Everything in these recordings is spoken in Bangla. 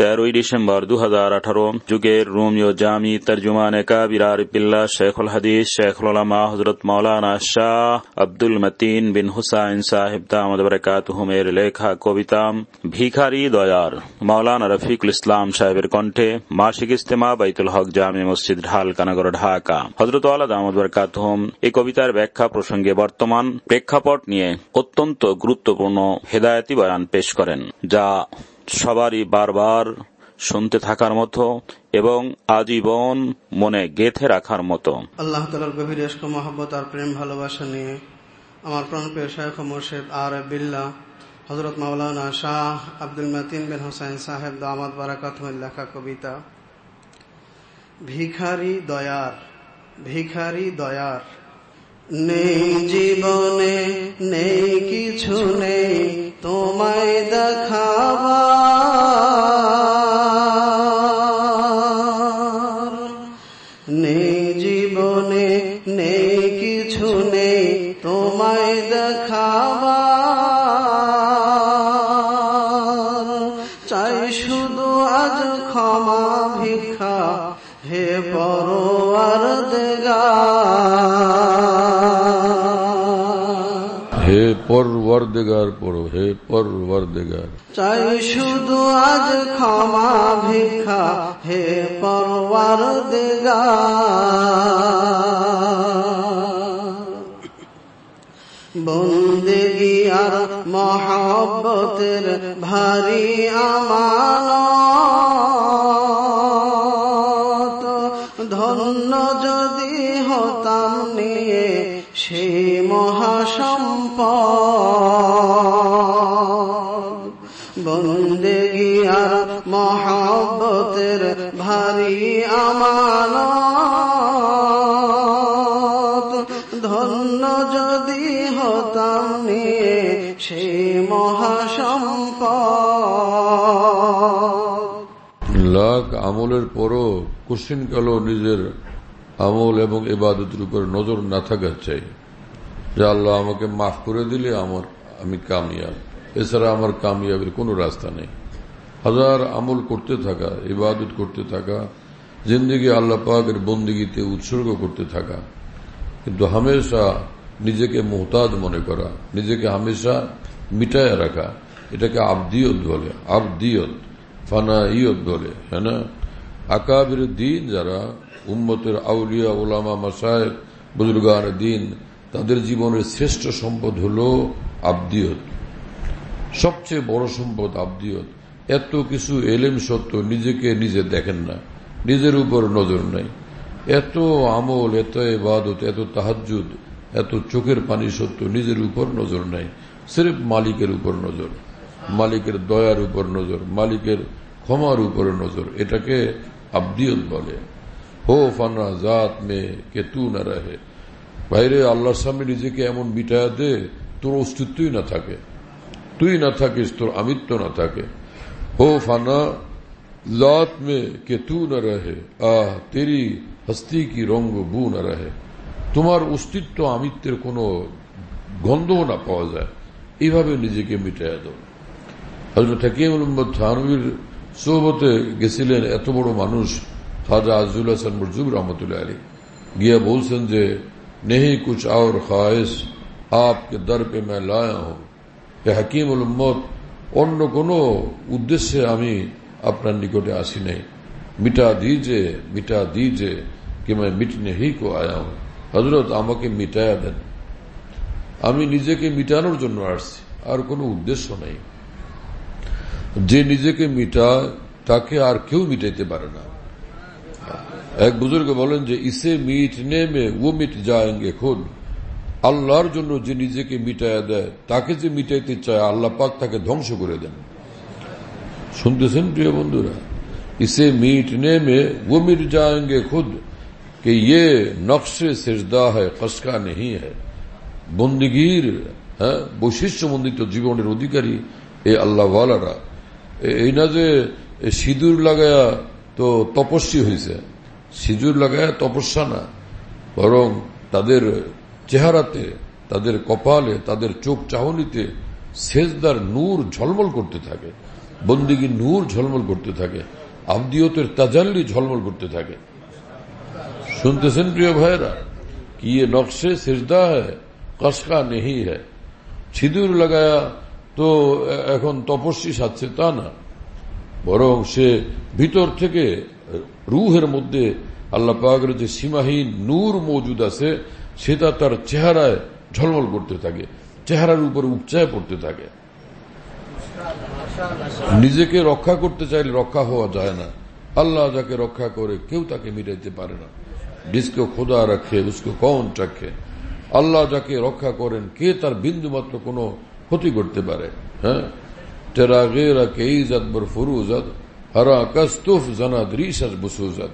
তেরোই ডিসেম্বর দু হাজার আঠারো, যুগের রোমিও জামি তর্জুমানে কাবির আরিফিল্লা শেখুল হাদিস, শেখুল হজরত মৌলানা শাহ আব্দুল মতিন বিন হুসাইন সাহেব দামদ বরকাতহুমের লেখা কবিতা ভিখারি দয়ার। মৌলানা রফিকুল ইসলাম সাহেবের কণ্ঠে মাসিক ইস্তেমা বাইতুল হক জামি মসজিদ ঢালকানগর ঢাকা। হজরত আল্লাহ দামদ বরকাতহুম এই কবিতার ব্যাখ্যা প্রসঙ্গে বর্তমান প্রেক্ষাপট নিয়ে অত্যন্ত গুরুত্বপূর্ণ হেদায়তি বয়ান পেশ করেন, যা সবারই বারবার শুনতে থাকার মতো এবং আজীবন মনে গেথে রাখার মতো। আল্লাহ তালার গভীর মহব্বত আর প্রেম ভালোবাসা নিয়ে আমার প্রাণপ্রিয় শেখ মোর্শেদ আর বিল্লা হজরত মাওলানা শাহ আব্দুল মতিন বিন হোসেন সাহেব দামাদ বারাকাত লেখা কবিতা, ভিখারি দয়ার ভিখারি দয়ার। নেই জীবনে নেই কিছু নেই তোমায় দেখাবা নেই জীবনে নেই কিছু নেই তোমায় দেখাবা হে পরওয়ারদেগার পড়ো হে পরওয়ারদেগার চাই শুধু আজ ক্ষমা ভিক্ষা, হে পরওয়ার বন্দেগি আর মহাব্বতের ভারী আমানত, ধন্য সেই মহাসম্পদ। বন্দেগি আর মহাব্বতের ভারী আমানত। ধন্য যদি হতাম নিয়ে সেই মহাসম্পদ। লাখ আমলের পরও কুসিন কালো নিজের আমল এবং এবাদতের উপর নজর না থাকা চাই। যে আল্লাহ আমাকে মাফ করে দিলে আমার, আমি কামিয়াব। এছাড়া আমার কামিয়াবের কোনো রাস্তা নেই। হাজার আমল করতে থাকা, ইবাদত করতে থাকা, জিন্দিগি আল্লাহ পাকের বন্দিগিতে উৎসর্গ করতে থাকা। কিন্তু হামেশা নিজেকে মোহতাজ মনে করা, নিজেকে হামেশা মিটায় রাখা, এটাকে আবদিয়ত বলে, আবদিয়ত ফানা ইয়ত বলে হ্যাঁ না? আকাবির দিন যারা উম্মতের আউলিয়া ওলামা মাসায় বুজুর্গান, দিন, তাদের জীবনের শ্রেষ্ঠ সম্পদ হল আবদিয়ত। সবচেয়ে বড় সম্পদ আবদিয়ত। এত কিছু এলেম সত্য নিজেকে নিজে দেখেন না। নিজের উপর নজর নাই। এত আমল, এত এবাদত এত তাহাজুদ এত চোখের পানি সত্য নিজের উপর নজর নাই। সিরেফ মালিকের উপর নজর। মালিকের দয়ার উপর নজর। মালিকের ক্ষমার উপর নজর। এটাকে আবদিয়ত বলে। হো ফানা জাত মে কে তু না রাহে। বাইরে আল্লাহর সামনে নিজেকে এমন বিটায়া দে, তোর অস্তিত্বই না থাকে। তুই না থাকিস, তোর আমিত্ব না থাকে। হো ফানা জাত মে কে তু না রহে আহ তেরি হস্তি কি রঙ্গ বু না রহে। তোমার অস্তিত্ব আমিত্বের কোনো গন্ধও না পাওয়া যায়। এইভাবে নিজেকে মিটাইয়া দাও। হজরত হাকিম মোহাম্মদ থানবির সোহবতে গেছিলেন এত বড় মানুষ। خواجہ عزول حسن مرزوب رحمۃ اللہ علیہ، یہ بول سنجے نہیں کچھ اور خواہش آپ کے در پہ میں لایا ہوں۔ کہ حکیم الامت، ان کو ادس سے ہمیں اپنا نکٹے آسی نہیں۔ مٹا دیجیے مٹا دیجیے کہ میں مٹنے ہی کو آیا ہوں۔ حضرت آما کے হজরত আমাকে মিটাইয়া দেন আমি নিজেকে মিটানোর জন্য আসছি আর কোনো উদ্দেশ্য নেই যে নিজেকে মিটায় তাকে আর কেউ মিটাইতে পারে না এক বুজুর্গ বলেন যে ইসে মিটনে মে ও মিট যায়গে খুদ আল্লাহর জন্য যে নিজেকে মিটাইয়া দেয় তাকে যে মিটাইতে চায় আল্লাহ পাক তাকে ধ্বংস করে দেন শুনতেছেন প্রিয় বন্ধুরা ইসে মিটনে মে ও মিট যায়গে খুদ कि ये नक्श सेजदा है कसका नहीं है বন্দিগির হ্যাঁ বৈশিষ্ট্যমণ্ডিত জীবনের অধিকারী এই আল্লাহওয়ালারা এই না যে সিঁদুর লাগায়া তো তপস্বী হয়েছে সিঁদুর লাগায়া তপস্যা না, বরং তাদের চেহারাতে, তাদের কপালে, তাদের চোখ চাহনিতে সেজদার নূর ঝলমল করতে থাকে, বন্দিগি নূর ঝলমল করতে থাকে, আবদিয়তের তাজাল্লি ঝলমল করতে থাকে। শুনতেছেন প্রিয় ভাইরা কি ये নকশে সিজদা হ্যাঁ কসকা নেই হ্যাঁ? সিঁদুর লাগায়া তো এখন তপস্বী সাচ্ছে তা না, বরং সে ভিতর থেকে রুহের মধ্যে আল্লাহ যে সীমাহীন নূর মজুদ আছে, সেটা তার চেহারায় ঝলমল করতে থাকে, চেহারার উপর উপচায় পড়তে থাকে। নিজেকে রক্ষা করতে চাইলে রক্ষা হওয়া যায় না। আল্লাহ যাকে রক্ষা করে, কেউ তাকে মিটাইতে পারে না। ডিসকো খোদা রাখে উসকে কন রাখে। আল্লাহ যাকে রক্ষা করেন, কে তার বিন্দু মাত্র কোনো ক্ষতি করতে পারে? হ্যাঁ? তেরা গে রাখে এই জাত বর হরা কস্তুফ জানাদ রিসাজ বুসুজাদ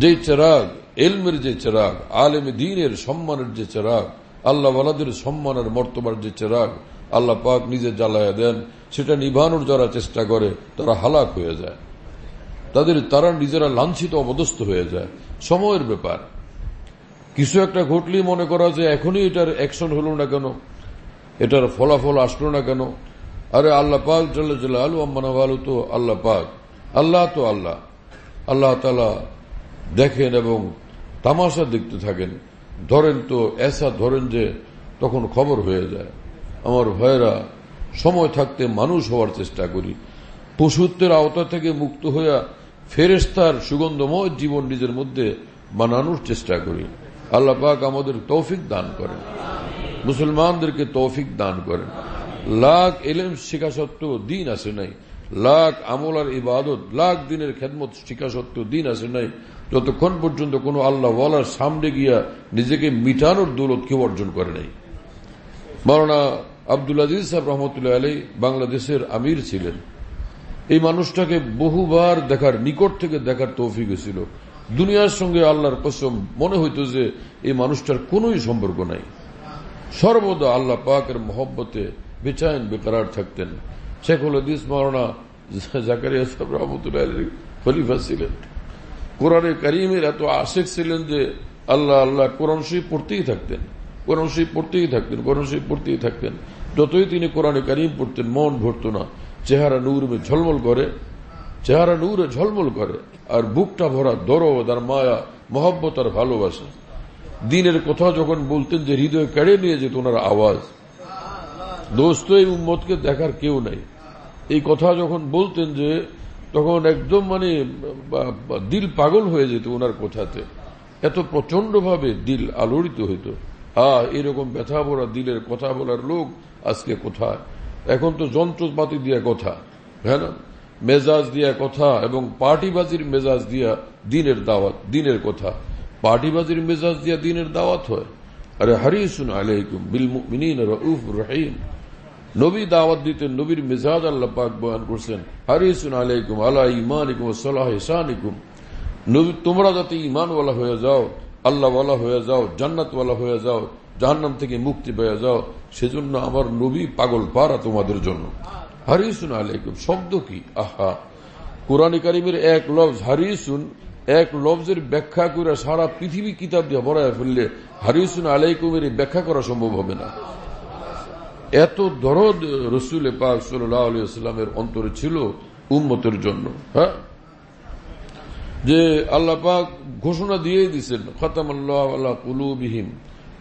যে চেরাগ এলমের যে চেরাগ আলেম দিনের সম্মানের যে চেরাগ আল্লাহ ওয়ালাদের সম্মানের মর্তবার যে চেরাগ আল্লাহ পাক নিজে জ্বালায়া দেন সেটা নিভানোর যারা চেষ্টা করে তারা হালাক হয়ে যায় তাদের তারা নিজেরা লাঞ্ছিত অবদস্ত হয়ে যায় সময়ের ব্যাপার কিছু একটা ঘটলেই মনে করা যে এখনই এটার অ্যাকশন হলো না কেন এটার ফলাফল আসলো না কেন আরে আল্লাহ পাক জাল্লা আলু আম্মানু তো আল্লাহ পাক আল্লাহ তো আল্লাহ। আল্লাহ তালা দেখেন এবং তামাশা দেখতে থাকেন। ধরেন তো এসা ধরেন যে তখন খবর হয়ে যায়। আমার ভয়েরা সময় থাকতে মানুষ হওয়ার চেষ্টা করি। পশুত্বের আওতা থেকে মুক্ত হইয়া ফেরেস্তার সুগন্ধময় জীবন নিজের মধ্যে বানানোর চেষ্টা করি। আল্লাহ পাক আমাদের তৌফিক দান করেন। মুসলমানদেরকে তৌফিক দান করেন। লাখ এলেম শিখা সত্ত্বেও দিন আসে নাই। লাখ আমল আর ইবাদত, লাখ দিনের খেদমত শিকা সত্ত্বেও দিন আসে নাই, যতক্ষণ পর্যন্ত কোনো আল্লাহ ওয়ালার সামনে গিয়া নিজেকে মিটানোর দৌলত কেউ অর্জন করে নাই। মারানা আব্দুল আজিজ সাহেব রহমতুল্লাহ আলী বাংলাদেশের আমির ছিলেন। এই মানুষটাকে বহুবার দেখার, নিকট থেকে দেখার তৌফিক ছিল দুনিয়ার সঙ্গে আল্লাহর কসম, মনে হইত যে এই মানুষটার কোন সম্পর্ক নাই। সর্বদা আল্লাহ পাকের মহব্বতে বেচায়ন বেকার থাকতেন। শেখুল হদিস মারনা জাকারিয়া সাহেব রহমতুল্লাহ খলিফা ছিলেন কোরআনে করিমের এত আশেক ছিলেন যে আল্লাহ আল্লাহ কোরআন শরীফ পড়তেই থাকতেন কোরআন শরীফ পড়তেই থাকতেন কোরআন শরীফ পড়তেই থাকতেন যতই তিনি কোরআনে করিম পড়তেন মন ভরত না চেহারা নূরে ঝলমল করে চেহারা নূরে ঝলমল করে আর বুকটা ভরা দরদ আর মায়া মহব্বত আর ভালোবাসা দিনের কথা যখন বলতেন যে হৃদয় কেড়ে নিয়ে যেত ওনার আওয়াজ দোস্ত এই উম্মতকে দেখার কেউ নাই এই কথা যখন বলতেন যে, তখন একদম মানে দিল পাগল হয়ে যেত ওনার কথাতে। এত প্রচণ্ড ভাবে দিল আলোড়িত হইত। আহ, এরকম ব্যথা ভরা দিলের কথা বলার লোক আজকে কোথায়? এখন তো যন্ত্রপাতি দিয়া কথা হ্যাঁ না? মেজাজ দিয়া কথা এবং পার্টিবাজির মেজাজ দিয়া দিনের দাওয়াত, দিনের কথা। পার্টিবাজির মেজাজ দিয়া দিনের দাওয়াত হয়। আরে হারিসুন আলাইকুম বিল মিনীন রহিম। নবী দাওয়াত দিতেন, নবীর মেজাজ আল্লাহ পাক বয়ান করছেন, হারিসুন আলাইকুম, আলা ইমানিকুম সালাহ ইসানিকুম নবী, তোমরা যাতে ইমানওয়ালা হয়ে যাও, আল্লাহওয়ালা হয়ে যাও, জান্নাতওয়ালা হয়ে যাও, জাহান্নাম থেকে মুক্তি পেয়ে যাও, সেজন্য আমার নবী পাগল পারা তোমাদের জন্য। হারিসুন আলাইকুম, শব্দ কি? আহা। কোরআন কারিমের এক লফজ, হারিসুন, এক লফজের ব্যাখ্যা করে সারা পৃথিবী কিতাব দিয়ে ভরায় ফেললে হারিসুন আলাইকুমের ব্যাখ্যা করা সম্ভব হবে না। এত দরদ রসুল পাক সাল্লামের অন্তরে ছিল উম্মতের জন্য হ্যাঁ? যে আল্লাহ পাক ঘোষণা দিয়েই দিচ্ছেন খতাম আল্লাহ কুলুবিহিম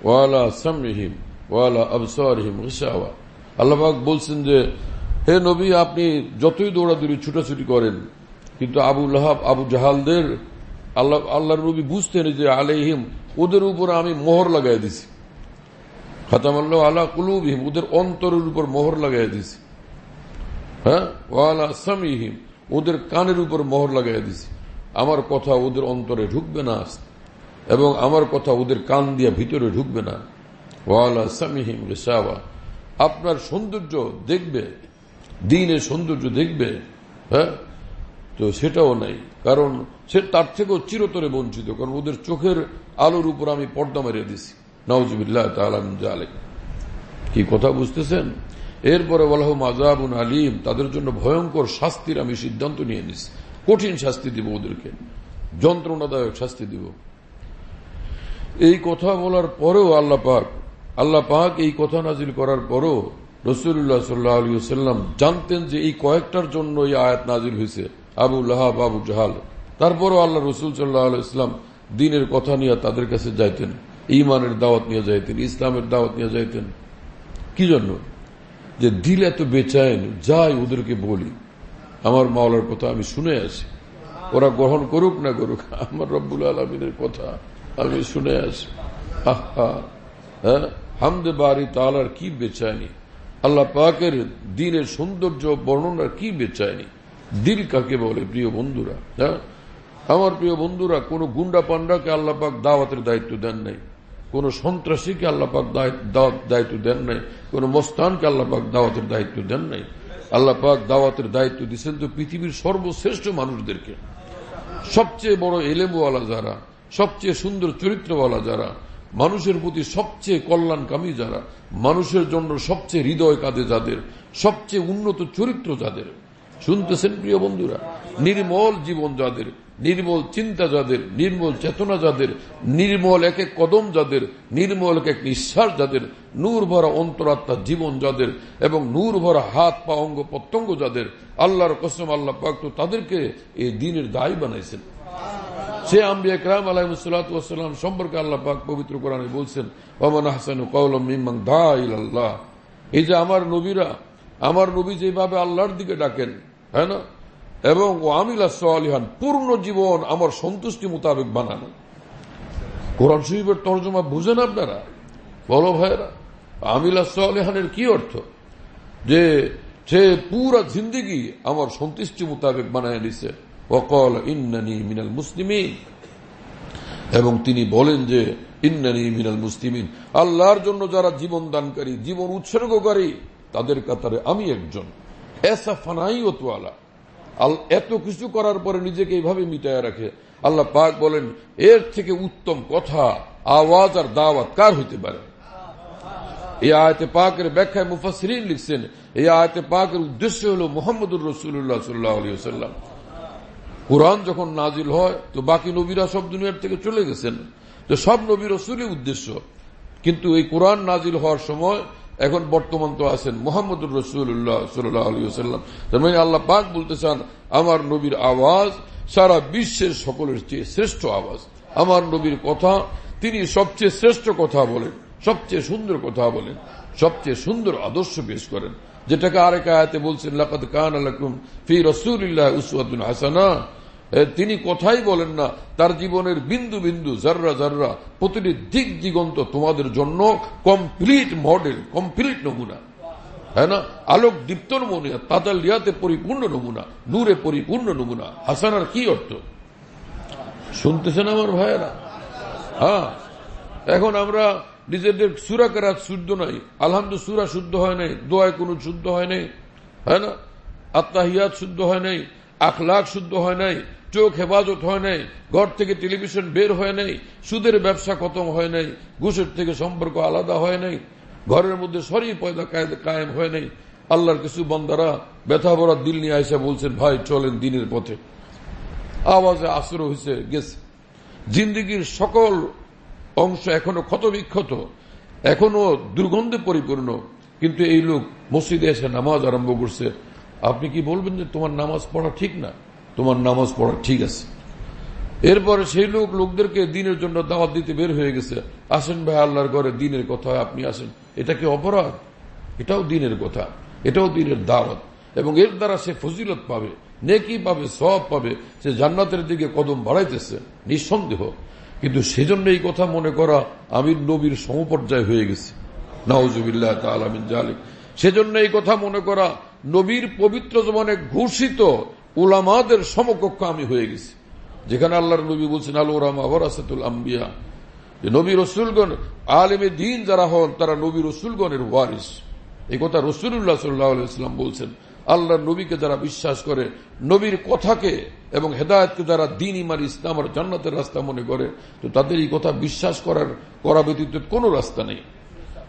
ওয়ালা সামহিম ওয়ালা আবসারহিম রিসাওয়া আল্লাহবাক বলছেন যে, হে নবী, আপনি যতই দৌড়াদৌড়ি, ছুটাছুটি করেন, কিন্তু আবু লাহাব, আবু জাহালদের আল্লাহ, আল্লাহর নবী বুঝতেন যে আলাইহিম, ওদের উপর আমি মোহর লাগাই দিছি। খাতাম আল্লাহ আল্লাহ কুলুবিহিম ওদের অন্তরের উপর মোহর লাগাই দিছি। হ্যাঁ? ওদের কানের উপর মোহর লাগাই দিছি। আমার কথা ওদের অন্তরে ঢুকবে না। এবং আমার কথা ওদের কান দিয়া ভিতরে ঢুকবে না। ওয়ালা সামিহিম রেসাওয়া, আপনার সৌন্দর্য দেখবে, দিনের সৌন্দর্য দেখবে হ্যাঁ? তো সেটাও নাই। কারণ সে তার থেকেও চিরতরে বঞ্চিত, কারণ ওদের চোখের আলোর উপর আমি পর্দা মেরে দিছি। কি কথা বুঝতেছেন? এরপরে বলা হোক মাজাবুন আলিম, তাদের জন্য ভয়ঙ্কর শাস্তির আমি সিদ্ধান্ত নিয়ে নিছি। কঠিন শাস্তি দিব ওদেরকে। যন্ত্রণাদায়ক শাস্তি দিব। এই কথা বলার পরেও আল্লাহ পাক আল্লাহ পাক এই কথা নাজিল করার পরও রসুল্লাহ সাল্লাহ আলী সাল্লাম জানতেন যে এই কয়েকটার জন্য এই আয়াত নাজির হয়েছে। আবু লাহাব, আবু জাহাল। তারপরও আল্লাহ রসুল সাল্লাহ ইসলাম দিনের কথা নিয়ে তাদের কাছে যাইতেন। ইমানের দাওয়াত নিয়ে যাইতেন, ইসলামের দাওয়াত নিয়ে যাইতেন। কি জন্য? যে দিল এত বেচায়ন যাই ওদেরকে বলি। আমার মাওলার কথা আমি শুনে আসি ওরা গ্রহণ করুক না করুক, আমার রব্বুল আলমিনের কথা আমি শুনে আসি হ্যাঁ? হামদে বাড়ি তালার কি বেচায়নি আল্লাহ পাকের দিনের সৌন্দর্য বর্ণনার কি বেচায়নি দিল কাকে বলে, প্রিয় বন্ধুরা? হ্যাঁ? আমার প্রিয় বন্ধুরা, কোন গুন্ডা পান্ডাকে আল্লাহ পাক দাওয়াতের দায়িত্ব দেন নাই। কোন সন্ত্রাসীকে আল্লাহ পাক দায়িত্ব দেন নাই, কোন মস্তানকে আল্লাহ পাক দাওয়াতের দায়িত্ব দেন নাই। আল্লাহ পাক দাওয়াতের দায়িত্ব দিচ্ছেন তো পৃথিবীর সর্বশ্রেষ্ঠ মানুষদেরকে। সবচেয়ে বড় এলেমওয়ালা যারা, সবচেয়ে সুন্দর চরিত্রওয়ালা যারা, মানুষের প্রতি সবচেয়ে কল্যাণকামী যারা, মানুষের জন্য সবচেয়ে হৃদয় কাঁদে যাদের, সবচেয়ে উন্নত চরিত্র যাদের। শুনতেছেন প্রিয় বন্ধুরা? নির্মল জীবন যাদের নির্মল চিন্তা যাদের, নির্মল চেতনা যাদের, নির্মল এক এক কদম যাদের, নির্মল এক এক নিঃশ্বাস যাদের নূর ভরা অন্তরাত্মা জীবন যাদের এবং নূর ভরা হাত পা অঙ্গ প্রত্যঙ্গ যাদের, আল্লাহর কসম আল্লাহ পাক তো তাদেরকে এই দিনের দায়ী বানাইছেন। সে আম্বিয়া ক্রাম আলাহিমসাল্লাম সম্পর্কে আল্লাহ পাক পবিত্র কোরআনে বলছেন ওমান হাসান আল্লাহ এই যে আমার নবীরা, আমার নবী যেভাবে আল্লাহর দিকে ডাকেন হ্যাঁ না? এবং ও আমিলা সালিহান, পূর্ণ জীবন আমার সন্তুষ্টি মোতাবেক বানানো। কোরআন শরীফের তর্জমা বুঝেন আপনারা? বলো ভাইরা আমিলা সালিহানের কি অর্থ? যে সে পুরা জিন্দিগি আমার সন্তুষ্টি মোতাবেক বানায় নিছে অকল ইন্নানি মিনাল মুসলিমিন। এবং তিনি বলেন যে, ইন্নানি মিনাল মুসলিমিন। আল্লাহর জন্য যারা জীবন দানকারী, জীবন উৎসর্গকারী, তাদের কাতারে আমি একজন। এসা ফানাই ওতোয়ালা এত কিছু করার পরে নিজেকে এইভাবে মিটায় রাখে। আল্লাহ পাক বলেন, এর থেকে উত্তম কথা আওয়াজ আর দাওয়াত কার হইতে পারে? এই আয়তে পাকের ব্যাখ্যায় মুফাসরিন লিখছেন, এই আয়তে পাকের উদ্দেশ্য হল মোহাম্মদুর রসুল্লাহ সাল্লাহ কোরআন যখন নাজিল হয়, তো বাকি নবীরা সব দুনিয়ার থেকে চলে গেছেন। তো সব নবী রসুলই উদ্দেশ্য। কিন্তু এই কোরআন নাজিল হওয়ার সময় এখন বর্তমান তো আছেন মোহাম্মদুর রসুল্লাহ সাল্লাম তার মানে আল্লাহ পাক বলতে চান আমার নবীর আওয়াজ সারা বিশ্বের সকলের চেয়ে শ্রেষ্ঠ আওয়াজ। আমার নবীর কথা তিনি সবচেয়ে শ্রেষ্ঠ কথা বলেন, সবচেয়ে সুন্দর কথা বলেন, সবচেয়ে সুন্দর আদর্শ পেশ করেন। যেটাকে আরেক আয়াতে বলছেন লাকাত কান আলাকুম ফি রসুল্লাহ উসওয়াতুন হাসানা। তিনি কথাই বলেন না, তার জীবনের বিন্দু বিন্দু জাররা জাররা প্রতিটি দিক দিগন্ত তোমাদের জন্য কমপ্লিট মডেল কমপ্লিট নমুনা। হ্যাঁ না? আলোক দীপ্ত নমুনা তাতালিয়াতে পরিপূর্ণ নমুনা, নূরে পরিপূর্ণ নমুনা। হাসানার কি অর্থ? শুনতেছেন আমার ভাইয়েরা? হ্যাঁ। এখন আমরা নিজেদের সুরা কেরাত শুদ্ধ নাই আলহামদু সুরা শুদ্ধ হয় নাই, দোয়ায় কোন শুদ্ধ হয় নাই হ্যাঁ না? আত্মাহিয়াত শুদ্ধ হয় নাই আখলাখ শুদ্ধ হয় নাই, চোখ হেফাজত হয় নাই, ঘর থেকে টেলিভিশন বের হয় নাই, সুদের ব্যবসা খতম হয় নাই, ঘুষের থেকে সম্পর্ক আলাদা হয় নাই, ঘরের মধ্যে সরি পয়দা কায়েম হয় নাই। আল্লাহর কিছু বন্দারা ব্যথা ভরা দিল নিয়ে আইসা বলছেন, ভাই, চলেন দিনের পথে। আওয়াজে আসর হয়েছে গেছে। জিন্দিগির সকল অংশ এখনও ক্ষতবিক্ষত, এখনও দুর্গন্ধে পরিপূর্ণ, কিন্তু এই লোক মসজিদে এসে নামাজ আরম্ভ করছে। আপনি কি বলবেন যে তোমার নামাজ পড়া ঠিক না? তোমার নামাজ পড়া ঠিক আছে। এরপরে সেই লোক লোকদেরকে দিনের জন্য দাওয়াত দিতে বের হয়ে গেছে। আসেন ভাই আল্লাহর ঘরে, দিনের কথা আপনি আসেন। এটা কি অপরাধ? এটাও দিনের কথা। এটাও দিনের দাওয়াত। এবং এর দ্বারা সে ফজিলত পাবে, নেকি পাবে সব পাবে। সে জান্নাতের দিকে কদম বাড়াইতেছে, নিঃসন্দেহ। কিন্তু সেজন্য এই কথা মনে করা আমির নবীর সমপর্যায় হয়ে গেছে। তালামিন জালিক সেজন্য এই কথা মনে করা নবীর পবিত্র জমানে ঘোষিত উলামাদের সমকক্ষ আমি হয়ে গেছি। যেখানে আল্লাহর নবী বলছেন, আল ওরাম আম্বিয়া। নবী রসুলগণ, আলিমে দিন যারা হন, তারা নবী রসুলগণের ওয়ারিস। এই কথা রসুল্লাহ সাল্লাহাম বলছেন। আল্লাহর নবীকে যারা বিশ্বাস করে, নবীর কথাকে এবং হেদায়তকে যারা দিন ইমার ইসলাম আর জান্নাতের রাস্তা মনে করে, তো তাদের এই কথা বিশ্বাস করার, করা ব্যতীত কোনো রাস্তা নেই।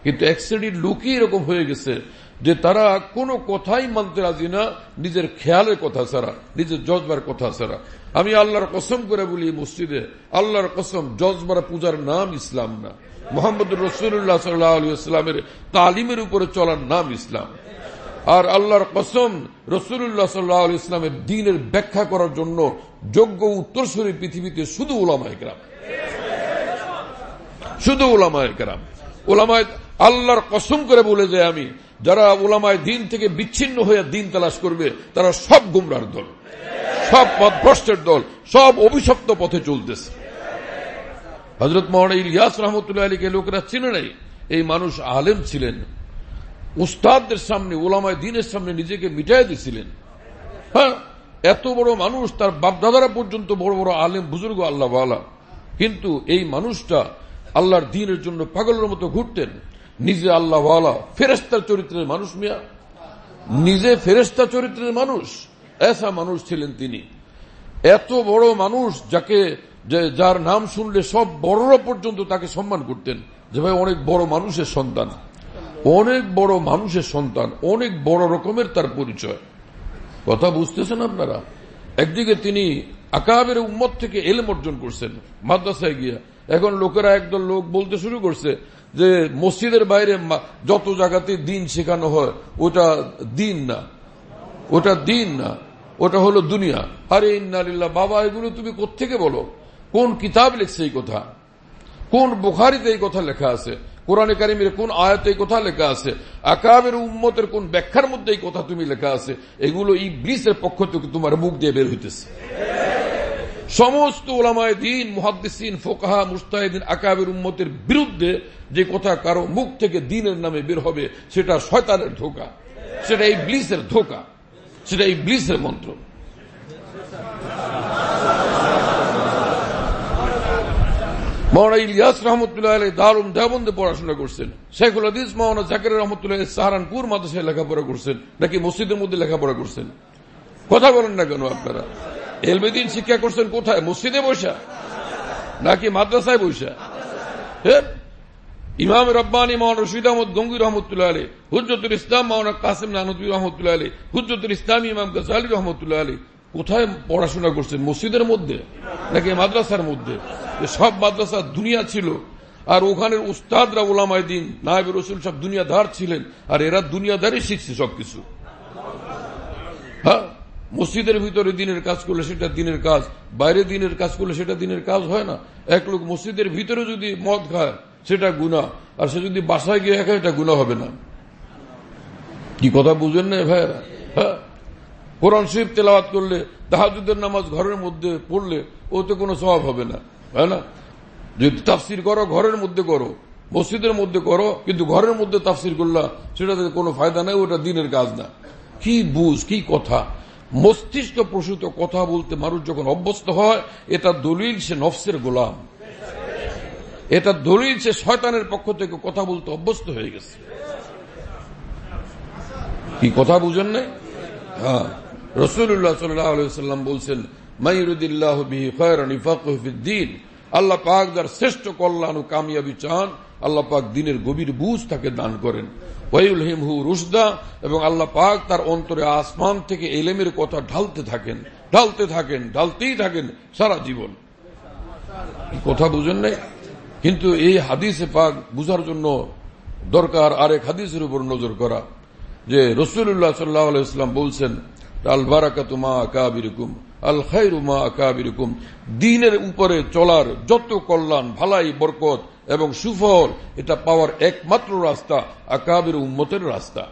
কিন্তু এক শ্রেণির লোকই এরকম হয়ে গেছে যে তারা কোনো কথাই মানতে রাজি না, নিজের খেয়ালের কথা ছাড়া, নিজের জজবার কথা ছাড়া। আমি আল্লাহর কসম করে বলি মসজিদে, আল্লাহর কসম, জজবার পূজার নাম ইসলাম না। মোহাম্মদ রসুল্লাহ সাল্লাহামের তালিমের উপরে চলার নাম ইসলাম। আর আল্লাহর কসম রসুল্লাহ সাল্লাহ ইসলামের দিনের ব্যাখ্যা করার জন্য যোগ্য উত্তরসূরি পৃথিবীতে শুধু ওলামায় গ্রাম শুধু ওলামায় গ্রাম ওলামায় আল্লাহর কসম করে বলে যায় আমি, যারা ওলামায় দিন থেকে বিচ্ছিন্ন হয়ে দিন তালাশ করবে, তারা সব গুমরার দল, সব পথভ্রষ্টের দল, সব অভিশপ্ত পথে চলতেছে। হজরত মোহান ইলিয়াস রহমতুল্লাহ আলীকে লোকেরা চিনে নেই, এই মানুষ আলেম ছিলেন, উস্তাদদের সামনে ওলামায় দিনের সামনে নিজেকে মিটাই দিছিলেন। হ্যাঁ এত বড় মানুষ, তার বাপদাদারা পর্যন্ত বড় বড় আলেম, বুজুর্গ আল্লাহ কিন্তু এই মানুষটা আল্লাহর দিনের জন্য পাগলের মতো ঘুরতেন নিজে আল্লাহ ফেরেস্তার চরিত্রের মানুষ মিয়া। নিজে ফেরেস্তা চরিত্রের মানুষ। এসা মানুষ ছিলেন তিনি। এত বড় মানুষ যাকে যার নাম শুনলে সব বড়রা পর্যন্ত তাকে সম্মান করতেন। যে ভাই অনেক বড় মানুষের সন্তান। অনেক বড় মানুষের সন্তান। অনেক বড় রকমের তার পরিচয়। কথা বুঝতেছেন আপনারা? একদিকে তিনি আকাবের উম্মত থেকে এলেম অর্জন করছেন। মাদ্রাসায় গিয়া। এখন লোকেরা একদল লোক বলতে শুরু করছে যে মসজিদের বাইরে যত জায়গাতে দিন শেখানো হয়, ওটা দিন না। ওটা দিন না। ওটা হলো দুনিয়া। আরে ইন্নালিল্লাহ বাবা, এগুলো তুমি কোথেকে বলো? কোন কিতাব লিখছে এই কথা? কোন বুখারিতে এই কথা লেখা আছে? কোরআনে কারিমের কোন আয়াতে এই কথা লেখা আছে? আকাবের উম্মতের কোন ব্যাখ্যার মধ্যে এই কথা তুমি লেখা আছে? এগুলো এই ব্রিসের পক্ষ থেকে তোমার মুখ দিয়ে বের হইতেছে। সমস্ত ওলামায় দিন, মুহাদ্দিসিন, ফোকাহা মুস্তাহিদিন আকাবের উম্মতের বিরুদ্ধে যে কথা কারও মুখ থেকে দিনের নামে বের হবে, সেটা শয়তানের ধোকা। সেটা এই ব্লিসের ধোকা। সেটা এই ব্লিসের মন্ত্র। মৌনা ইলিয়াস রহমতুল্লাহ আলী দারুম দেবন্দে পড়াশোনা করছেন। শেখুল হাদিস মৌনা জাকির রহমতুল্লাহ সাহারানপুর মাদ্রাসায় লেখাপড়া করছেন, নাকি মসজিদের মধ্যে লেখাপড়া করছেন। কথা বলেন না কেন আপনারা? এলবেদিন শিক্ষা করছেন কোথায়? মসজিদে বসা? নাকি মাদ্রাসায় বসা? হ্যাঁ? ইমাম রব্বানি মৌন রশিদ আহমদ গঙ্গুর রহমতুল্লাহ আলী হুজরতুল ইসলাম মৌনা কাসিম নানদী রহমতুল্লাহ আলী হুজরতুল ইসলাম ইমাম গজালি রহমতুল্লাহ আলী কোথায় পড়াশোনা করছেন? মসজিদের মধ্যে? নাকি মাদ্রাসার মধ্যে? সব মাদ্রাসা দুনিয়া ছিল। আর ওখানের উস্তাদরা ওলামায় দিন, নায়ব রসুল সব দুনিয়াদার ছিলেন। আর এরা দুনিয়াদারই শিখছে সবকিছু। হ্যাঁ? মসজিদের ভিতরে দিনের কাজ করলে সেটা দিনের কাজ, বাইরে দিনের কাজ করলে সেটা দিনের কাজ হয় না। এক লোক মসজিদের ভিতরে যদি মদ খায়, সেটা গুণা আর সে যদি বাসায় গিয়ে খায় এটা গুণা হবে না। কি কথা বুঝেন না ভাইয়েরা? হ্যাঁ? কোরআন শরীফ তেলাওয়াত করলে তাহাজুদের নামাজ ঘরের মধ্যে পড়লে, ওতে কোনো স্বভাব হবে না, হয় না? যদি তাফসির করো, ঘরের মধ্যে করো, মসজিদের মধ্যে করো, কিন্তু ঘরের মধ্যে তাফসির করলা, সেটাতে কোনো ফায়দা নেই, ওটা দিনের কাজ না। কি বুঝ, কি কথা? মস্তিষ্ক প্রসূত কথা বলতে মানুষ যখন অভ্যস্ত হয়, এটা দলিল সে নফসের গোলাম। এটা দলিল সে শয়তানের পক্ষ থেকে কথা বলতে অভ্যস্ত হয়ে গেছে। কি কথা বুঝেন নাই? হ্যাঁ। রসুল্লাহ সাল্লাম বলছেন আল্লাহ পাক যার শ্রেষ্ঠ কল্যাণ ও কামিয়াবি চান, আল্লাহ পাক দিনের গভীর বুঝ তাকে দান করেন। এবং আল্লাহ পাক তার অন্তরে আসমান থেকে এলেমের কথা ঢালতে থাকেন ঢালতে থাকেন, ঢালতেই থাকেন সারা জীবন। কথা বুঝেন নাই? কিন্তু এই হাদিসে পাক বুঝার জন্য দরকার আরেক হাদিসের উপর নজর করা, যে রসুল্লাহ সাল্লাহ ইসলাম বলছেন, আল বারাকাতুমা আকাবিরকুম, আল খাইরুমা আকাবিরকুম। দিনের উপরে চলার যত কল্যাণ, ভালাই, বরকত এবং সুফল, এটা পাওয়ার একমাত্র রাস্তা আকাবির উম্মতের রাস্তা।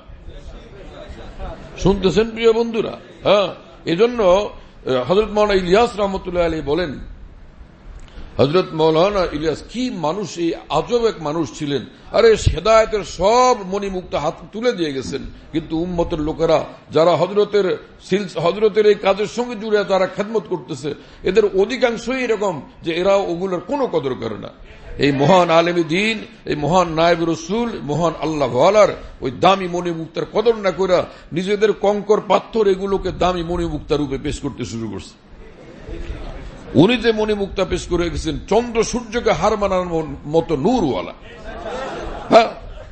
শুনতেছেন প্রিয় বন্ধুরা? হ্যাঁ এজন্য হজরত মৌলানা ইলিয়াস রহমতুল্লাহ আলী বলেন হজরত মৌলানা ইলিয়াস কি মানুষ, এই আজব এক মানুষ ছিলেন। আরে সেদায়তের সব মণিমুক্ত হাত তুলে দিয়ে গেছেন। কিন্তু উম্মতের লোকেরা, যারা হজরতের হজরতের এই কাজের সঙ্গে জুড়ে, তারা খেদমত করতেছে। এদের অধিকাংশই এরকম যে এরা ওগুলোর কোনো কদর করে না। এই মহান আলেমী দিন, এই মহান নায়ব রসুল, মহান আল্লাহ ভালার ওই দামি মণিমুক্তার কদর না করে নিজেদের কঙ্কর পাথর এগুলোকে দামি মণিমুক্তার রূপে পেশ করতে শুরু করছে। উনি যে মণিমুক্তা পেশ করে গেছেন চন্দ্র সূর্যকে হার মানার মতো নূরওয়ালা। হ্যাঁ?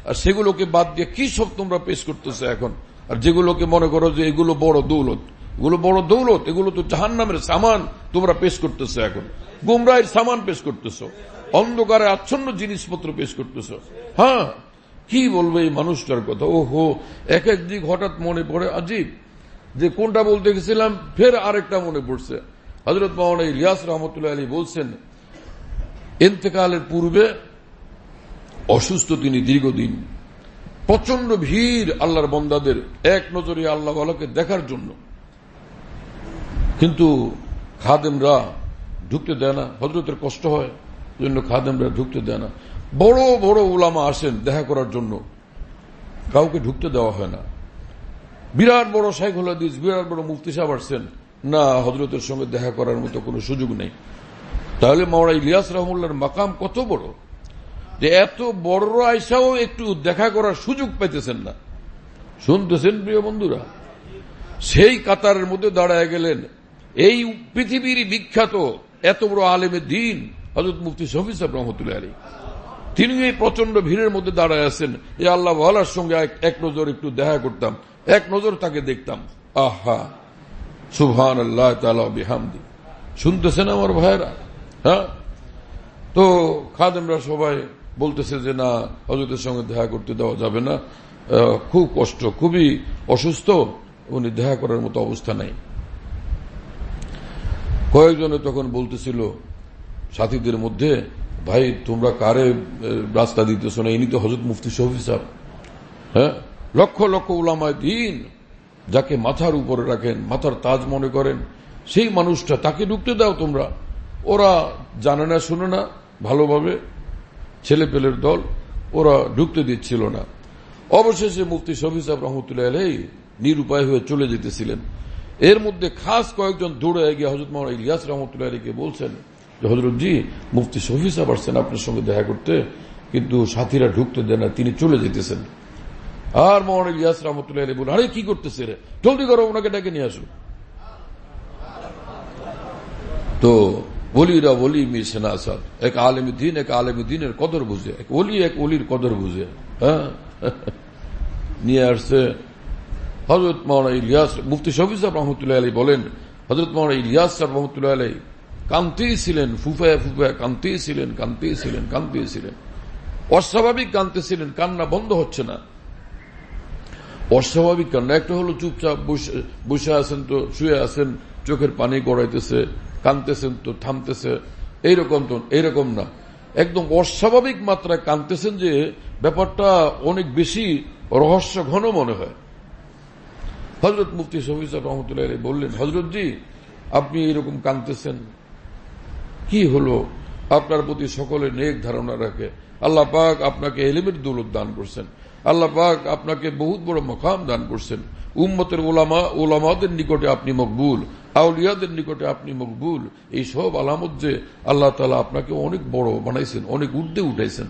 আর সেগুলোকে বাদ দিয়ে কি সব তোমরা পেশ করতেছো এখন? আর যেগুলোকে মনে করো যে এগুলো বড় দৌলত, এগুলো বড় দৌলত, এগুলো তো জাহান নামের সামান তোমরা পেশ করতেছো এখন। গুমরাহের সামান পেশ করতেছো। অন্ধকারে আচ্ছন্ন জিনিসপত্র পেশ করতেছো। হ্যাঁ কি বলবে এই মানুষটার কথা? ও হো এক এক দিক হঠাৎ মনে পড়ে আজিব। যে কোনটা বলতে গেছিলাম, ফের আরেকটা মনে পড়ছে। হজরত মাওনা ইলিয়াস রহমতুল্লাহ আলী বলছেন এতেকালের পূর্বে অসুস্থ তিনি দীর্ঘদিন। প্রচণ্ড ভিড় আল্লাহর বন্দাদের এক নজরে আল্লাহ আলোকে দেখার জন্য। কিন্তু খাদেমরা ঢুকতে দেয় না হজরতের কষ্ট হয়। জন্য খাদেমরা ঢুকতে দেয় না। বড় বড় ওলামা আসেন দেখা করার জন্য। কাউকে ঢুকতে দেওয়া হয় না। বিরাট বড় সাইকুল বিরাট বড় মুফতি সাহেব আসছেন। না হজরতের সঙ্গে দেখা করার মতো কোনো সুযোগ নেই। তাহলে মাওড়া ইলিয়াস রহমুল্লার মাকাম কত বড়? যে এত বড় আয়সাও একটু দেখা করার সুযোগ পেতেছেন না। শুনতেছেন প্রিয় বন্ধুরা? সেই কাতারের মধ্যে দাঁড়ায় গেলেন। এই পৃথিবীর বিখ্যাত, এত বড় আলেমের দিন। হজরত মুফতি শফিজ সাহেব রহমতুল্লাহ আলী তিনি এই প্রচণ্ড ভিড়ের মধ্যে দাঁড়ায় আছেন। এই আল্লাহ ভালার সঙ্গে এক নজর একটু দেখা করতাম। এক নজর তাকে দেখতাম। আহা! সুভান আল্লাহ শুনতেছেন আমার ভাইয়েরা? হ্যাঁ? তো খাদেমরা সবাই বলতেছে যে, না হজরতের সঙ্গে দেখা করতে দেওয়া যাবে না। খুব কষ্ট, খুবই অসুস্থ। উনি দেখা করার মতো অবস্থা নাই। কয়েকজনে তখন বলতেছিল সাথীদের মধ্যে, ভাই, তোমরা কারে রাস্তা দিতেছ না? ইনি তো হজরত মুফতি শহীদ সাহ হ্যাঁ? লক্ষ লক্ষ উলামায় দিন যাকে মাথার উপরে রাখেন, মাথার তাজ মনে করেন, সেই মানুষটা, তাকে ঢুকতে দাও তোমরা। ওরা জানে না, শুনে না, ভালোভাবে ছেলে পেলের দল, ওরা ঢুকতে দিচ্ছিল না। অবশেষে মুফতি শফিজ সাহেব রহমতুল্লাহ আলাই নিরুপায় হয়ে চলে যেতেছিলেন। এর মধ্যে খাস কয়েকজন দৌড়ে গিয়ে হজরত মোহাম্মদ ইলিয়াস রহমতুল্লাহ আলীকে বলছেন যে হজরতজি, মুফতি শফি সাহেব আসছেন আপনার সঙ্গে দেখা করতে, কিন্তু সাথীরা ঢুকতে দেন না, তিনি চলে যেতেছেন। আর মোহাম্মদ ইলিয়াস রহমতুল্লাহ বলেন আরে কি করতেছে রে? জলদি করো, ওনাকে ডেকে নিয়ে আসুন। তো বলিরা বলি মিসেনা আসাদ। এক আলম দিন, এক আলম দিনের কদর বুঝে। এক অলি এক অলির কদর বুঝে। হ্যাঁ? নিয়ে আসছে। হজরত মৌলানা ইলিয়াস মুফতি শফিজ রহমতুল্লাহ আলী বলেন হজরত মৌলানা ইলিয়াস রহমতুল্লাহ আলী কান্তেই ছিলেন ফুফায় ফুফায় কান্তেই ছিলেন কান্তেই ছিলেন কান্তেই ছিলেন। অস্বাভাবিক কানতে ছিলেন, কান্না বন্ধ হচ্ছে না। অস্বাভাবিক কান্না, একটা হলো চুপচাপ বসে আছেন তো, শুয়ে আছেন, চোখের পানি গড়াইতেছে কানতেছেন তো, থামতেছে। এইরকম তো, এইরকম না। একদম অস্বাভাবিক মাত্রায় কানতেছেন যে, ব্যাপারটা অনেক বেশি রহস্য ঘন মনে হয়। হজরত মুফতি শফিসা রহমতুল্লাহ বললেন হজরতজি আপনি এরকম কানতেছেন কি হলো? আপনার প্রতি সকলে নেক ধারণা রাখে। আল্লাহ পাক আপনাকে এলিমের দৌলত দান করছেন। আল্লাহ পাক আপনাকে বহুত বড় মকাম দান করছেন। উম্মতের ওলামা, ওলামাদের নিকটে আপনি মকবুল, আউলিয়াদের নিকটে আপনি মকবুল। এই সব আলামত যে আল্লাহ তালা আপনাকে অনেক বড় বানাইছেন, অনেক উর্ধে উঠাইছেন।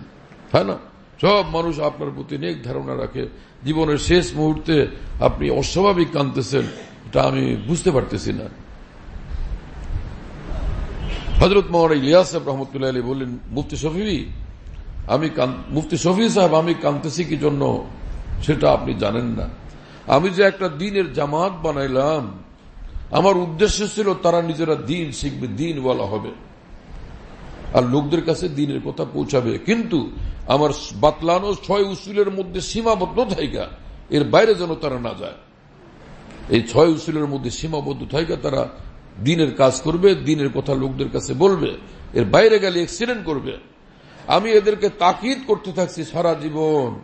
হ্যাঁ না? সব মানুষ আপনার প্রতি নেক ধারণা রাখে। জীবনের শেষ মুহূর্তে আপনি অস্বাভাবিক কানতেছেন এটা আমি বুঝতে পারতেছি না। হজরত মোহাম্মদ ইলিয়াস সাহেব রহমতুল্লাহ আলী বললেন, মুফতি শফি, আমি মুফতি শফি সাহেব, আমি কানতেছি কি জন্য? সেটা আপনি জানেন না। আমি যে একটা দিনের জামাত বানাইলাম, আমার উদ্দেশ্য ছিল তারা নিজেরা দিন শিখবে দিন বলা হবে। আর লোকদের কাছে দিনের কথা পৌঁছাবে। কিন্তু আমার বাতলানো ছয় উসুলের মধ্যে সীমাবদ্ধ থাইকা, এর বাইরে যেন তারা না যায়। এই ছয় উসুলের মধ্যে সীমাবদ্ধ থাইকা তারা দিনের কাজ করবে, দিনের কথা লোকদের কাছে বলবে, এর বাইরে গেলে এক্সিডেন্ট করবে। আমি এদেরকে তাকিদ করতে থাকছি সারা জীবন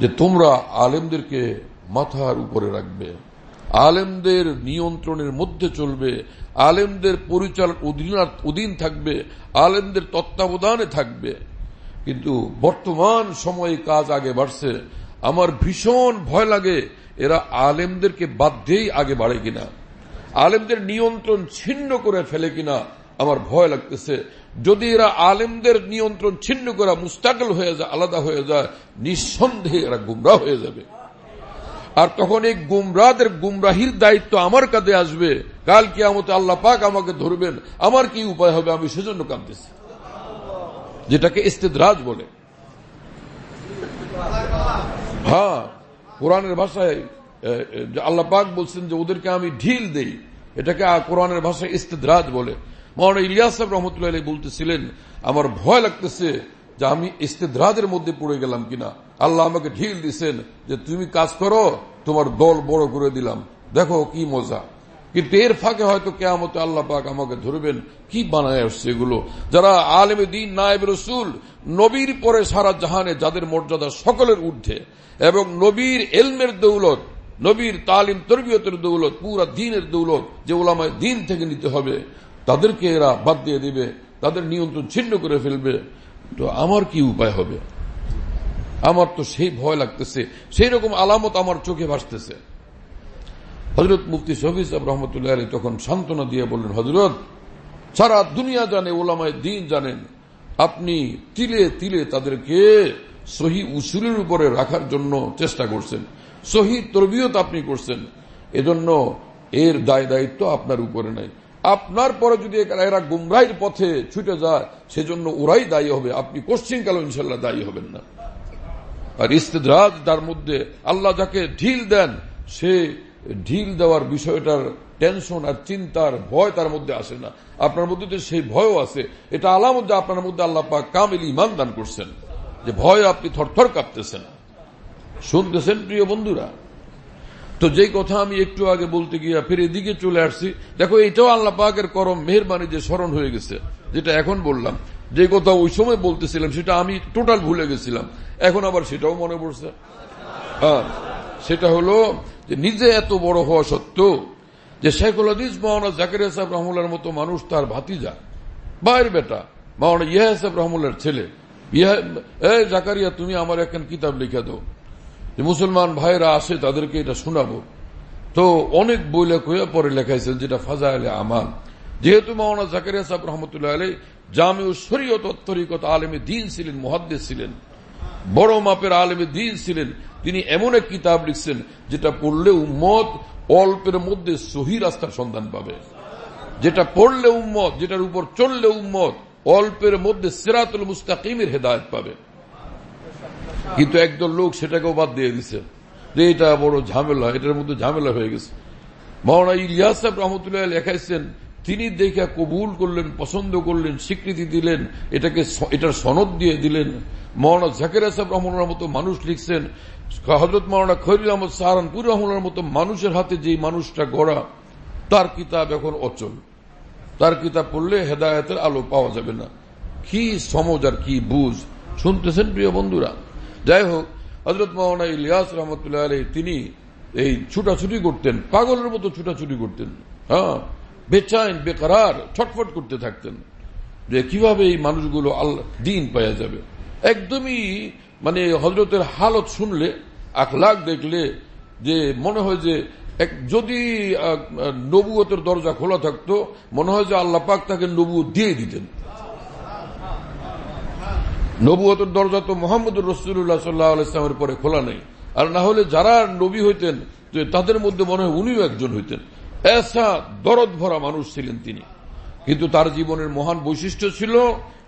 যে তোমরা আলেমদেরকে মাথার উপরে রাখবে। আলেমদের নিয়ন্ত্রণের মধ্যে চলবে, আলেমদের পরিচালন অধীন থাকবে, আলেমদের তত্ত্বাবধানে থাকবে। কিন্তু বর্তমান সময়ে কাজ আগে বাড়ছে। আমার ভীষণ ভয় লাগে এরা আলেমদেরকে বাধ্যেই আগে বাড়ে কিনা। আলেমদের নিয়ন্ত্রণ ছিন্ন করে ফেলে কিনা আমার ভয় লাগতেছে। যদি এরা আলেমদের নিয়ন্ত্রণ ছিন্ন করা মুস্তাকল হয়ে যায়, আলাদা হয়ে যায়, নিঃসন্দেহে এরা গুমরা হয়ে যাবে। আর তখন এই গুমরাদের গুমরাহির দায়িত্ব আমার কাঁধে আসবে। কাল কি আমতে আল্লাহ পাক আমাকে ধরবেন। আমার কি উপায় হবে আমি সেজন্য কাঁদতেছি। যেটাকে ইস্তেদরাজ বলে। হ্যাঁ কোরআনের ভাষায় আল্লাহ পাক বলছেন যে ওদেরকে আমি ঢিল দেই। এটাকে কোরআনের ভাষায় ইস্তেদরাজ বলে। মহানা ইলিয়াস রহমতুল্লাহ বলতেছিলেন, আমার ভয় লাগতেছে যে আমি ইস্তেদরাজের মধ্যে পড়ে গেলাম কিনা। আল্লাহ আমাকে ঢিল দিছেন যে তুমি কাজ করো, তোমার দল বড় করে দিলাম। দেখো কি মজা। কিন্তু এর ফাঁকে হয়তো কেয়ামতে আল্লাহ পাক আমাকে ধরবেন। কি বানায় আসছে এগুলো? যারা আলেমে দিন, নায়েব রসুল, নবীর পরে সারা জাহানে যাদের মর্যাদা সকলের ঊর্ধ্বে এবং নবীর এলমের দৌলত নবীর তালিম তরবিয়তের দৌলত, পুরা দিনের দৌলত যে ওলামায় দিন থেকে নিতে হবে, তাদেরকে এরা বাদ দিয়ে দিবে, তাদের নিয়ন্ত্রণ ছিন্ন করে ফেলবে। তো আমার কি উপায় হবে? আমার তো সেই ভয় লাগতেছে সেই রকম আলামত আমার চোখে ভাসতেছে। হজরত মুফতি শফিজ সাহেব রহমতুল্লাহ আলী তখন সান্ত্বনা দিয়ে বললেন হজরত সারা দুনিয়া জানে, ওলামায় দিন জানেন, আপনি তিলে তিলে তাদেরকে সহি উসুলের উপরে রাখার জন্য চেষ্টা করছেন। সহি তরবিয়ত আপনি করছেন। এজন্য এর দায় দায়িত্ব আপনার উপরে নাই। আপনার পরে যদি এরা গুমরাইয়ের পথে ছুটে যায়, সেজন্য ওরাই দায়ী হবে। আপনি কোশ্চিন কালো ইনশাল্লাহ দায়ী হবেন না। আর ইস্তেদাজ তার মধ্যে আল্লাহ যাকে ঢিল দেন, সে ঢিল দেওয়ার বিষয়টার টেনশন আর চিন্তার ভয় তার মধ্যে আসে না। আপনার মধ্যে তো সেই ভয়ও আছে, এটা আলামত আপনার মধ্যে আল্লাহ পাক কামিল ইমান দান করছেন। যে ভয় আপনি থরথর কাঁপতেছেন। শুনতেছেন প্রিয় বন্ধুরা? তো যেই কথা আমি একটু আগে বলতে গিয়া ফের এদিকে চলে আসছি, দেখো এটাও আল্লাহ পাকের করম, মেহরবানি যে স্মরণ হয়ে গেছে, যেটা এখন বললাম, যে কথা ওই সময় বলতেছিলাম, সেটা আমি টোটাল ভুলে গেছিলাম, এখন আবার সেটাও মনে পড়ছে। হ্যাঁ সেটা হলো যে নিজে এত বড় হওয়া সত্ত্বেও যে শেখুল হাদিস মাওনা জাকির সাহেব রহমুল্লার মতো মানুষ তার ভাতিজা বাইর বেটা মাওনা ইহা সাহেব রহমুল্লার ছেলে। ইহা জাকারিয়া, তুমি আমার এখন কিতাব লিখে দাও। যে মুসলমান ভাইরা আসে তাদেরকে এটা শোনাবো। তো অনেক বই লেখা পরে লেখাইছেন, যেটা ফাজা আলে আমার যেহেতু মাওনা জাকারিয়া সাহেব রহমতুল্লাহ আলী জামি শরীয়ত তরিকত আলমে দিন ছিলেন মহাদ্দেশ ছিলেন, বড় মাপের আলেমে দিন ছিলেন, তিনি এমন এক কিতাব লিখছেন, যেটা পড়লে উম্মত অল্পের মধ্যে সহি রাস্তার সন্ধান পাবে। যেটা পড়লে উম্মত, যেটার উপর চললে উম্মত, অল্পের মধ্যে সেরাতুল মুস্তাকিমের হেদায়ত পাবে। কিন্তু একদল লোক সেটাকেও বাদ দিয়ে দিছে যে এটা বড় ঝামেলা, এটার মধ্যে ঝামেলা হয়ে গেছে। মহানা ইলিয়াস সাহেব রহমতুল্লাহ লেখাইছেন, তিনি দেখে কবুল করলেন, পছন্দ করলেন, স্বীকৃতি দিলেন, এটাকে এটার সনদ দিয়ে দিলেন। মৌলানা জাকের আসাব রহমানের মতো মানুষ লিখছেন হজরত মৌলানা খৈরুল আহমদ সাহারানপুর রহমানের মতো মানুষের হাতে যে মানুষটা গড়া, তার কিতাব এখন অচল। তার কিতাব পড়লে হেদায়তের আলো পাওয়া যাবে না। কি সমজ আর কি বুঝ। শুনতেছেন প্রিয় বন্ধুরা? যাই হোক হজরত মৌলানা ইলিয়াস রহমতুল্লাহ আলী তিনি এই ছুটাছুটি করতেন, পাগলের মতো ছুটাছুটি করতেন হ্যাঁ বেচাইন বেকার ছটফট করতে থাকতেন, যে কীভাবে এই মানুষগুলো আল্লাহ দিন পাওয়া যাবে। একদমই মানে হজরতের হালত শুনলে আখলাখ দেখলে, যে মনে হয় যে যদি নবুয়তের দরজা খোলা থাকতো, মনে হয় যে আল্লাহ পাক তাকে নবু দিয়ে দিতেন। নবুয়তের দরজা তো মোহাম্মদ রসুল্লাহ সাল্লাহ ইসলামের পরে খোলা নেই। আর না হলে যারা নবী হইতেন তাদের মধ্যে মনে হয় উনিও একজন হইতেন। এসা দরদ ভরা মানুষ ছিলেন তিনি। কিন্তু তার জীবনের মহান বৈশিষ্ট্য ছিল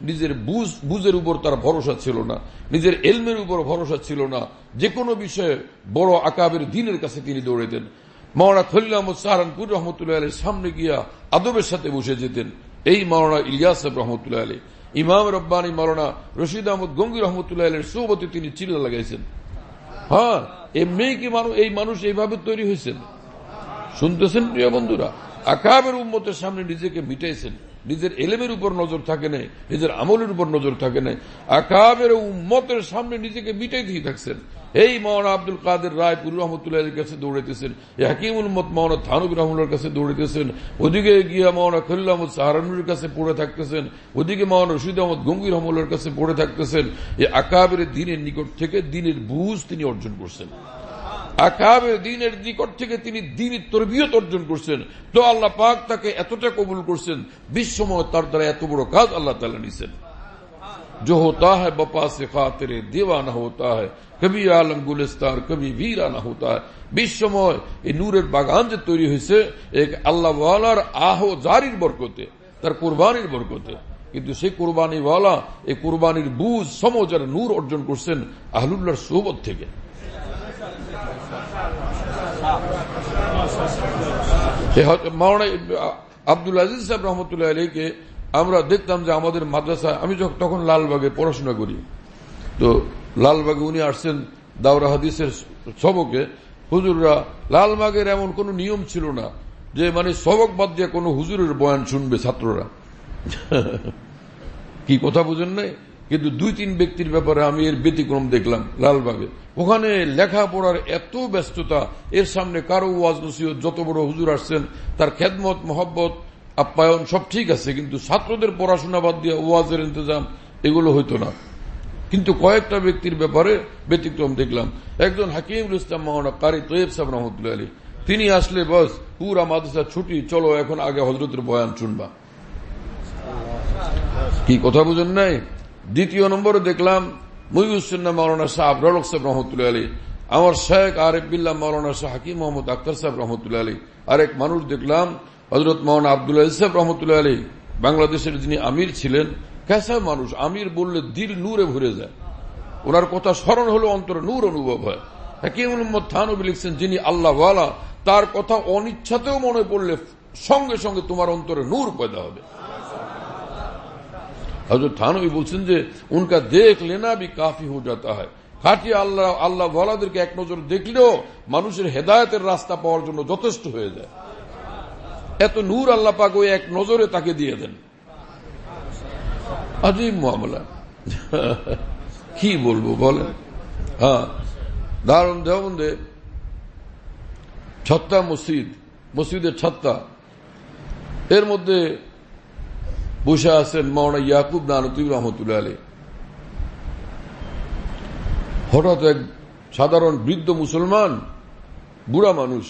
নিজের বুঝ, বুঝের উপর তার ভরসা ছিল না। নিজের এলমের উপর ভরসা ছিল না। যে কোনো বিষয়ে বড় আকাবের দিনের কাছে তিনি দৌড়েতেন মাওনা খলিল আহমদ সাহারানপুর রহমতুল্লাহ আলীর সামনে গিয়া আদবের সাথে বসে যেতেন। এই মাওনা ইলিয়াস রহমতুল্লাহ আলী। ইমাম রব্বানী মরনা রশিদ আহমদ গঙ্গি রহমতুল্লাহ সুবতী তিনি চিল্লা লাগাইছেন। হ্যাঁ এমনি কি মানুষ এই মানুষ এইভাবে তৈরি হয়েছেন শুনতেছেন প্রিয় বন্ধুরা, আকাবের উন্মতের সামনে নিজেকে মিটাইছেন। নিজের এলেমের উপর নজর থাকে নাই, নিজের আমলের উপর নজর থাকে নাই। আকাবের উম্মতের সামনে নিজেকে মিটাই দিয়ে থাকছেন। এই মৌলানা আব্দুল কাদের রায় পুর রহমতুল্লাহ কাছে দৌড়াইতেছেন হাকিমুল মত মৌলানা থানুবির রহমুল্লার কাছে দৌড়াইতেছেন, ওদিকে গিয়া মৌলানা খলিল আহমদ সাহারানুর কাছে পড়ে থাকতেছেন, ওদিকে মৌলানা রশিদ আহমদ গঙ্গির রহমুল্লার কাছে পড়ে থাকতেছেন। এই আকাবের দিনের নিকট থেকে দিনের বুঝ তিনি অর্জন করছেন। দিনের নিকট থেকে তিনি দিনের তরবিয়ত অর্জন করছেন। তো আল্লাহ পাক তাকে এতটা কবুল করছেন, বিশ্বময় তার দ্বারা এত বড় কাজ আল্লাহ তালা নিছেন। جو ہوتا ہے بپا سے خاطر دیوانہ ہوتا ہے کبھی عالم گلستار کبھی ویرانہ ہوতা ہے বিশ্বময় এই নূরের বাগান যে তৈরি হয়েছে, এক আল্লাহওয়ালার আহ জারির বরকতে, তার কোরবানির বরকতে। কিন্তু সেই কোরবানিওয়ালা, এই কোরবানির বুঝ সমজ আর নূর অর্জন করছেন আহলুল্লাহর সোহবত থেকে। আব্দুল আজিজ সাহেব রহমতুল্লাহ আলীকে আমরা দেখতাম যে আমাদের মাদ্রাসা আমি তখন লালবাগে পড়াশোনা করি। তো লালবাগে উনি আসছেন দাওরা হাদিসের সবকে। হুজুররা, লালবাগের এমন কোন নিয়ম ছিল না যে মানে সবক বাদ দিয়ে কোনো হুজুরের বয়ান শুনবে ছাত্ররা। কি কথা বুঝেন নাই? কিন্তু দুই, তিন ব্যক্তির ব্যাপারে আমি এর ব্যতিক্রম দেখলাম লালবাগে ওখানে লেখাপড়ার এত ব্যস্ততা, এর সামনে কারও ওয়াজ নসিহত যত বড় হুজুর আসছেন, তার খেদমত, মহব্বত, আপ্যায়ন সব ঠিক আছে, কিন্তু ছাত্রদের পড়াশোনা বাদ দিয়ে ওয়াজের ইন্তজাম, এগুলো হইতো না। কিন্তু কয়েকটা ব্যক্তির ব্যাপারে ব্যতিক্রম দেখলাম। একজন হাকিমুল ইসলাম মাওনা কারি তৈব সাহেব রহমতুল্লাহ আলী তিনি আসলে, বস, পুরা মাদ্রাসা ছুটি, চলো এখন আগে হজরতের বয়ান শুনবা। কি কথা বুঝেন নাই? দ্বিতীয় নম্বরে দেখলাম মুহিউসুন্না মৌলানা সাহেব রলক সাহেব রহমতুল্লাহ আলী আমার শেখ আরেফ বিল্লাহ মৌলানা শাহ হাকিম মোহাম্মদ আক্তার সাহেব রহমতুল্লাহ আলী আরেক মানুষ দেখলাম হজরত মৌলানা আবদুল্লাহ সাহেব রহমতুল্লাহ আলী বাংলাদেশের যিনি আমির ছিলেন, কেসা মানুষ, আমির বললে দিল নূরে ভরে যায়। ওনার কথা স্মরণ হলো অন্তরে নূর অনুভব হয়। যিনি আল্লাহওয়ালা তার কথা অনিচ্ছাতেও মনে পড়লে সঙ্গে সঙ্গে তোমার অন্তরে নূর পয়দা হবে। হজরত থানবী বলছেন যে, উনকা দেখ লেনা বি কাফি হয়ে যাতা হয় খাটিয়ে আল্লাহ আল্লাহ ওয়ালাদেরকে এক নজর দেখলেও মানুষের হেদায়তের রাস্তা পাওয়ার জন্য যথেষ্ট হয়ে যায়। এত নূর আল্লাহ পাক ওই এক নজরে তাকে দিয়ে দেন। আজিব মামলা। কি বলব বলেন? হ্যাঁ। দারুণ দেওবন্দে। ছত্তা মসজিদ, মসজিদের ছত্তা। এর মধ্যে বসে আছেন মৌনা ইয়াকুব নানতুব রহমতুল্লাহ আলী হঠাৎ এক সাধারণ বৃদ্ধ মুসলমান বুড়া মানুষ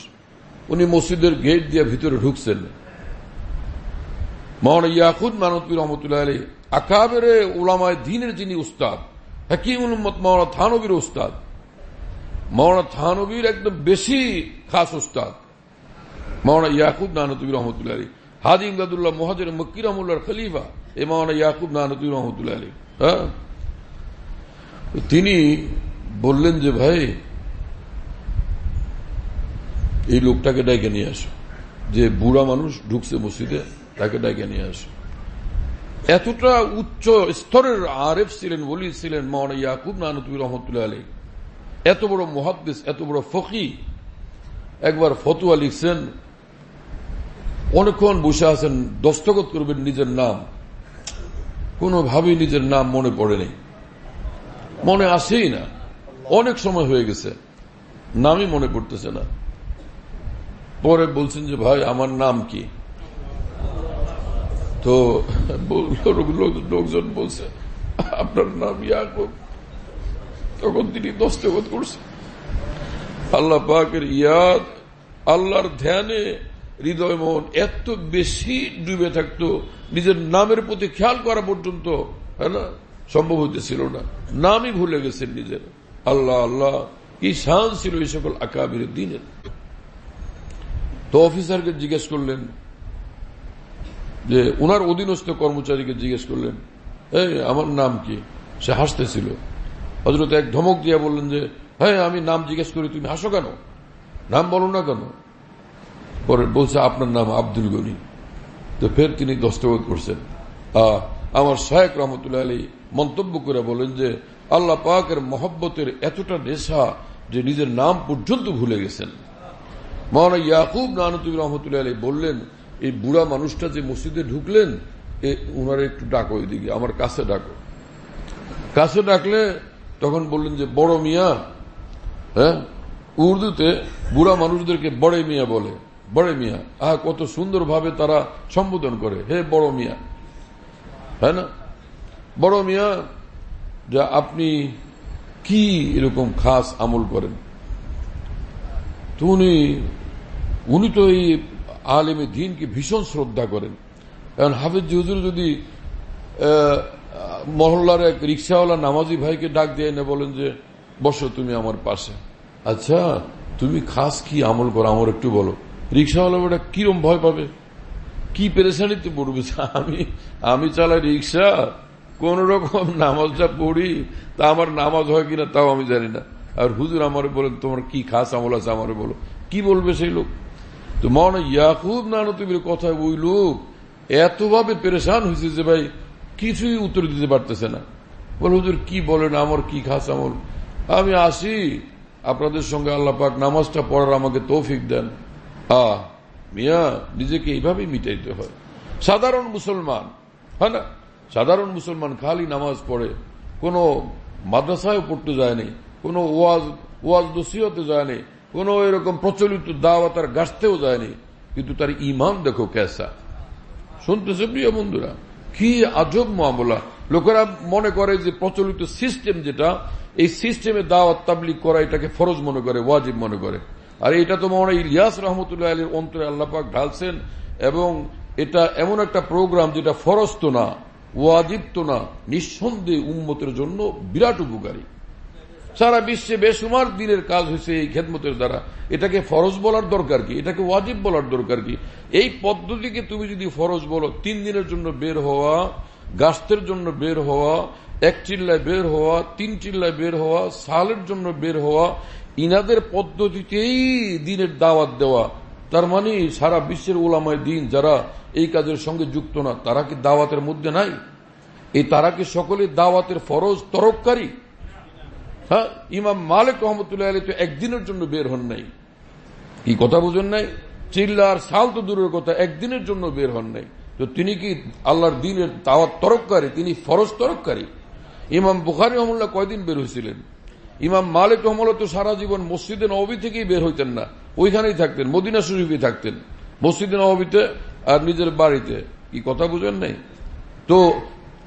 উনি মসজিদের গেট দিয়ে ভিতরে ঢুকছেন মৌনা ইয়াকুব নানতুব রহমতুল্লাহ আলী আকাবের ওলামায় দিনের যিনি উস্তাদ হাকিমুল মৌনা থানবীর উস্তাদ মৌনা থানবীর একদম বেশি খাস উস্তাদ মৌনা ইয়াকুব নানতুব রহমতুল্লাহ আলী হাজি ইমদাদুল্লাহ মহাজের মক্কির রহমুল্লার খলিফা, এ মাওনা ইয়াকুব নানতুব রহমতুল্লাহ আলী হ্যাঁ? তিনি বললেন যে, ভাই, এই লোকটাকে ডাইকে নিয়ে আসো। যে বুড়া মানুষ ঢুকছে মসজিদে, তাকে ডাইকে নিয়ে আসো। এতটা উচ্চ স্তরের আরেফ ছিলেন বলি ছিলেন মাওনা ইয়াকুব নানতুবি রহমতুল্লাহ আলী এত বড় মহাদ্দেশ এত বড় ফকি, একবার ফতুয়া লিখছেন অনেকক্ষণ বসে আছেন, দস্তখত করবেন নিজের নাম। কোনোভাবেই নিজের নাম মনে পড়ে নেই। মনে আসেই না। অনেক সময় হয়ে গেছে। নামই মনে পড়তেছে না। পরে বলছেন যে, ভাই, আমার নাম কি? তো লোকজন বলছে, আপনার নাম ইয়াকুব। তখন তিনি দস্তখত করছেন। আল্লাহ পাকের ইয়াদ আল্লাহর ধ্যানে হৃদয় মন এত বেশি ডুবে থাকতো, নিজের নামের প্রতি খেয়াল করা পর্যন্ত হ্যাঁ না? সম্ভব হইতেছিল না। নামই ভুলে গেছেন নিজের। আল্লাহ আল্লাহ, কি শান ছিল এই সকল আকাবির দিনের। তো অফিসারকে জিজ্ঞেস করলেন, যে উনার অধীনস্থ কর্মচারীকে জিজ্ঞেস করলেন, এই, আমার নাম কি? সে হাসতেছিল। হজরত এক ধমক দিয়া বললেন যে হ্যাঁ আমি নাম জিজ্ঞেস করি, তুমি হাসো কেন? নাম বলো না কেন? পরে বলছে, আপনার নাম আব্দুল গনি। তো ফের তিনি দস্তখত করছেন। আমার শাহেক রহমতুল্লাহ আলী মন্তব্য করে বলেন যে, আল্লাহ পাকের মহব্বতের এতটা নেশা যে নিজের নাম পর্যন্ত ভুলে গেছেন। মহানা ইয়াকুব নানতুবি রহমতুল্লাহ আলী বললেন, এই বুড়া মানুষটা যে মসজিদে ঢুকলেন উনারা একটু ডাকো এদিকে, আমার কাছে ডাকো। কাছে ডাকলে তখন বললেন যে, বড় মিয়া হ্যাঁ উর্দুতে বুড়া মানুষদেরকে বড় মিয়া বলে। বড় মিয়া। আহ, কত সুন্দর ভাবে তারা সম্বোধন করে। হে বড় মিয়া। হ্যাঁ না? বড় মিয়া, যা আপনি কি এরকম খাস আমল করেন? তো উনি উনি তো এই আলেমে দিনকে ভীষণ শ্রদ্ধা করেন। কারণ হাফিজ হুজুর যদি মহল্লার এক রিক্সাওয়ালা নামাজি ভাইকে ডাক দিয়ে এনে বলেন যে, বসো তুমি আমার পাশে। আচ্ছা তুমি খাস কি আমল করো? আমার একটু বলো। রিক্সাওয়ালা ওটা কিরম ভয় পাবে? কি পেরেশানিতে পড়বে? আমি আমি চালাই রিক্সা, কোন রকম নামাজটা পড়ি, তা আমার নামাজ হয় কিনা তাও আমি জানি না। আর হুজুর আমার বলেন, তোমার কি খাস আমল আছে আমার বলো। কি বলবে সেই লোক? তো মনে ইয়াকুব নানতিবের কথা ওই লোক এতভাবে পেরেশান হয়েছে যে ভাই, কিছুই উত্তর দিতে পারতেছে না। বলে, হুজুর, কি বলেন আমার কি খাস আমল? আমি আসি, আপনাদের সঙ্গে আল্লাহ পাক নামাজটা পড়ার আমাকে তৌফিক দেন। আ, মিয়া, নিজেকে এইভাবেই মিটাইতে হয়। সাধারণ মুসলমান হ্যাঁ না? সাধারণ মুসলমান খালি নামাজ পড়ে, কোন মাদ্রাসায় পড়তে যায়নি কোন ওয়াজ ওয়াজ দোষীয়তে যায়নি কোন এরকম প্রচলিত দাওয়াতার গাছতেও যায়নি কিন্তু তার ইমান দেখো ক্যাসা শুনতেছে প্রিয় বন্ধুরা? কি আজব মামলা। লোকেরা মনে করে যে প্রচলিত সিস্টেম যেটা, এই সিস্টেমে দাওয়াত তাবলিক করা এটাকে ফরজ মনে করে, ওয়াজিব মনে করে। আর এটা তো মনে ইলিয়াস রহমতুল্লাহ আলীর অন্তরে আল্লাপাক ঢালছেন, এবং এটা এমন একটা প্রোগ্রাম যেটা ফরজ তো না, ওয়াজিব না, নিঃসন্দেহে উম্মতের জন্য বিরাট উপকারী। সারা বিশ্বে বেসুমার দিনের কাজ হয়েছে এই খেদমতের দ্বারা। এটাকে ফরজ বলার দরকার কি? এটাকে ওয়াজিব বলার দরকার কি? এই পদ্ধতিকে তুমি যদি ফরজ বলো, তিন দিনের জন্য বের হওয়া গাস্তের জন্য বের হওয়া, এক চিল্লায় বের হওয়া, তিন চিল্লায় বের হওয়া, সালের জন্য বের হওয়া ইনাদের পদ্ধতিতেই দিনের দাওয়াত দেওয়া। তার মানে সারা বিশ্বের ওলামায় দিন যারা এই কাজের সঙ্গে যুক্ত না, তারা কি দাওয়াতের মধ্যে নাই? এই তারা কি সকলে দাওয়াতের ফরজ তরককারী? হ্যাঁ ইমাম মালিক রহমতুল্লাহ আলী তো একদিনের জন্য বের হন নাই। কি কথা বুঝেন নাই? চিল্লার সাল তো দূরের কথা, একদিনের জন্য বের হন নাই। তো তিনি কি আল্লাহর দিনের দাওয়াত তরককারী? তিনি ফরজ তরককারী। ইমাম বুখারি রহমুল্লাহ কয়দিন বের হয়েছিলেন? ইমাম মালিক তো সারা জীবন মসজিদে নবী থেকেই বের হইতেন না। ওইখানেই থাকতেন, মদিনা শরীফে থাকতেন। মসজিদে নবীতে আর নিজের বাড়িতে। কি কথা বুঝেন নাই? তো,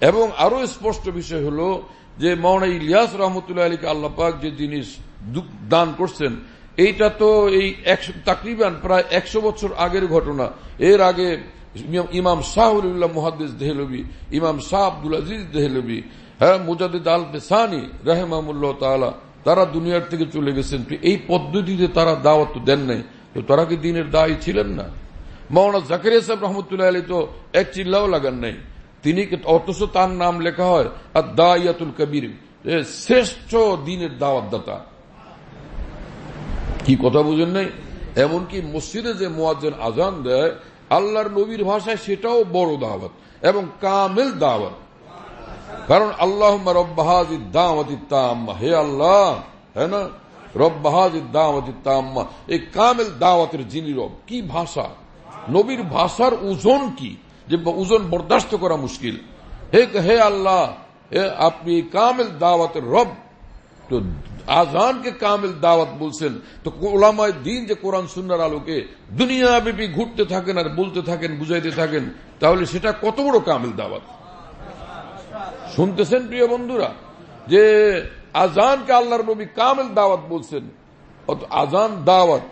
এবং আরও স্পষ্ট বিষয় হলো যে মৌনা ইলিয়াস রহমতুল্লাহ আলীকে আল্লাপাক যে জিনিস দান করছেন, এইটা তো এই তাকরিবান প্রায় একশো বছর আগের ঘটনা। এর আগে ইমাম শাহুল্লাহ মুহাদ্দিস দেহলবি, ইমাম শাহ আব্দুল আজিজ দেহলবি হ্যাঁ মুজাদিদ আল বেসানি রাহেমামুল্লাহ তালা তারা দুনিয়ার থেকে চলে গেছেন। এই পদ্ধতিতে তারা দাওয়াত দেন নাই। তো তারা কি দিনের দায়ী ছিলেন না? মৌনা জাকারিয়া সাহেব রহমতুল্লাহ আলী তো এক চিল্লাও লাগান নাই। তিনি অথচ তার নাম লেখা হয়? আর দায়াতুল কবির শ্রেষ্ঠ দিনের দাওয়াতদাতা। কি কথা বুঝেন নাই? এমনকি মসজিদে যে মোয়াজ্জেন আজান দেয়, আল্লাহর নবীর ভাষায় সেটাও বড় দাওয়াত এবং কামেল দাওয়াত। কারণ আল্লাহ রব্বাহাজি দাওয়াতি তাম্মা। হে আল্লাহ হ্যাঁ না? রব্বাহাজি দাওয়াতি তাম্মা। এই কামেল দাওয়াতের যিনি রব, কি ভাষা? নবীর ভাষার ওজন কি? যে ওজন বরদাস্ত করা মুশকিল। হে হে আল্লাহ আপনি কামেল দাওয়াতের রব। তো আজানকে কামেল দাওয়াত বলছেন। তো ওলামায় দিন যে কোরআন সুন্নার আলোকে দুনিয়াব্যাপী ঘুরতে থাকেন আর বলতে থাকেন, বুঝাইতে থাকেন, তাহলে সেটা কত বড় কামেল দাওয়াত? শুনতেছেন প্রিয় বন্ধুরা, যে আজানকে আল্লাহর নবী কামেল দাওয়াত বলছেন আজান দাওয়াত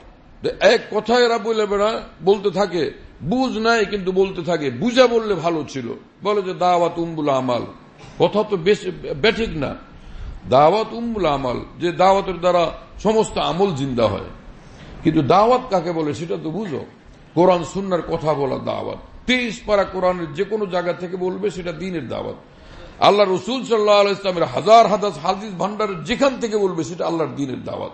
এক কথা এরা বলে বেড়া, বলতে থাকে, বুঝ নাই কিন্তু বলতে থাকে, বুঝা বললে ভালো ছিল। বলে যে দাওয়াত উম্বুল আমাল। কথা তো বেঠিক না। দাওয়াত উম্বুল আমাল, যে দাওয়াতের দ্বারা সমস্ত আমল জিন্দা হয়। কিন্তু দাওয়াত কাকে বলে সেটা তো বুঝো। কোরআন সুন্নার কথা বলা দাওয়াত। তেইশ পারা কোরআনের যে কোনো জায়গা থেকে বলবে সেটা দিনের দাওয়াত। আল্লাহ রসুল সাল্লাহ ইসলামের হাজার হাজার হাদিস ভান্ডারের যেখান থেকে বলবে সেটা আল্লাহর দিনের দাওয়াত।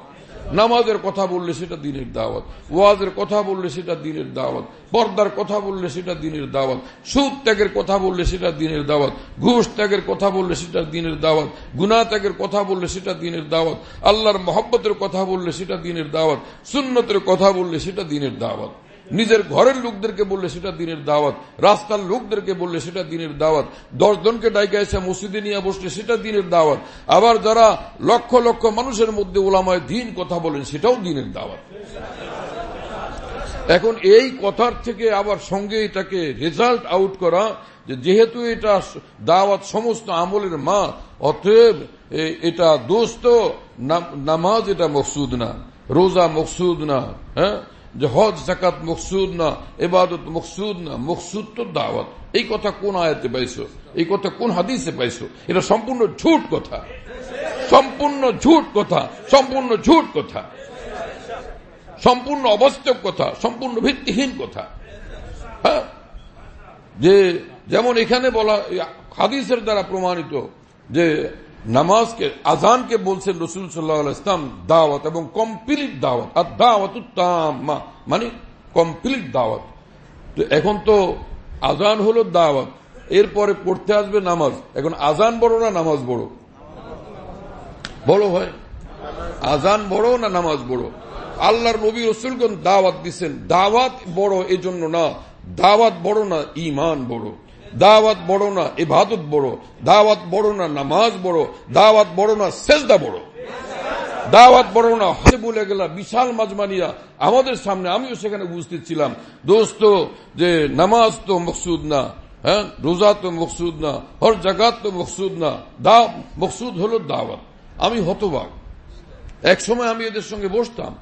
নামাজের কথা বললে সেটা দিনের দাওয়াত। ওয়াজের কথা বললে সেটা দিনের দাওয়াত। পর্দার কথা বললে সেটা দিনের দাওয়াত। সুদ ত্যাগের কথা বললে সেটা দিনের দাওয়াত। ঘুষ ত্যাগের কথা বললে সেটা দিনের দাওয়াত। গুনা ত্যাগের কথা বললে সেটা দিনের দাওয়াত। আল্লাহর মহব্বতের কথা বললে সেটা দিনের দাওয়াত। সুন্নতের কথা বললে সেটা দিনের দাওয়াত। নিজের ঘরের লোকদেরকে বললে সেটা দিনের দাওয়াত, রাস্তার লোকদেরকে বললে সেটা দিনের দাওয়াত দশ জনকে ডাইকা এসে মসজিদে নিয়ে বসলে সেটা দিনের দাওয়াত, আবার যারা লক্ষ লক্ষ মানুষের মধ্যে ওলামায় দিন কথা বলেন সেটাও দিনের দাওয়াত। এখন এই কথার থেকে আবার সঙ্গে এটাকে রেজাল্ট আউট করা যেহেতু এটা দাওয়াত সমস্ত আমলের মা অতএব এটা দোস্ত নামাজ এটা মকসুদ না, রোজা মকসুদ না হ্যাঁ? যে হজ জাকাত মকসুদ না এবাদত মকসুদ না মকসুদ তো দাওয়াত। এই কথা কোন আয়াতে পাইছো? এই কথা কোন হাদিসে পাইছো? এটা সম্পূর্ণ ঝুট কথা। সম্পূর্ণ ঝুট কথা। সম্পূর্ণ ঝুট কথা। সম্পূর্ণ অবাস্তব কথা। সম্পূর্ণ ভিত্তিহীন কথা। হ্যাঁ? যে, যেমন এখানে বলা, হাদিসের দ্বারা প্রমাণিত যে নামাজকে আজানকে বলছেন রসুল সাল্লাহ দাওয়াত এবং কমপ্লিট দাওয়াত। আর দাওয়াত মানে কমপ্লিট দাওয়াত। তো এখন তো আজান হলো দাওয়াত, এরপরে পড়তে আসবে নামাজ। এখন আজান বড় না নামাজ বড়? বড় হয়। আজান বড় না নামাজ বড়? আল্লাহর নবী রসুলগণ দাওয়াত দিচ্ছেন। দাওয়াত বড় এজন্য না, দাওয়াত বড় না ইমান বড়। দাওয়াত বড় না, ইবাদত বড়। দাওয়াত বড় না, নামাজ বড়। দাওয়াত বড় না, সেজদা বড়। দাওয়াত বড় না হয়ে বলে গেল, বিশাল মাজমানিয়া। আমাদের সামনে আমিও সেখানে উপস্থিত ছিলাম। দোস্ত, যে নামাজ তো মকসুদ না হ্যাঁ? রোজা তো মকসুদ না, হর জাগাত তো মকসুদ না। দা, মকসুদ হলো দাওয়াত। আমি হতবাক। এক সময় আমি এদের সঙ্গে বসতাম,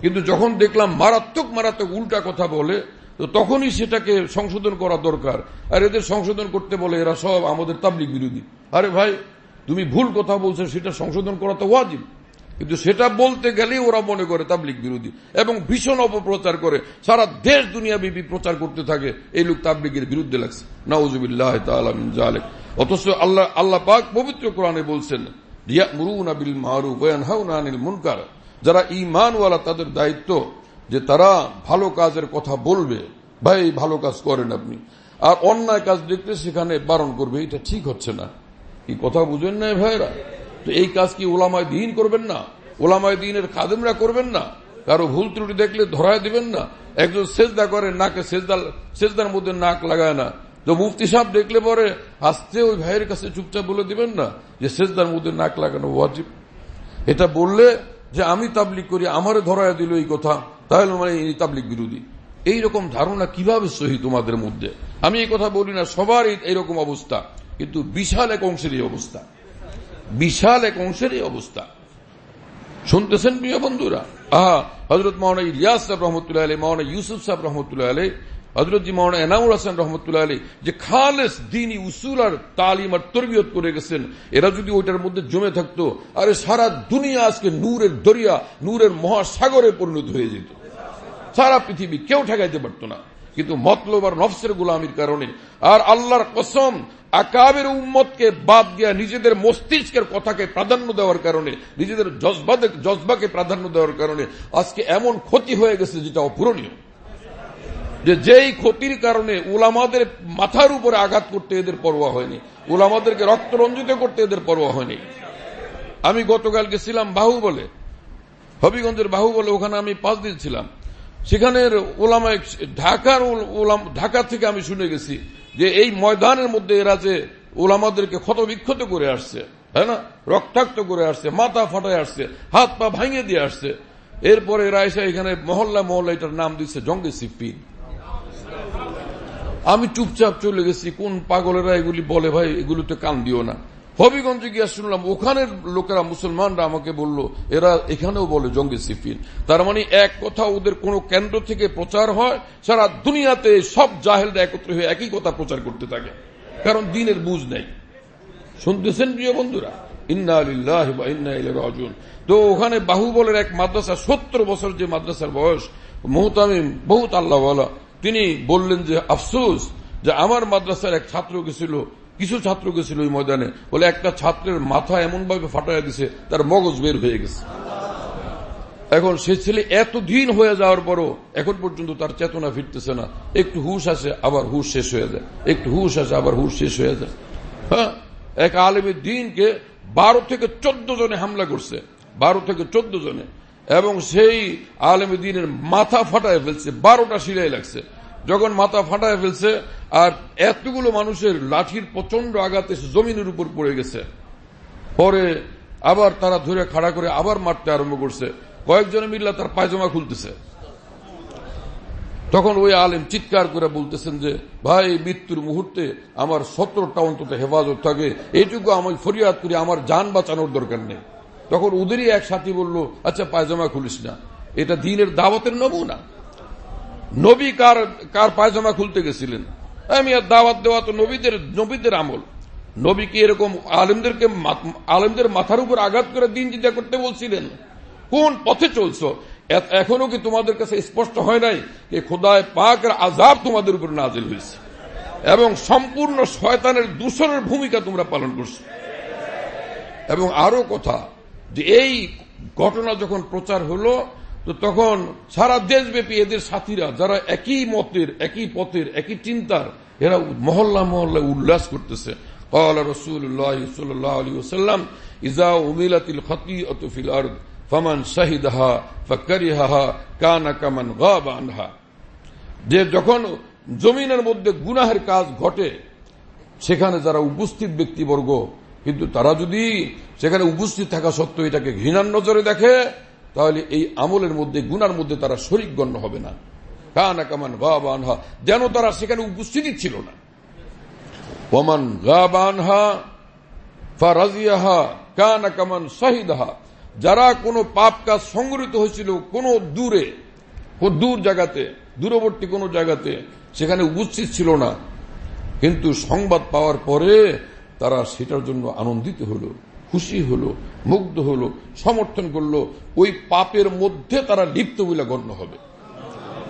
কিন্তু যখন দেখলাম মারাত্মক মারাত্মক উল্টা কথা বলে তো তখনই সেটাকে সংশোধন করা দরকার। আর এদের সংশোধন করতে বলে এরা সব আমাদের তাবলিক বিরোধী। আরে ভাই, তুমি ভুল কথা বলছো, সেটা সংশোধন করা তো ওয়াজিব। কিন্তু সেটা বলতে গেলেই ওরা মনে করে তাবলিক বিরোধী এবং ভীষণ অপপ্রচার করে। সারা দেশ দুনিয়া বিপি প্রচার করতে থাকে, এই লোক তাবলিগের বিরুদ্ধে লাগছে। নওয়াজুবিল্লাহ অথচ আল্লাহ আল্লাহ পাক পবিত্র কোরআনে বলছেন মুনকার। যারা ইমানওয়ালা তাদের দায়িত্ব যে তারা ভালো কাজের কথা বলবে, ভাই, ভালো কাজ করেন আপনি। আর অন্যায় কাজ দেখতে সেখানে বারণ করবে, এটা ঠিক হচ্ছে না। এই কথা বুঝেন না ভাইরা তো এই কাজ কি ওলামায় দিন করবেন না? ওলামায় দিনের খাদেমরা করবেন না? কারও ভুল ত্রুটি দেখলে ধরায় দিবেন না? একজন সেজদা করে, নাকে সেজদা, সেজদার মধ্যে নাক লাগায় না। তো মুফতি সাহেব দেখলে পরে আসতে ওই ভাইয়ের কাছে চুপচাপ বলে দিবেন না যে সেজদার মধ্যে নাক লাগানো ওয়াজিব? এটা বললে যে আমি তাবলিক করি, আমারে ধরায় দিল এই কথা। তাহলে মানে ইনি তাবলিক বিরোধী। এইরকম ধারণা কীভাবে সহি তোমাদের মধ্যে? আমি এই কথা বলি না, সবার এইরকম অবস্থা। কিন্তু বিশাল এক অংশের এই অবস্থা। বিশাল এক অংশের এই অবস্থা। শুনতেছেন প্রিয় বন্ধুরা? আহা হজরত মাওনা ইলিয়াস সাহেব রহমতুল্লাহ আলী মাওনা ইউসুফ সাহেব রহমতুল্লাহ আলী হজরতজি মাওনা এনামুল হাসান রহমতুল্লাহ আলী যে খালেস দিনী উসুল আর তালিম আর তরবিয়ত করে গেছেন, এরা যদি ওইটার মধ্যে জমে থাকতো, আরে সারা দুনিয়া আজকে নূরের দরিয়া, নূরের মহাসাগরে পরিণত হয়ে যেত। সারা পৃথিবী কেউ ঠেকাইতে পারত না। কিন্তু মতলব আর নফসের গুলামির কারণে, আর আল্লাহর কসম, আকাবের উম্মতকে বাদ দিয়া নিজেদের মস্তিষ্কের কথাকে প্রাধান্য দেওয়ার কারণে, নিজেদের জজবাকে প্রাধান্য দেওয়ার কারণে, আজকে এমন ক্ষতি হয়ে গেছে যেটা অপূরণীয়। যে যেই ক্ষতির কারণে উলামাদের মাথার উপরে আঘাত করতে এদের পরোয়া হয়নি, উলামাদেরকে রক্ত রঞ্জিত করতে এদের পরোয়া হয়নি। আমি গতকাল গেছিলাম বাহু বলে, হবিগঞ্জের বাহু বলে, ওখানে আমি পাঁচ দিন ছিলাম। সেখানের ওলামায় ঢাকার ঢাকা থেকে আমি শুনে গেছি যে এই ময়দানের মধ্যে এরা যে ওলামাদেরকে ক্ষত বিক্ষত করে আসছে হ্যাঁ না? রক্তাক্ত করে আসছে, মাথা ফাটায় আসছে, হাত পা ভাঙে দিয়ে আসছে। এরপরে এরা এসে এখানে মহল্লা মহল্লা এটার নাম দিচ্ছে জঙ্গে সিপিন আমি চুপচাপ চলে গেছি, কোন পাগলেরা এগুলি বলে ভাই, এগুলোতে কান দিও না। হবিগঞ্জে গিয়া শুনলাম, ওখানের লোকেরা, মুসলমানরা আমাকে বলল, এরা এখানেও বলে জঙ্গি সিফিন তার মানে এক কথা, ওদের কোন কেন্দ্র থেকে প্রচার হয়, সারা দুনিয়াতে সব জাহেলরা একত্র হয়ে একই কথা প্রচার করতে থাকে। কারণ দিনের বুঝ নেই। শুনতেছেন প্রিয় বন্ধুরা? ইন্না রাজুন তো ওখানে বাহুবলের এক মাদ্রাসা, সত্তর বছর যে মাদ্রাসার বয়স, মোহতামিম, বহুত আল্লাহ তিনি বললেন যে, আফসোস যে আমার মাদ্রাসার এক ছাত্র গেছিল কিছু ছাত্র গেছিল ওই ময়দানে। বলে, একটা ছাত্রের মাথা এমন ভাবে ফাটাই দিছে, তার মগজ বের হয়ে গেছে। এখন সে ছেলে এতদিন হয়ে যাওয়ার পরও এখন পর্যন্ত তার চেতনা ফিরতেছে না। একটু হুশ আসে আবার হুশ শেষ হয়ে যায়। একটু হুশ আসে আবার হুশ শেষ হয়ে যায়। হ্যাঁ? এক আলমের দিনকে বারো থেকে চোদ্দ জনে হামলা করছে। বারো থেকে চোদ্দ জনে। এবং সেই আলমী দিনের মাথা ফাটায় ফেলছে, বারোটা শিলাই লাগছে। যখন মাথা ফাটায় ফেলছে, আর এতগুলো মানুষের লাঠির প্রচণ্ড আঘাত জমিনের উপর পড়ে গেছে। পরে আবার তারা ধরে খাড়া করে আবার মারতে আরম্ভ করছে। কয়েকজনে মিল্লা তার পায়জামা খুলতেছে। তখন ওই আলেম চিৎকার করে বলতেছেন যে, ভাই, মৃত্যুর মুহূর্তে আমার সত্তরটা অন্তত হেফাজত থাকে। এইটুকু আমি ফরিয়াদ করি, আমার যান বাঁচানোর দরকার নেই। তখন ওদেরই এক সাথী বলল আচ্ছা পায়জামা খুলিস না। এটা দিনের দাওয়াতের নমুনা। নবী কার কার পায়জামা খুলতে গেছিলেন? আমি আর দাওয়াত দেওয়া তো নবীদের নবীদের আমল। নবী কি এরকম আলেমদেরকে আলেমদের মাথার উপর আঘাত করে দিন চিন্তা করতে বলছিলেন? কোন পথে চলছ? এখনও কি তোমাদের কাছে স্পষ্ট হয় নাই যে খোদায় পাকের আজাব তোমাদের উপর নাজিল হয়েছে? এবং সম্পূর্ণ শয়তানের দূষণের ভূমিকা তোমরা পালন করছ। এবং আরও কথা যে এই ঘটনা যখন প্রচার হলো তো তখন সারা দেশব্যাপী এদের সাথীরা যারা একই মতের একই পথের একই চিন্তার এরা মহল্লা মহল্লায় উল্লাস করতেছে قال رسول الله صلى الله عليه وسلم اذا املت الخطيئه في الارض فمن شهدها فكرهها كان كمن غاب عنها যে যখন জমিনের মধ্যে গুনাহের কাজ ঘটে সেখানে যারা উপস্থিত ব্যক্তিবর্গ কিন্তু তারা যদি সেখানে উপস্থিত থাকা সত্ত্বেও এটাকে ঘৃণার নজরে দেখে, তাহলে এই আমলের মধ্যে, গুনার মধ্যে তারা শরিক গণ্য হবে না। কানা কামান গাবানহা যেন তারা সেখানে উপস্থিতি ছিল না। ওমান গাবানহা ফারাজিয়াহা, কানা কামান শাহিদাহা যারা কোনো পাপ কাজ সংগঠিত হয়েছিল কোন দূরে দূর জায়গাতে, দূরবর্তী কোন জায়গাতে, সেখানে উপস্থিত ছিল না। কিন্তু সংবাদ পাওয়ার পরে তারা সেটার জন্য আনন্দিত হলো, খুশি হলো, মুগ্ধ হলো, সমর্থন করল। ওই পাপের মধ্যে তারা লিপ্ত বলে গণ্য হবে।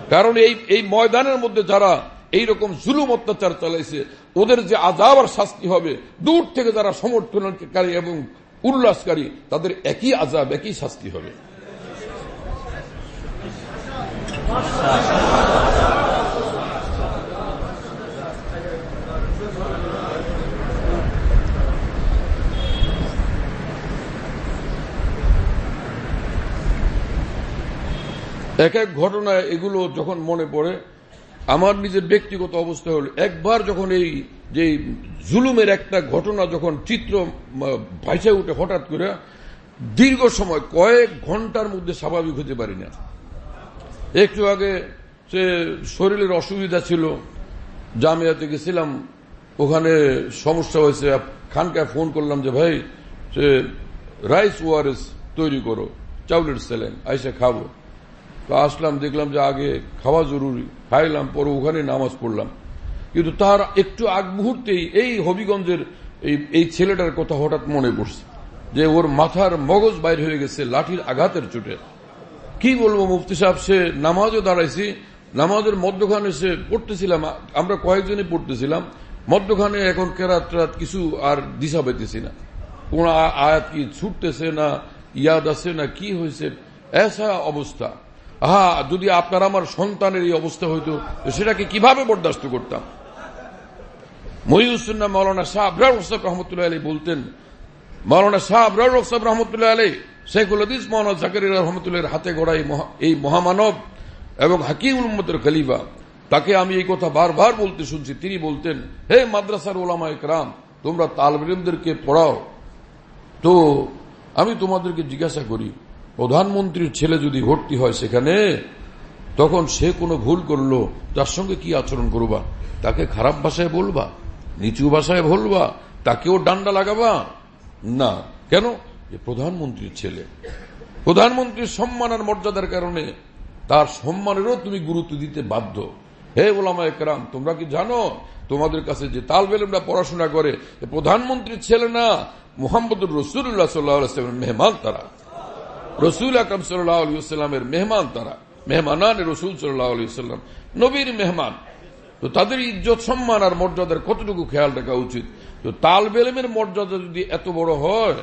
কারণ এই এই ময়দানের মধ্যে যারা এই রকম জুলুম অত্যাচার চালাইছে, ওদের যে আজাব আর শাস্তি হবে, দূর থেকে যারা সমর্থনকারী এবং উল্লাসকারী, তাদের একই আজাব একই শাস্তি হবে। এক এক ঘটনায় এগুলো যখন মনে পড়ে, আমার নিজের ব্যক্তিগত অবস্থা হল, একবার যখন এই যে জুলুমের একটা ঘটনা যখন চিত্র ভাইসে উঠে হঠাৎ করে, দীর্ঘ সময়, কয়েক ঘণ্টার মধ্যে স্বাভাবিক হতে পারি না। একটু আগে সে শরীরের অসুবিধা ছিল, জামিয়াতে গেছিলাম, ওখানে সমস্যা হয়েছে খানকায় ফোন করলাম যে, ভাই, সে রাইস ওয়ারেস তৈরি করো, চাউলের সেলেন, আইসে খাব। তো আসলাম, দেখলাম যে আগে খাওয়া জরুরি। খাইলাম, পরে ওখানে নামাজ পড়লাম। কিন্তু তার একটু আগ মুহূর্তেই এই হবিগঞ্জের এই ছেলেটার কথা হঠাৎ মনে পড়ছে যে ওর মাথার মগজ বাইর হয়ে গেছে লাঠির আঘাতের চোটে। কি বলব মুফতি সাহেব, সে নামাজও দাঁড়াইছি, নামাজের মধ্যখানে সে পড়তেছিলাম, আমরা কয়েকজনই পড়তেছিলাম, মধ্যখানে এখন কেরাত কিছু আর দিশা পেতেছি না। কোন আয়াত কি ছুটতেছে না, ইয়াদ আছে না, কি হয়েছে? এসা অবস্থা। হা যদি আপনার আমার সন্তানের এই অবস্থা হইতো সেটাকে কীভাবে বরদাস্ত করতাম? মহিউসুন্না মৌলানা শাহ আবরার রহসাব রহমতুল্লাহ আলী বলতেন মৌলানা শাহ আবরার রহসাব রহমতুল্লাহ আলী শেখুল হদিস মৌলানা জাকির রহমতুল্লাহ হাতে গড়া এই মহামানব এবং হাকিম উম্মতের খলিফা, তাকে আমি এই কথা বারবার বলতে শুনছি। তিনি বলতেন, হে মাদ্রাসার ওলামা একরাম, তোমরা তালবিলমদেরকে পড়াও। তো আমি তোমাদেরকে জিজ্ঞাসা করি প্রধানমন্ত্রীর ছেলে যদি ভর্তি হয় সেখানে, তখন সে কোনো ভুল করল, তার সঙ্গে কি আচরণ করবা? তাকে খারাপ ভাষায় বলবা? নিচু ভাষায় বলবা? তাকেও ডান্ডা লাগাবা? না। কেন? যে প্রধানমন্ত্রীর ছেলে। প্রধানমন্ত্রীর সম্মান আর মর্যাদার কারণে তার সম্মানেরও তুমি গুরুত্ব দিতে বাধ্য। হে ওলামা একরাম, তোমরা কি জানো? তোমাদের কাছে যে তালবেলমরা পড়াশোনা করে প্রধানমন্ত্রীর ছেলে না, মোহাম্মদুর রসুল্লাহ সাল্লাহ মেহমান তারা। রসুল আকরম সাল্লামের মেহমান তারা মেহমানান রসুল সাল্লাম নবীর মেহমান তো তাদের ইজ্জত সম্মান আর মর্যাদার কতটুকু খেয়াল রাখা উচিত তো তালবেলেমের মর্যাদা যদি এত বড় হয়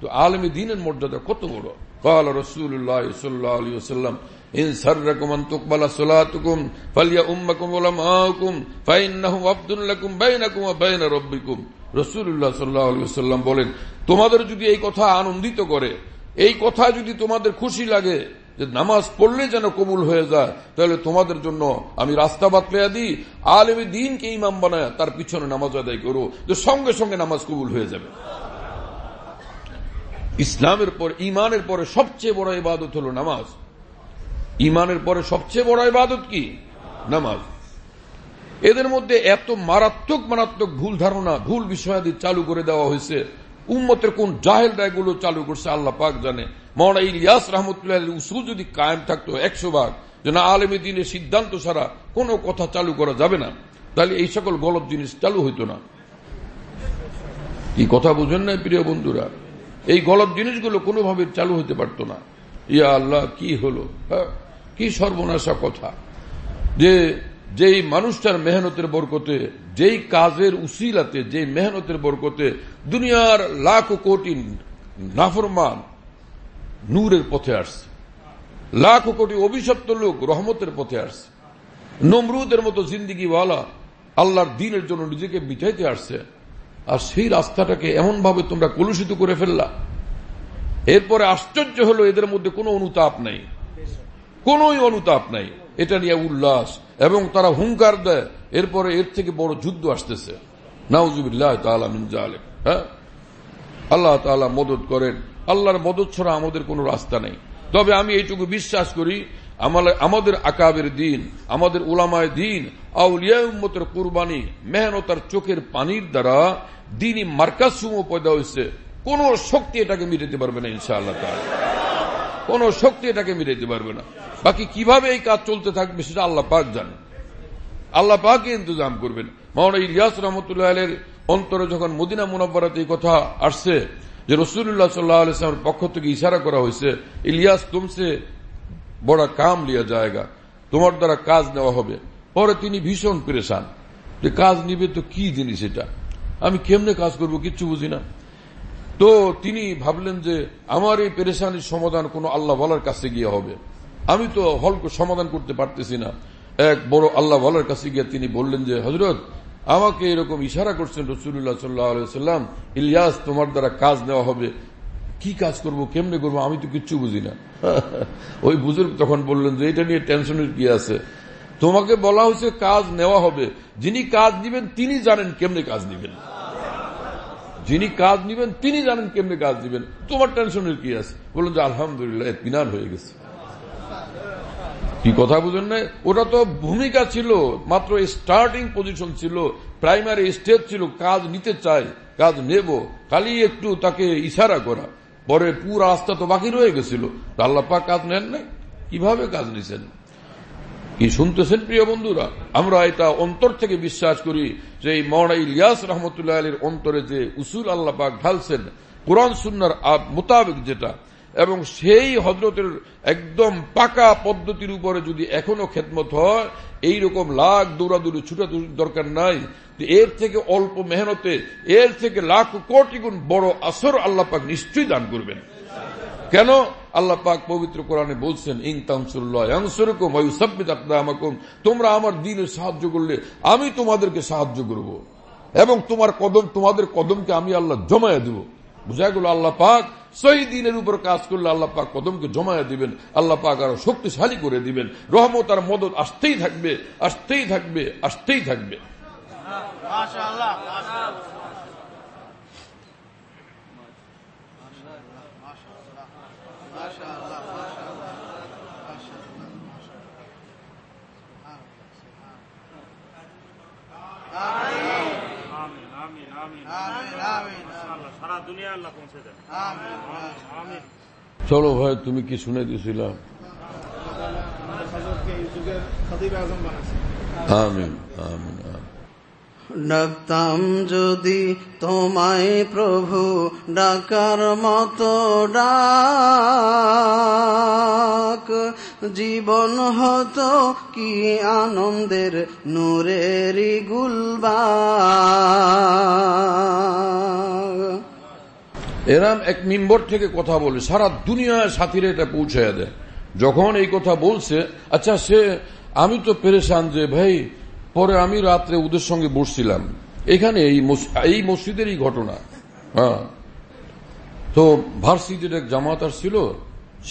তো আলমী দিনের মর্যাদা কত বড় قال رسول الله صلى الله عليه وسلم إن سركم أن تقبل صلاتكم فليؤمكم علماؤكم فإنهم عبد لكم بينكم وبين ربكم রসুল্লাহ সাল্লাহ আলী সাল্লাম বলেন তোমাদের যদি এই কথা আনন্দিত করে এই কথা যদি তোমাদের খুশি লাগে যে নামাজ পড়লে যেন কবুল হয়ে যায়, তাহলে তোমাদের জন্য আমি রাস্তা বাতলাইয়া দিই, আলেমী দিনকে ইমাম বানায়, তার পিছনে নামাজ আদায় করো, যে সঙ্গে সঙ্গে নামাজ কবুল হয়ে যাবে। ইসলামের পর, ইমানের পরে সবচেয়ে বড় ইবাদত হল নামাজ। ইমানের পরে সবচেয়ে বড় ইবাদত কি? নামাজ। এদের মধ্যে এত মারাত্মক মারাত্মক ভুল ধারণা, ভুল বিষয়াদি চালু করে দেওয়া হয়েছে। উম্মতের কোন জাহেল রায়গুলো চালু করছে, আল্লাহ পাক জানে। মৌলা ইলিয়াস রহমতুল্লাহ উসুল যদি কায়েম থাকতো একশো ভাগ। যে না, আলমী দিনের সিদ্ধান্ত ছাড়া কোনো কথা চালু করা যাবে না। তাহলে এই সকল গলত জিনিস চালু হইতো না। কি কথা বুঝেন না প্রিয় বন্ধুরা? এই গলত জিনিসগুলো কোনোভাবে চালু হতে পারতো না। ইয়া আল্লাহ, কি হলো? হ্যাঁ কি সর্বনাশা কথা। যে যেই মানুষটার মেহনতের বরকতে, যেই কাজের উসিলাতে, যেই মেহনতের বরকতে দুনিয়ার লাখ কোটি নাফরমান নূরের পথে আসছে। লাখ কোটি অভিশপ্ত লোক রহমতের পথে আসছে। নমরুদের মতো জিন্দিগিওয়ালা আল্লাহর দিনের জন্য নিজেকে বিঠাইতে আসছে। আর সেই রাস্তাটাকে এমন ভাবে তোমরা কলুষিত করে ফেললা। এরপরে আশ্চর্য হলো এদের মধ্যে কোনো অনুতাপ নাই। কোন অনুতাপ নাই। এটা নিয়ে উল্লাস। এবং তারা হুঙ্কার দেয়। এরপরে এর থেকে বড় যুদ্ধ আসতেছে। হ্যাঁ? আল্লাহ তালা মদত করেন। আল্লাহর মদত ছাড়া আমাদের কোনো রাস্তা নেই। তবে আমি এইটুকু বিশ্বাস করি আমাদের আকাবের দিন, আমাদের উলামায় দিন, আউলিয়া কুরবানি মেহনতার চোখের পানির দ্বারা দিনই মার্কাজ সমূহ পয়দা হয়েছে কোন শক্তি এটাকে মিটাতে পারবে না ইনশাআল্লাহ কোন শক্তি এটাকে মিটাইতে পারবে না। বাকি কীভাবে এই কাজ চলতে থাকবে সেটা আল্লাহ পাক জানে। আল্লাহ পাক ইন্তজাম করবেন। মাওনা ইলিয়াস রহমতুল্লাহ অন্তরে যখন মদিনা মুনাব্বারাতে এই কথা আসছে যে রসুল্লাহ সাল্লাহামের পক্ষ থেকে ইশারা করা হয়েছে, ইলিয়াস তুমসে বড় কাম লিয়া জায়গা তোমার দ্বারা কাজ নেওয়া হবে। পরে তিনি ভীষণ পরেশান যে কাজ নিবে তো কি জিনিস এটা? আমি কেমনে কাজ করব কিচ্ছু বুঝি না। তো তিনি ভাবলেন যে আমার এই পেরেশানির সমাধান কোন আল্লাহ বলার কাছে গিয়ে হবে। আমি তো হলকে সমাধান করতে পারতেছি না। এক বড় আল্লাহ বলার কাছে গিয়ে তিনি বললেন যে হজরত আমাকে এরকম ইশারা করছেন রসুল্লাহ সাল্লাম ইলিয়াস তোমার দ্বারা কাজ নেওয়া হবে। কি কাজ করব কেমনে করব আমি তো কিচ্ছু বুঝি না। ওই বুজুর্গ তখন বললেন যে এটা নিয়ে টেনশনের কি আছে? তোমাকে বলা হয়েছে কাজ নেওয়া হবে। যিনি কাজ নিবেন তিনি জানেন কেমনে কাজ নিবেন যিনি কাজ নিবেন, তিনি জানেন কেমনে কাজ দিবেন তোমার টেনশনের কি আছে? বললেন যে, আলহামদুলিল্লাহ পিনার হয়ে গেছে। কি কথা বুঝেন না ওটা তো ভূমিকা ছিল, মাত্র স্টার্টিং পজিশন ছিল প্রাইমারি স্টেজ ছিল, কাজ নিতে চাই কাজ নেব, খালি একটু তাকে ইশারা করা। পরে পুরো রাস্তা তো বাকি রয়ে গেছিল। আল্লাপা কাজ নেন নাই? কীভাবে কাজ নিছেন? কি শুনতেছেন প্রিয় বন্ধুরা? আমরা এটা অন্তর থেকে বিশ্বাস করি যে এই মৌনা ইলিয়াস রহমতুল্লাহ আলীর অন্তরে যে উসুল আল্লাহ পাক ঢালছেন, কোরআন সুন্নার মোতাবেক যেটা, এবং সেই হজরতের একদম পাকা পদ্ধতির উপরে যদি এখনও খেদমত হয়, এইরকম লাখ দৌড়াদৌড়ি ছুটা দরকার নাই। এর থেকে অল্প মেহনতে, এর থেকে লাখ কোটি গুণ বড় আসর আল্লাহ পাক নিশ্চয়ই দান করবেন। কেন? আল্লাহ পাক পবিত্র কোরআনে বলছেন ইং তামসুল্লাহরকম তোমরা আমার দিনে সাহায্য করলে আমি তোমাদেরকে সাহায্য করব। এবং তোমার কদম, তোমাদের কদমকে আমি আল্লাহ জমায়া দেব। বুঝা গেল আল্লাহ পাক সেই দিনের উপর কাজ করলে আল্লাহ পাক কদমকে জমায়া দিবেন, আল্লাহ পাক আরও শক্তিশালী করে দিবেন। রহমত আর মদত আসতেই থাকবে আসতেই থাকবে আসতেই থাকবে। চলো ভাই তুমি কি শুনে আমিন আমিন ডাকতাম যদি তোমায় প্রভু ডাকার মতো ডাক জীবন হতো কি আনন্দের নূরেরি গুলবা এরাম এক মিম্বর থেকে কথা বলে, সারা দুনিয়ার সাথীরা এটা পৌঁছায় দেয়। যখন এই কথা বলছে আচ্ছা সে, আমি তো পেরেশান যে, ভাই, পরে আমি রাত্রে ওদের সঙ্গে বসছিলাম। এখানে এই মসজিদেরই ঘটনা। হ্যাঁ। তো ভার্সিটির এক জামাত আর ছিল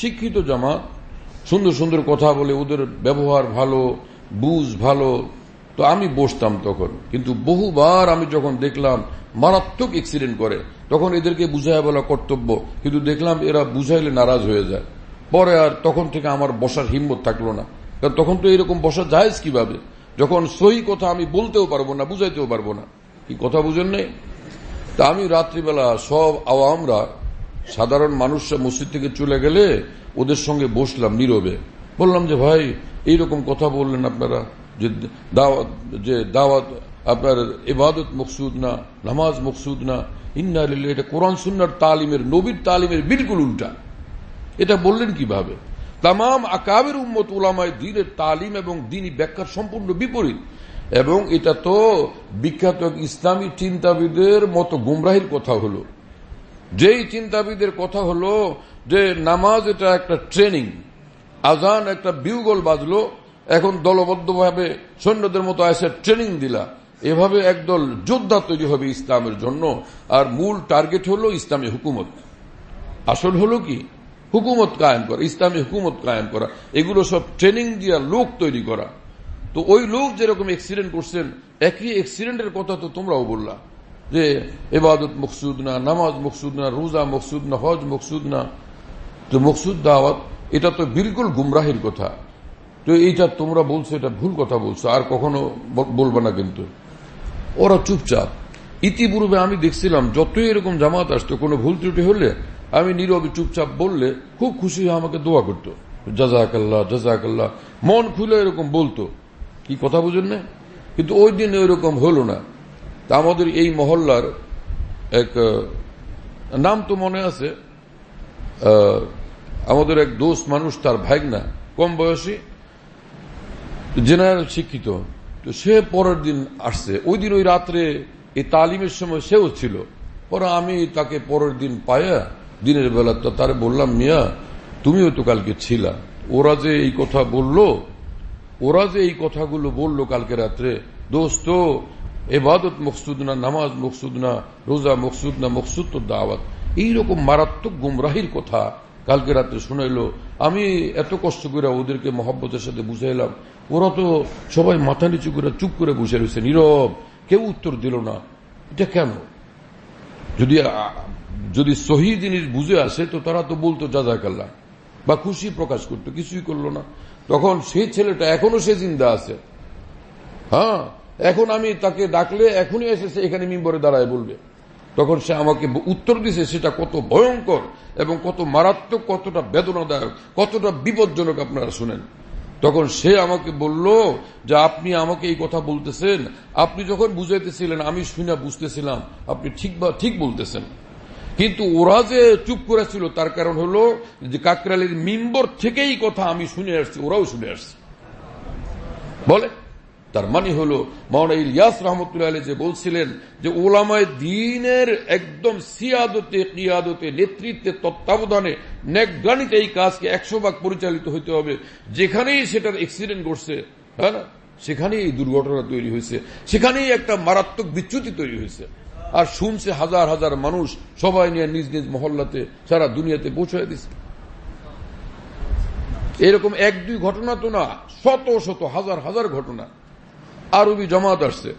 শিক্ষিত জামাত, সুন্দর সুন্দর কথা বলে, ওদের ব্যবহার ভালো, বুঝ ভালো তো আমি বসতাম তখন। কিন্তু বহুবার আমি যখন দেখলাম মারাত্মক এক্সিডেন্ট করে, তখন এদেরকে বুঝাই বলা কর্তব্য। কিন্তু দেখলাম এরা বুঝাইলে নারাজ হয়ে যায়। পরে আর তখন থেকে আমার বসার হিম্মত থাকল না। কারণ তখন তো এরকম বসা যায় কীভাবে? যখন সহি কথা আমি বলতেও পারব না, বুঝাইতেও পারব না। কি কথা বুঝেন নেই? তা আমি রাত্রিবেলা সব আওয়ামরা, সাধারণ মানুষরা মসজিদ থেকে চলে গেলে ওদের সঙ্গে বসলাম নীরবে। বললাম যে, ভাই, এইরকম কথা বললেন আপনারা? যে দাওয়াত আপনার ইবাদত মকসুদ না, নামাজ মকসুদ না, ইন্না এটা কোরআন সুন্নার তালিমের, নবীর তালিমের বিলকুল উল্টা। এটা বললেন কীভাবে? তাম আকাবের উম্মত উলামায় দিনের তালিম এবং দিনী ব্যাখ্যার সম্পূর্ণ বিপরীত। এবং এটা তো বিখ্যাত ইসলামী চিন্তাবিদের মতো গুমরাহির কথা হলো। যেই চিন্তাবিদের কথা হলো যে নামাজ এটা একটা ট্রেনিং, আজান একটা বিউগল বাজলো এখন দলবদ্ধভাবে সৈন্যদের মতো এসে ট্রেনিং দিলা। এভাবে একদল যোদ্ধা তৈরি হবে ইসলামের জন্য। আর মূল টার্গেট হলো ইসলামী হুকুমত। আসল হলো কি? হুকুমত কায়েম করা, ইসলামী হুকুমত কায়েম করা। এগুলো সব ট্রেনিং দিয়া লোক তৈরি করা। তো ওই লোক যেরকম এক্সিডেন্ট করছেন, একই এক্সিডেন্টের কথা তো তোমরাও বললা। যে এবাদত মকসুদ না, নামাজ মকসুদ না, রোজা মকসুদ না, হজ মকসুদ না। তো মকসুদ দাওয়াত, এটা তো বিলকুল গুমরাহির কথা। তো এইটা তোমরা বলছো, এটা ভুল কথা বলছো, আর কখনো বলবে না কিন্তু। ওরা চুপচাপ। ইতিপূর্বে আমি দেখছিলাম, যতই এরকম জামাত আসতো, কোনো ভুল ত্রুটি হলে আমি নীরবে চুপচাপ বললে খুব খুশি হয়ে আমাকে দোয়া করতো। জাজাকাল্লাহ জাজাকাল্লাহ, মন খুলে এরকম বলতো। কি কথা বুঝেন না? কিন্তু ওই দিন ওইরকম হলো না। তা আমাদের এই মহল্লার এক নাম তো মনে আছে। আমাদের এক দোষ মানুষ, তার ভাগনা কম বয়সী জেনারেল শিক্ষিত। তো সে পরের দিন আসছে। ওই দিন ওই রাত্রে এই তালিমের সময় সেও ছিল। পরে আমি তাকে পরের দিন পায়া দিনের বেলা তো তারে বললাম, মিয়া, তুমিও তো কালকে ছিলা। ওরা যে এই কথা বলল, ওরা যে এই কথাগুলো বলল কালকে রাত্রে, দোস্ত, এবাদত মকসুদ না, নামাজ মকসুদ না, রোজা মকসুদ না, মকসুদ তো দাওয়াত। এইরকম মারাত্মক গুমরাহির কথা কালকে রাত্রে শুনাইলো, আমি এত কষ্ট করে ওদেরকে মহব্বতের সাথে বুঝাইলাম, ওরা তো সবাই মাথা নিচু করে চুপ করে বসে রয়েছে নীরব, কেউ উত্তর দিল না। এটা কেন? যদি যদি সহি জিনিস বুঝে আসে, তো তারা তো বলতো যাজাকাল্লা বা খুশি প্রকাশ করতো, কিছুই করল না। তখন সেই ছেলেটা, এখনও সে জিন্দা আছে। হ্যাঁ এখন আমি তাকে ডাকলে, এখনই এসেছে, এখানে মিম্বরে দাঁড়ায় বলবে। তখন সে আমাকে উত্তর দিছে সেটা কত ভয়ঙ্কর এবং কত মারাত্মক, কতটা বেদনাদায়ক, কতটা বিপজ্জনক আপনারা শুনেন। তখন সে আমাকে বলল যে আপনি আমাকে এই কথা বলতেছেন। আপনি যখন বুঝাইতেছিলেন, আমি শুনে বুঝতেছিলাম। আপনি ঠিক বা ঠিক বলতেছেন। কিন্তু ওরা যে চুপ করেছিল, তার কারণ হলো যে কাকরালির মিম্বর থেকেই কথা আমি শুনে আসছি, ওরাও শুনে আসছে। বলে? তার মানে হল মাওনা ইলিয়াস রহমতুল্লাহ আলী যে বলছিলেন যে ওলামায় দিনের একদম সিয়াদতে, কিয়াদতে, নেতৃত্বে, তত্ত্বাবধানে, নেকগানিতে এই কাজকে একশো ভাগ পরিচালিত হইতে হবে। যেখানেই সেটার এক্সিডেন্ট ঘটছে হ্যাঁ সেখানেই এই দুর্ঘটনা তৈরি হয়েছে। সেখানেই একটা মারাত্মক বিচ্যুতি তৈরি হয়েছে। আর শুনছে হাজার হাজার মানুষ সবাই নিয়ে নিজ নিজ মহল্লাতে, সারা দুনিয়াতে পৌঁছায় দিচ্ছে এরকম এক দুই ঘটনা তো না, শত শত, হাজার হাজার ঘটনা। আরবি জামাত আসছে।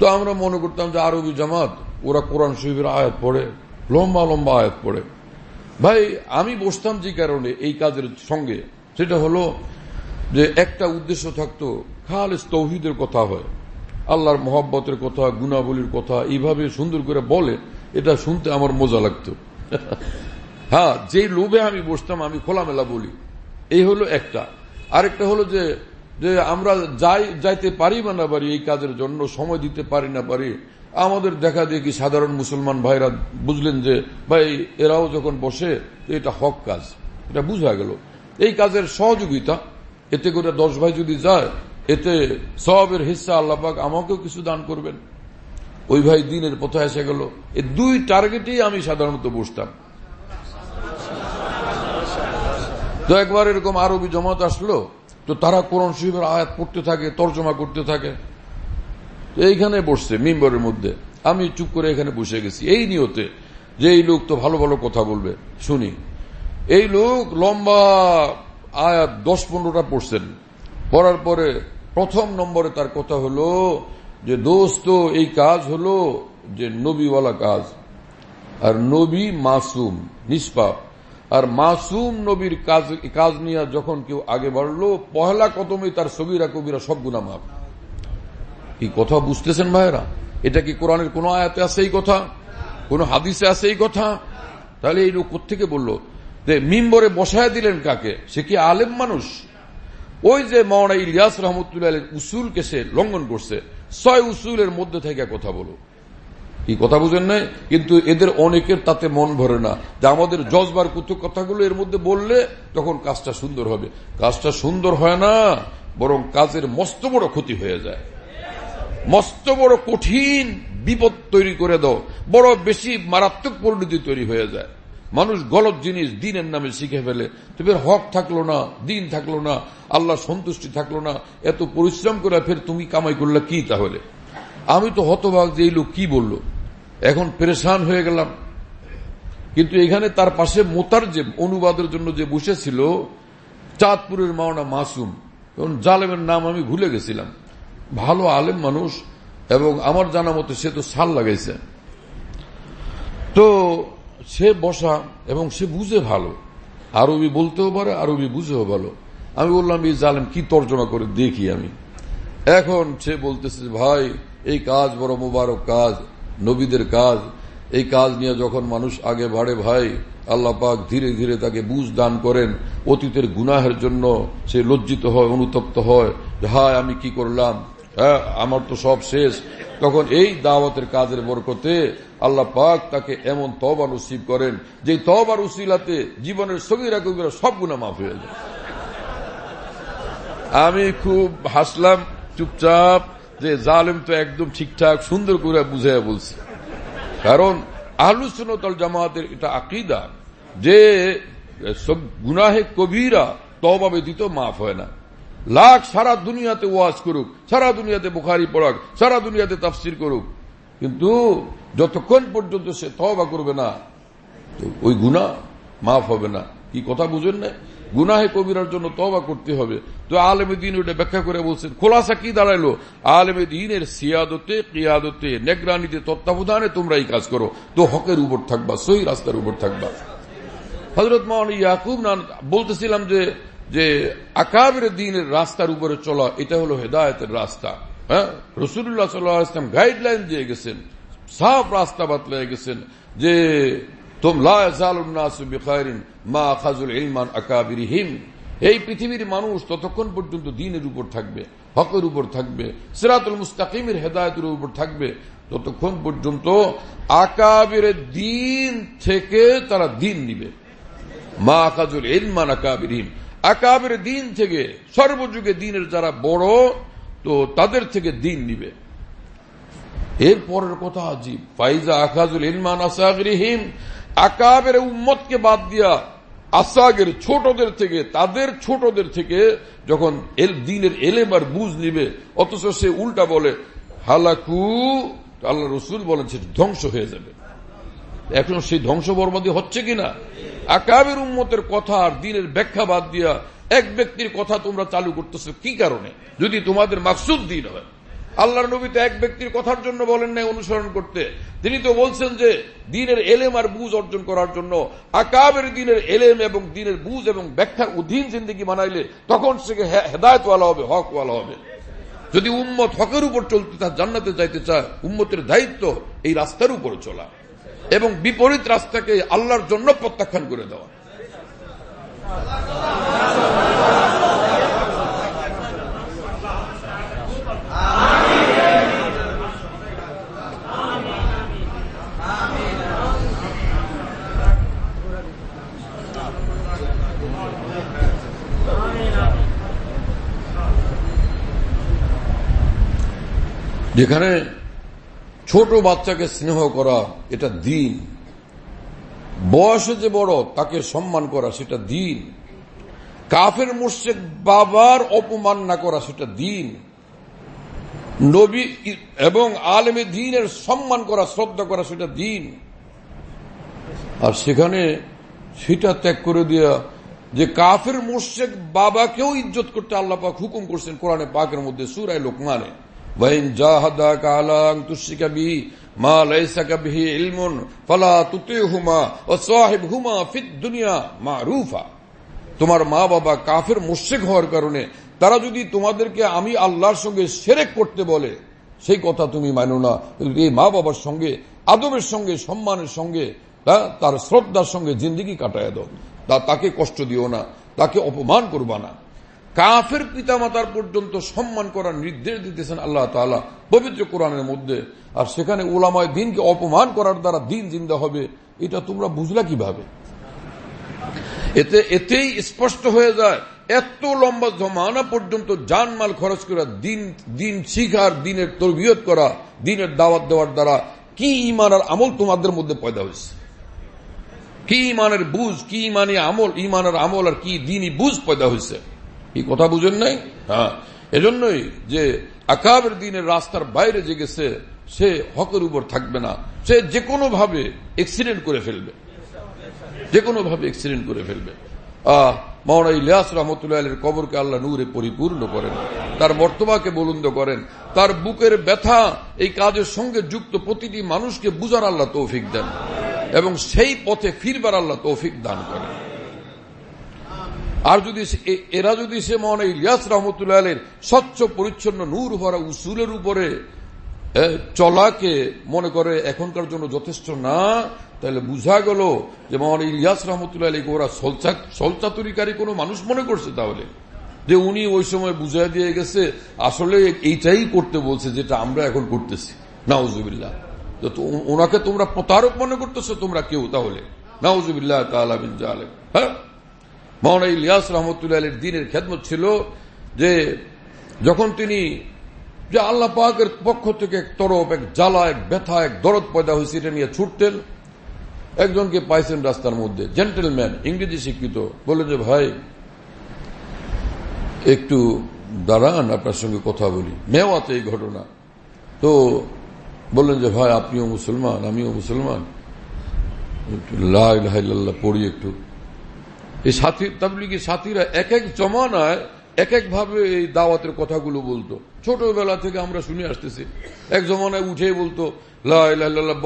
তো আমরা মনে করতাম যে আরবি জামাত, ওরা কোরআন শরীফের আয়াত পড়ে, লম্বা লম্বা আয়াত পড়ে। ভাই, আমি বসতাম যে কারণে এই কাজের সঙ্গে, সেটা হলো যে একটা উদ্দেশ্য থাকতো, খালেস তৌহিদের কথা হয়, আল্লাহর মহব্বতের কথা, গুণাবলীর কথা, এইভাবে সুন্দর করে বলে, এটা শুনতে আমার মজা লাগতো। হ্যাঁ যে লোভে আমি বসতাম, আমি খোলামেলা বলি। এই হলো একটা। আরেকটা হলো যে যে আমরা যাই, যাইতে পারি বা না পারি, এই কাজের জন্য সময় দিতে পারি না পারি, আমাদের দেখা দেখি সাধারণ মুসলমান ভাইরা বুঝলেন যে, ভাই, এরাও যখন বসে এটা হক কাজ, এটা বুঝা গেল। এই কাজের সহযোগিতা, এতে করে দশ ভাই যদি যায়, এতে সবের হিসা আল্লাপাক আমাকেও কিছু দান করবেন। ওই ভাই দিনের পথে এসে গেল। এই দুই টার্গেটেই আমি সাধারণত বসতাম। তো একবার এরকম আরবি জমাত আসলো তো তারা কোরআন শরীফের আয়াত পড়তে থাকে, তর্জমা করতে থাকে। এইখানে বসছে মিম্বরের মধ্যে। আমি চুপ করে এখানে বসে গেছি। এই নিয়তে যে এই লোক তো ভালো ভালো কথা বলবে, শুনি। এই লোক লম্বা আয়াত দশ পনেরোটা পড়ছেন। পড়ার পরে প্রথম নম্বরে তার কথা হলো যে, দোস্ত, এই কাজ হলো যে নবীওয়ালা কাজ। আর নবী মাসুম, নিষ্পাপ। আর মাসুম নবীর কাজ কাজ নিয়ে যখন কেউ আগে বাড়লো, পহলা কদমে তার সবিরা কবিরা সব গুণা মাপ কি কথা বুঝতেছেন ভাইরা এটা কি কোরআনের কোন আয়াতে আছে এই কথা? কোন হাদিসে আছে এই কথা? তাহলে এই লোক কোথেকে বলল? যে মিম্বরে বসায় দিলেন কাকে? সে কি আলেম মানুষ? ওই যে মৌনা ইলিয়াস রহমতুল্লাহ উসুলকে সে লঙ্ঘন করছে। ছয় উসুলের মধ্যে থেকে কথা বলো। কি কথা বুঝেন নাই? কিন্তু এদের অনেকের তাতে মন ভরে না। যে আমাদের জজবার কুতু কথাগুলো এর মধ্যে বললে তখন কাজটা সুন্দর হবে। কাজটা সুন্দর হয় না, বরং কাজের মস্ত বড় ক্ষতি হয়ে যায়। মস্ত বড় কঠিন বিপদ তৈরি করে দাও। বড় বেশি মারাত্মক পরিণতি তৈরি হয়ে যায়। মানুষ গলত জিনিস দিনের নামে শিখে ফেলে। তবে হক থাকল না, দিন থাকল না আল্লাহ সন্তুষ্টি থাকল না, এত পরিশ্রম করে ফের তুমি কামাই করলে কি তাহলে? আমি তো হতভাগ যে এই লোক কি বলল? এখন পরেশান হয়ে গেলাম। কিন্তু এখানে তার পাশে মোতার যে অনুবাদের জন্য যে বসেছিল চাঁদপুরের মাওনা মাসুম। এবং জালেমের নাম আমি ভুলে গেছিলাম। ভালো আলেম মানুষ এবং আমার জানা মতো সে তো সাল লাগাইছে। তো সে বসা এবং সে বুঝে ভালো। আরবি বলতেও পারে, আরবি বুঝেও ভালো। আমি বললাম, এই জালেম কি তর্জমা করে দেখি আমি? এখন সে বলতেছে, ভাই, এই কাজ বড় মুবারক কাজ। নবীদের কাজ। এই কাজ নিয়ে যখন মানুষ আগে বাড়ে ভাই, আল্লাহ পাক ধীরে ধীরে তাকে বুঝ দান করেন। অতীতের গুনাহের জন্য সে লজ্জিত হয়, অনুতপ্ত হয় হায়, আমি কি করলাম? হ্যাঁ আমার তো সব শেষ। তখন এই দাওয়াতের কাজের বরকতে আল্লাহ পাক তাকে এমন তবার উসিব করেন, যে তবার উসিলাতে জীবনের সঙ্গীরা কবিরা সব গুণা মাফ হয়ে যায়। আমি খুব হাসলাম, চুপচাপ যে জালেম তো একদম ঠিকঠাক সুন্দর করে বুঝাইয়া বলছে। কারণ আহলুসনতল জামাতের এটা আকিদা যে সব গুনাহে কবিরা তবা ব্যতীত মাফ হয় না। লাখ সারা দুনিয়াতে ওয়াজ করুক, সারা দুনিয়াতে বুখারি পড়াক, সারা দুনিয়াতে তাফসির করুক, কিন্তু যতক্ষণ পর্যন্ত সে তবা করবে না ওই গুণা মাফ হবে না। কি কথা বুঝেন না গুনাহে কবিরার জন্য তবা করতে হবে। তো আলেমে দিন ওটা ব্যাখ্যা করে বলছেন, খোলাসা কি দাঁড়াইলো? আলেমে দিনের সিয়াদতে, কিয়াদতে, নেগরানিতে, তত্ত্বাবধানে তোমরা এই কাজ করো। তো হকের উপর থাকবা, সহি রাস্তার উপর থাকবা। হজরত মোহান ইয়াকুব নান বলতেছিলাম যে যে আকাবের দিনের রাস্তার উপরে চলা, এটা হলো হেদায়তের রাস্তা। হ্যাঁ? রসুল্লাহ সাল্লাম গাইডলাইন দিয়ে গেছেন। সাফ রাস্তা বাতলাই গেছেন যে এই পৃথিবীর মানুষ ততক্ষণ পর্যন্ত দিনের উপর থাকবে, হকের উপর থাকবে, সিরাতুল মুস্তাকিমের হেদায়তের উপর থাকবে। ততক্ষণ পর্যন্ত আকাবির দিন থেকে তারা দিন নিবে। মা আকাজুল ইলমান আকাবের দিন থেকে সর্বযুগে দিনের যারা বড়, তো তাদের থেকে দিন নিবে। এর পরের কথা আজীব। ফাইজা আকাজুল ইলমান আসাগরিহিম। আকাবের উম্মতকে বাদ দিয়া আসাগের ছোটদের থেকে, তাদের ছোটদের থেকে যখন এল, দিনের এলেম আর বুঝ নিবে, অথচ সে উল্টা বলে, হালাকু আল্লাহ রসুল বলেন সে ধ্বংস হয়ে যাবে। এখন সেই ধ্বংস বর্মাদি হচ্ছে কিনা আকাবের উম্মতের কথা আর দিনের ব্যাখ্যা বাদ দিয়া এক ব্যক্তির কথা তোমরা চালু করতেছো কি কারণে? যদি তোমাদের মাকসুদ দিন হয়। আল্লাহর নবী তো এক ব্যক্তির কথার জন্য বলেন নাই অনুসরণ করতে। তিনি তো বলছেন যে, দিনের এলেম আর বুঝ অর্জন করার জন্য আকাবের দিনের এলেম এবং দিনের বুঝ এবং ব্যাখ্যার অধীন জিন্দিগি বানাইলে তখন সে হেদায়তওয়ালা হবে, হকওয়ালা হবে। যদি উম্মত হকের উপর চলতে তার জান্নাতে যাইতে চায়, উম্মতের দায়িত্ব এই রাস্তার উপরে চলা এবং বিপরীত রাস্তাকে আল্লাহর জন্য প্রত্যাখ্যান করে দেওয়া। যেখানে ছোট বাচ্চাকে স্নেহ করা, এটা দিন। বয়সে যে বড়, তাকে সম্মান করা, সেটা দিন। কাফের মুর্শেক বাবার অপমান না করা, সেটা দিন। নবী এবং আলেমে দিনের সম্মান করা, শ্রদ্ধা করা, সেটা দিন। আর সেখানে সেটা ত্যাগ করে দেওয়া যে কাফের মুর্শেক বাবাকেও ইজ্জত করতে আল্লাপাক হুকুম করছেন কোরআনে পাকের মধ্যে, সুরায় লোকমানে। وإن جاهداك على أن تشرك به ما ليس به علم فلا تطيعهما وصاحبهما في الدنيا معروفا তোমার মা বাবা কাফের মুশ্রিক হওয়ার কারণে তারা যদি তোমাদেরকে আমি আল্লাহর সঙ্গে সেরেক করতে বলে সেই কথা তুমি মানো না এই মা বাবার সঙ্গে আদবের সঙ্গে সম্মানের সঙ্গে তার শ্রদ্ধার সঙ্গে জিন্দিগি কাটায় দাও তাকে কষ্ট দিও না তাকে অপমান করবা না কাফের পিতামাতার পর্যন্ত সম্মান করার নির্দেশ দিতেছেন আল্লাহ তালা পবিত্র কোরআনের মধ্যে। আর সেখানে ওলামায় দিনকে অপমান করার দ্বারা দিন জিন্দা হবে, এটা তোমরা বুঝলা কীভাবে? এতে, এতেই স্পষ্ট হয়ে যায়, এত লম্বা জমানা পর্যন্ত জানমাল খরচ করা দিন দিন শিখার, দিনের তরবিয়ত করা, দিনের দাওয়াত দেওয়ার দ্বারা কি ইমান আর আমল তোমাদের মধ্যে পয়দা হয়েছে? কি ইমানের বুঝ, কি ইমানি আমল ইমানের আমল আর কি দিনই বুঝ পয়দা হয়েছে? এই কথা বুঝেন নাই? হ্যাঁ। এজন্যই যে আকাবের দিনের রাস্তার বাইরে যে গেছে, সে হকের উপর থাকবে না। সে যে কোনো ভাবে এক্সিডেন্ট করে ফেলবে। যে কোনো ভাবে এক্সিডেন্ট করে ফেলবে। আহ মৌনা ইলিয়াস রহমতুল্লাহ কবরকে আল্লাহ নূরে পরিপূর্ণ করেন। তার বর্তমাকে বলুন্দ করেন। তার বুকের ব্যথা এই কাজের সঙ্গে যুক্ত প্রতিটি মানুষকে বুঝার আল্লাহ তৌফিক দেন। এবং সেই পথে ফিরবার আল্লাহ তৌফিক দান করেন। আর যদি এরা যদি সে মনে ইলিয়াস রহমতুল্লাহ আলের স্বচ্ছ, পরিচ্ছন্ন, নূর ভরা উসুলের উপরে চলাকে মনে করে এখনকার জন্য যথেষ্ট না, তাহলে বুঝা গেল যে মহান ইলিয়াস রহমতুল্লাহ আলীকে ওরা সলচাতুরিকারী কোনো মানুষ মনে করছে তাহলে। যে উনি ওই সময় বুঝা দিয়ে গেছে, আসলে এইটাই করতে বলছে যেটা আমরা এখন করতেছি। নাউজুবিল্লাহ। ওনাকে তোমরা প্রতারক মনে করতেছো, তোমরা কেউ তাহলে? নাউজুবিল্লাহ তালিন হ্যাঁ? মহানা ইলিয়াস রহমতুল্লাহ আলীর দিনের খেদমত ছিল যে যখন তিনি যে আল্লাহ পাকের পক্ষ থেকে এক তরফ, এক জ্বালা, এক ব্যথা, এক দরদ পয়দা হয়েছে, এটা নিয়ে ছুটতেন। একজনকে পাইছেন রাস্তার মধ্যে। জেন্টেলম্যান, ইংরেজি শিক্ষিত, বললেন যে, ভাই, একটু দাঁড়ান, আপনার সঙ্গে কথা বলি। মেওয়াতে এই ঘটনা। তো বললেন যে, ভাই, আপনিও মুসলমান, আমিও মুসলমান। লাহ পড়ি একটু। এই সাথী, তাবলিগি সাথীরা এক এক জমানায় এক এক ভাবে এই দাওয়াতের কথাগুলো বলতো। ছোটবেলা থেকে আমরা শুনে আসতেছি। এক জমানায় উঠে বলতো লাহ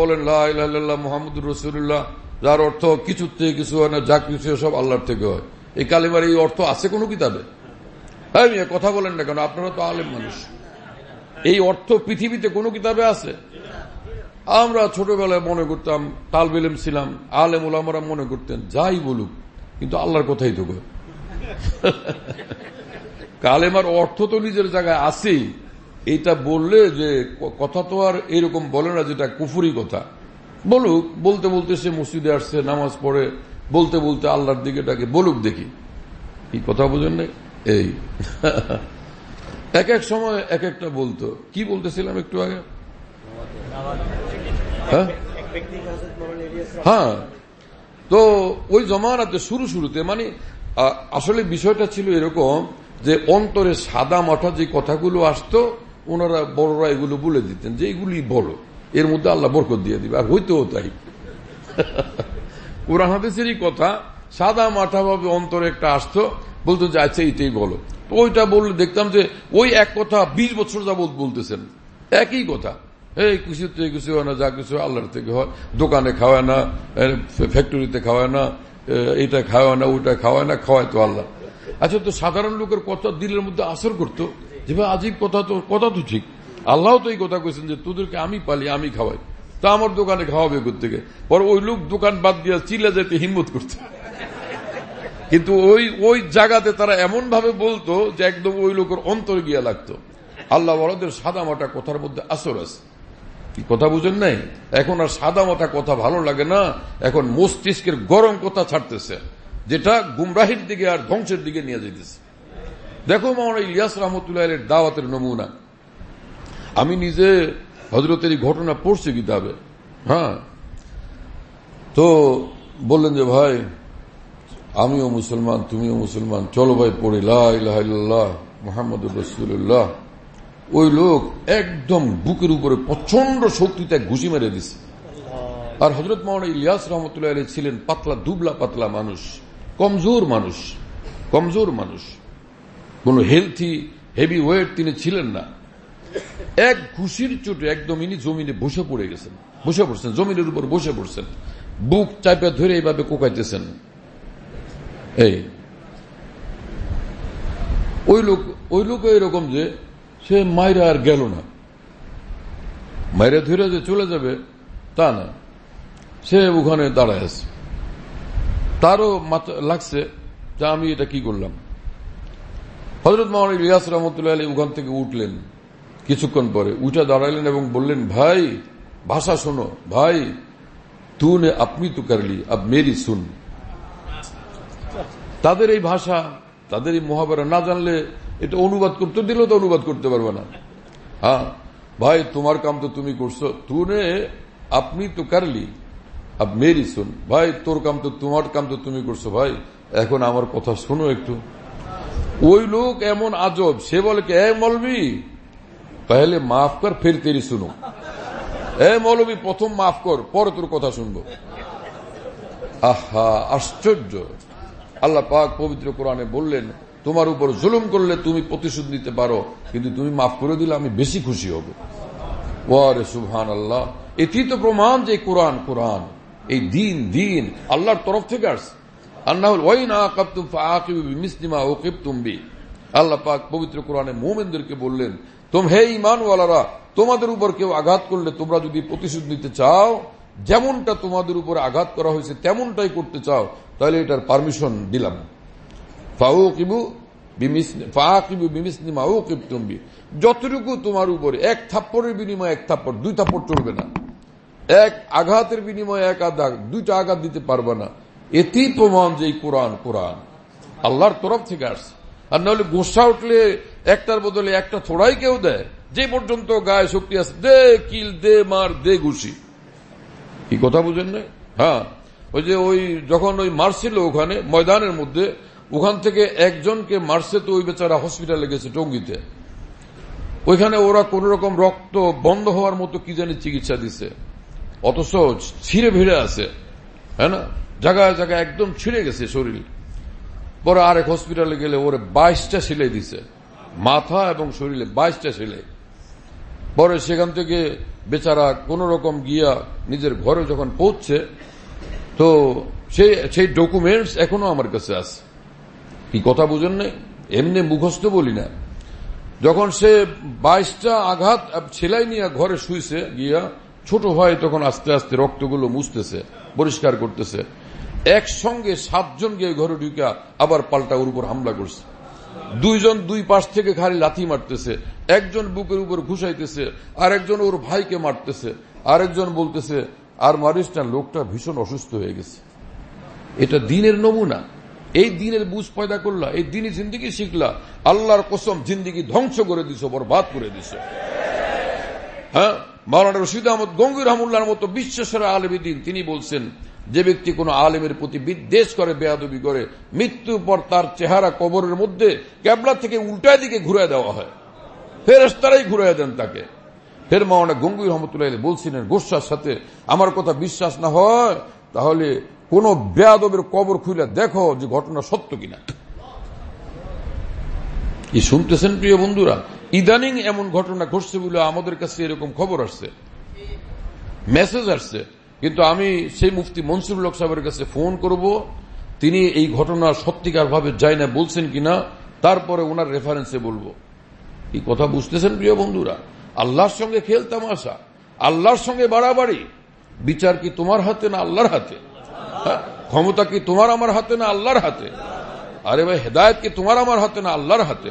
বলেন লাহ মোহাম্মদুর রসুল্লাহ যার অর্থ কিছুর থেকে কিছু হয় না, যা কিছু সব আল্লাহর থেকে হয়। এই কালিমার এই অর্থ আছে কোনো কিতাবে? হ্যাঁ কথা বলেন না কেন? আপনারা তো আলেম মানুষ। এই অর্থ পৃথিবীতে কোনো কিতাবে আছে? আমরা ছোটবেলায় মনে করতাম, তালবেলেম ছিলাম, আলেম ওলামরা মনে করতেন, যাই বলুক কিন্তু আল্লাহর কথাই তো কালেমার অর্থ তো নিজের জায়গায় আছেই। এটা বললে যে কথা তো আর এরকম বলে না যেটা কুফুরি কথা। বলুক, বলতে বলতে সে মসজিদে আসছে, নামাজ পড়ে, বলতে বলতে আল্লাহর দিকে তাকে বলুক দেখি। এই কথা বোঝেন নাই? এই। এক এক সময় এক একটা বলতো। কি বলতেছিলাম একটু আগে? হ্যাঁ? তো ওই জমানাতে শুরু শুরুতে মানে আসলে বিষয়টা ছিল এরকম যে অন্তরে সাদা মাঠা যে কথাগুলো আসতো, ওনারা বড়রা এগুলো বলে দিতেন যে এগুলি বলো, এর মধ্যে আল্লাহ বরকত দিয়ে দিবে, আর হইতেও তাই। কোরআন হাদিসেরই কথা, সাদা মাঠা ভাবে অন্তরে একটা আসতো, বলতো যে আচ্ছা এইটাই বলো। তো ওইটা বললে দেখতাম যে ওই এক কথা বিশ বছর যাবৎ বলতেছেন, একই কথা। এই কিছু থেকে কিছু হয় না, যা কিছু আল্লাহর থেকে হয়। দোকানে খাওয়ায় না ফ্যাক্টরিতে খাওয়ায় না এটা খাওয়ায় না, ওইটা খাওয়ায় না, খাওয়ায় তো আল্লাহ। আচ্ছা তো সাধারণ লোকের কথা দিলের মধ্যে আসর করতো, যে ভাই, আজিব কথা তো কথা তো ঠিক। আল্লাহ তো এই কথা কইছেন যে, তোদেরকে আমি পালি, আমি খাওয়াই। তা আমার দোকানে খাওয়াবে থেকে পর ওই লোক দোকান বাদ দিয়ে চিলে যেতে হিম্মত করতে। কিন্তু ওই ওই জায়গাতে তারা এমন ভাবে বলতো যে, একদম ওই লোকের অন্তর গিয়া লাগতো। আল্লাহ বড়দের সাদা মাটা কথার মধ্যে আসর আছে। কথা বুঝেন নাই? এখন আর সাদা মাটা কথা ভালো লাগে না, এখন মস্তিষ্কের গরম কথা ছাড়তেছে, যেটা গুমরাহির দিকে আর ধ্বংসের দিকে নিয়ে যেতেছে দেখো মাওনা ইলিয়াস রহমতুল্লাহ দাওয়াতের নমুনা। আমি নিজে হজরতের ঘটনা পড়ছি কিতাবে হ্যাঁ? তো বললেন যে, ভাই, আমিও মুসলমান, তুমিও মুসলমান, চলো ভাই পড়ি লাহ মোহাম্মদ রসুল্লাহ ওই লোক একদম বুকের উপরে প্রচণ্ড শক্তিতে ঘুষি মেরে দিছে। আর হজরত মাওনা ইলিয়াস রহমতুল্লাহ আলী ছিলেন পাতলা দুবলা পাতলা মানুষ কমজোর মানুষ কমজোর মানুষ। কোন হেলথি হেভি ওয়েট তিনি ছিলেন না। এক ঘুষির চোটে একদম ইনি জমিনে বসে পড়ে গেছেন। বসে পড়ছেন জমিনের উপর বসে পড়ছেন। বুক চাপে ধরে এইভাবে কোকাইতেছেন। এই। ওই লোক ওই লোক এরকম যে সে মাইরা আর গেল না। মাইরা ধরে যে চলে যাবে, তা না। সে ওখানে দাঁড়ায় আছে। তারও লাগছে যে আমি এটা কি করলাম। হজরত মোহাম্মদ ইলিয়াস রহমতুল্লাহ আলী ওখান থেকে উঠলেন। কিছুক্ষণ পরে উঠে দাঁড়ালেন এবং বললেন, ভাই, ভাষা শোনো। ভাই তু নে আপনি তো করলি আব মেরি শুন তাদের এই ভাষা, তাদের এই মহাবারা না জানলে এটা অনুবাদ করতে দিলেও তো অনুবাদ করতে পারবে না। হ্যাঁ ভাই, তোমার কাম তো তুমি করছ। তুনে, আপনি তো কারলি। আব মেরি শুন। ভাই, তোর কাম তো, তোমার কাম তো তুমি করছ, ভাই। এখন আমার কথা শোনো একটু। ওই লোক এমন আজব, সে বলে কি মলবি, তাহলে মাফ কর, ফের তেরি শুনো। এ মৌলবী, প্রথম মাফ কর, পরে তোর কথা শুনব। আহা, আশ্চর্য। আল্লাহ পাক পবিত্র কোরআনে বললেন তোমার উপর জুলুম করলে তুমি প্রতিশোধ নিতে পারো, কিন্তু তুমি মাফ করে দিলে আমি বেশি খুশি হব। ওয়ারে সুবহান আল্লাহ এটি তো প্রমাণ যে কোরআন কোরআন, এই দিন দিন আল্লাহর তরফ থেকে আসছে। আল্লাহ পাক পবিত্র কোরআনে মোমেনদেরকে বললেন, তোম হে ইমানওয়ালারা তোমাদের উপর কেউ আঘাত করলে তোমরা যদি প্রতিশোধ নিতে চাও, যেমনটা তোমাদের উপর আঘাত করা হয়েছে তেমনটাই করতে চাও, তাহলে এটার পারমিশন দিলাম। যতটুকু তোমার উপরে, এক থাপ্পড়ের বিনিময়ে এক থাপ্পড়, দুই থাপ্পড় চলবে না। এক আঘাতের বিনিময়ে এক আঘাত দুইটা আঘাত দিতে পারবে না। এতেই প্রমাণ যে কোরআন কোরআন। আল্লাহর তরফ থেকে আসছে। আর নাহলে গোসা উঠলে একটার বদলে একটা থোড়াই কেউ দেয়? যে পর্যন্ত গায়ে শক্তি আছে, দে কিল, দে মার, দে ঘুষি। কি কথা বুঝেন না হ্যাঁ। ওই যে ওই যখন ওই মারছিল ওখানে, ময়দানের মধ্যে ওখান থেকে একজনকে মারছে তো ওই বেচারা হসপিটালে গেছে টঙ্গিতে। ওইখানে ওরা কোন রকম রক্ত বন্ধ হওয়ার মতো কি জানি চিকিৎসা দিছে। অথচ ছিঁড়ে ভিড়ে আছে হ্যাঁ না? জায়গায় জায়গায় একদম ছিঁড়ে গেছে শরীর। পরে আরেক হসপিটালে গেলে ওরে বাইশটা সিলাই দিছে। মাথা এবং শরীরে বাইশটা সিলাই। পরে সেখান থেকে বেচারা কোন রকম গিয়া নিজের ঘরে যখন পৌঁছছে, তো সেই সেই ডকুমেন্টস এখনও আমার কাছে আছে। কি কথা বুঝেন নাই? এমনি মুখস্থ বলি না। যখন সে বাইশটা আঘাত ছেলাই নিয়ে ঘরে শুইছে, গিয়া ছোট ভাই তখন আস্তে আস্তে রক্তগুলো মুছতেছে, পরিষ্কার করতেছে। একসঙ্গে সাতজন গিয়ে ঘরে ঢুকা আবার পাল্টা ওর উপর হামলা করছে। দুইজন দুই পাশ থেকে খালি লাথি মারতেছে, একজন বুকের উপর ঘুষাইতেছে আর একজন ওর ভাইকে মারতেছে, আরেকজন বলতেছে, আর মারিস লোকটা ভীষণ অসুস্থ হয়ে গেছে। এটা দিনের নমুনা। এই দিনের বুঝ পয়দা করলা, এই দিনই জিন্দিগি শিখলা, আল্লাহর কসম জিন্দিগি ধ্বংস করে দিছ, বরবাদ করে দিছ। হ্যাঁ? মাওলানা রশিদ আহমদ গঙ্গুর রহমুল্লাহর মতো বিশ্বেশ্বর আলমী তিনি বলছেন, যে ব্যক্তি কোন আলেমের প্রতি বিদ্বেষ করে, বেয়াদবি করে মৃত্যু পর তার চেহারা কবরের মধ্যে ক্যাবলা থেকে উল্টায় দিকে ঘুরে দেওয়া হয়। ফের তারাই ঘুরে দেন তাকে। ফের মাওনা গঙ্গুই রহমতুল্লাহ বলছিলেন গোসার সাথে আমার কথা বিশ্বাস না হয়, তাহলে কোন বেয়াদবের কবর খুলে দেখো যে ঘটনা সত্য কিনা। কি শুনতেছেন প্রিয় বন্ধুরা? ইদানিং এমন ঘটনা ঘটছে বলে আমাদের কাছে এরকম খবর আসছে। মেসেজ আসছে। কিন্তু আমি সেই মুফতি মনসুর লোক সাহেবের কাছে ফোন করব। তিনি এই ঘটনা সত্যিকার ভাবে যায় না, বলছেন কিনা, তারপরে ওনার রেফারেন্সে বলব। এই কথা বুঝতেছেন প্রিয় বন্ধুরা? আল্লাহর সঙ্গে খেলতাম আসা আল্লাহর সঙ্গে বাড়াবাড়ি। বিচার কি তোমার হাতে না আল্লাহর হাতে? ক্ষমতা কি তোমার আমার হাতে না আল্লাহর হাতে? আরে ভাই, হেদায়ত কি তোমার আমার হাতে না আল্লাহর হাতে?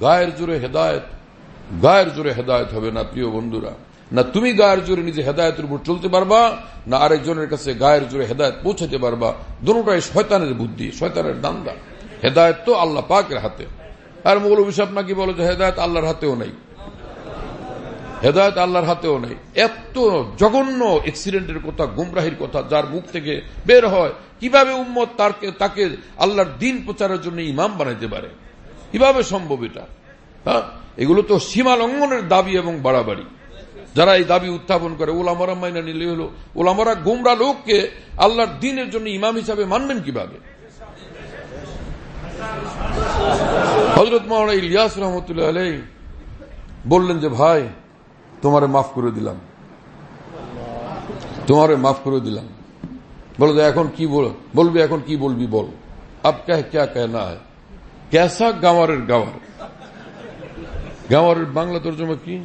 গায়ের জোরে হেদায়ত, গায়ের জোরে হেদায়ত হবে না, প্রিয় বন্ধুরা। না তুমি গায়ের জোরে নিজে হেদায়তের উপর চলতে পারবা, না আরেকজনের কাছে গায়ের জোরে হেদায়ত পৌঁছাতে পারবা। দুটাই শয়তানের বুদ্ধি, শয়তানের দান্দা হেদায়ত তো আল্লাহ পাকের হাতে। আর মৌলবী সাহেব নাকি বলো যে হেদায়ত আল্লাহর হাতেও নেই। হেদায়ত আল্লাহর হাতেও নেই। এত জঘন্য এক্সিডেন্টের কথা, গুমরাহির কথা, যার মুখ থেকে বের হয়, কীভাবে উম্মত তাকে আল্লাহর দিন প্রচারের জন্য ইমাম বানাইতে পারে? কীভাবে সম্ভব এটা? হ্যাঁ? এগুলো তো সীমা লঙ্ঘনের দাবি এবং বাড়াবাড়ি। যারা এই দাবি উত্থাপন করে ওলামারা মাইনা নিলে হলো ওলামারা গুমরা লোককে আল্লাহর দিনের জন্য ইমাম হিসাবে মানবেন কীভাবে? হজরত মাওলা ইলিয়াস রহমতুল্লাহ বললেন যে, ভাই তোমারে মাফ করে দিলাম। তোমারে মাফ করে দিলাম। বলো এখন কি বলবি এখন কি বলবি বল। আপ কে ক্যা কেনা হয় ক্যাসা গাওয়ারের গাওয়ার? গাওয়ারের বাংলা তর্জমা কি?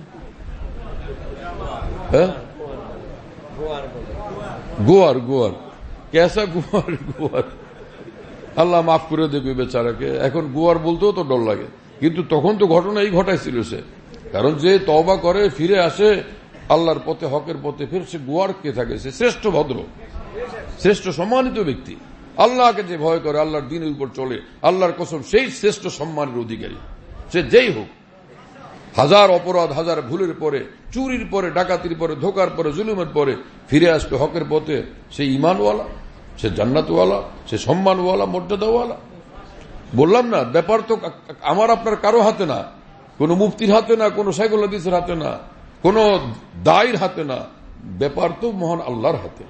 হ্যাঁ? গোয়ার গোয়ার। ক্যাসা গোয়ার গোয়ার। আল্লাহ মাফ করে দেবে বেচারাকে। এখন গোয়ার বলতেও তো ডর লাগে। কিন্তু তখন তো ঘটনা এই ঘটাইছিল সে। কারণ যে তবা করে, ফিরে আসে, আল্লাহর পথে, হকের পথে ফের, সে গোয়ার কে থাকে? সে শ্রেষ্ঠ ভদ্র, শ্রেষ্ঠ সম্মানিত ব্যক্তি। আল্লাহকে যে ভয় করে, আল্লাহর দিনের উপর চলে, আল্লাহর কসম, সেই শ্রেষ্ঠ সম্মানের অধিকারী। সে যেই হোক, হাজার অপরাধ, হাজার ভুলের পরে, চুরির পরে, ডাকাতির পরে, ধোকার পরে, জুলুমের পরে, ফিরে আসবে হকের পথে, সে ইমানওয়ালা সে জান্নাতওয়ালা, সে সম্মানওয়ালা, মর্যাদাওয়ালা। বললাম না, ব্যাপার তো আমার আপনার কারও হাতে না। কোন মুফতির হাতে না, কোন সাইকুল হাদিসের হাতে না, কোন দায়ের হাতে না। ব্যাপার তো মহান আল্লাহর হাতে।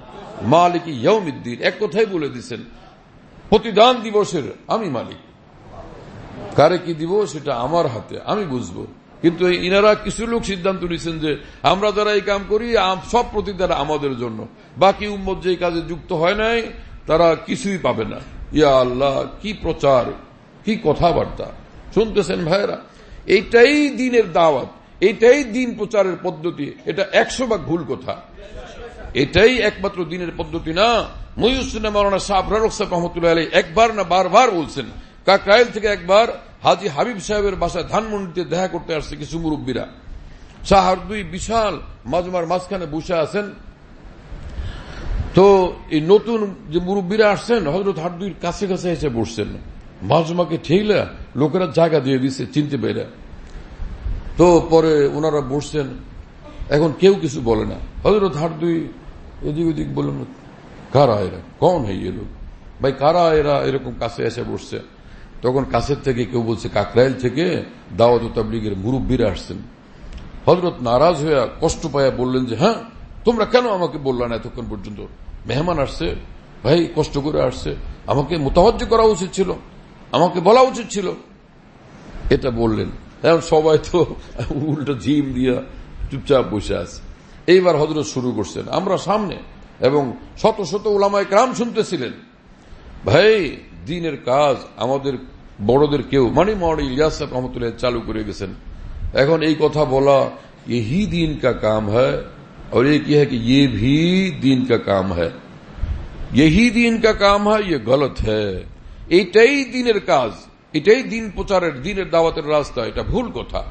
মালিক ইয়ৌমিদ্দিন এক কথাই বলে দিচ্ছেন প্রতিদান দিবসের আমি মালিক। কারে কি দিব সেটা আমার হাতে, আমি বুঝব। কিন্তু ইনারা কিছু লোক সিদ্ধান্ত নিচ্ছেন যে আমরা যারা এই কাম করি সব প্রতিদান আমাদের জন্য। বাকি উম্মত যে কাজে যুক্ত হয় নাই, তারা কিছুই পাবে না। ইয়া আল্লাহ, কি প্রচার, কি কথাবার্তা। শুনতেছেন ভাইরা এইটাই দিনের দাওয়াত, এটাই দিন প্রচারের পদ্ধতি, এটা একশো ভাগ ভুল কথা। এটাই একমাত্র দিনের পদ্ধতি না। মহিউসুল্লাহ মৌলানা শাহ রহমতুল্লাহ আলী একবার না বারবার বলছেন, কাকরাইল থেকে একবার হাজি হাবিব সাহেবের বাসায় ধানমন্ডিতে দেখা করতে আসছে কিছু মুরব্বীরা। শাহার দুই বিশাল মাজমার মাঝখানে বসে আছেন। তো এই নতুন যে মুরব্বীরা আসছেন হজরত হারদুইর কাছে কাছে এসে বসছেন। মাজমাকে ঠেইলা লোকেরা জায়গা দিয়ে দিচ্ছে চিনতে পেরে তো পরে ওনারা বসছেন। এখন কেউ কিছু বলে না। হজরত হারদুই এদিক ওদিক বললেন, কারা এরা? কন হয়ে এলো ভাই, কারা এরা? এরকম কাছে এসে বসছে। তখন কাছের থেকে কেউ বলছে, কাকরাইল থেকে দাওয়াত তাবলিগের মুরব্বীরা আসছেন। হজরত নারাজ হইয়া কষ্ট পাইয়া বললেন যে হ্যাঁ তোমরা কেন আমাকে বললা না এতক্ষণ পর্যন্ত? মেহমান আসছে। ভাই, কষ্ট করে আসছে। আমাকে মোতাবজ্জ করা উচিত ছিল। আমাকে বলা উচিত ছিল। এটা বললেন এখন সবাই তো উল্টো জিম দিয়া চুপচাপ বসে আছে এইবার হজরত শুরু করছেন আমরা সামনে এবং শত শত ওলামায় ক্রাম শুনতেছিলেন ভাই দিনের কাজ আমাদের বড়দের কেউ মানে মৌলানা ইলিয়াস সাহেব রহমতুল্লাহ চালু করে গেছেন এখন এই কথা বলা यही दिन का काम है और एक यह है कि ये भी दिन का काम है यही दिन का काम है ये गलत है এটাই দিনের কাজ এটাই দিন প্রচারের, দিনের দাওয়াতের রাস্তা, এটা ভুল কথা।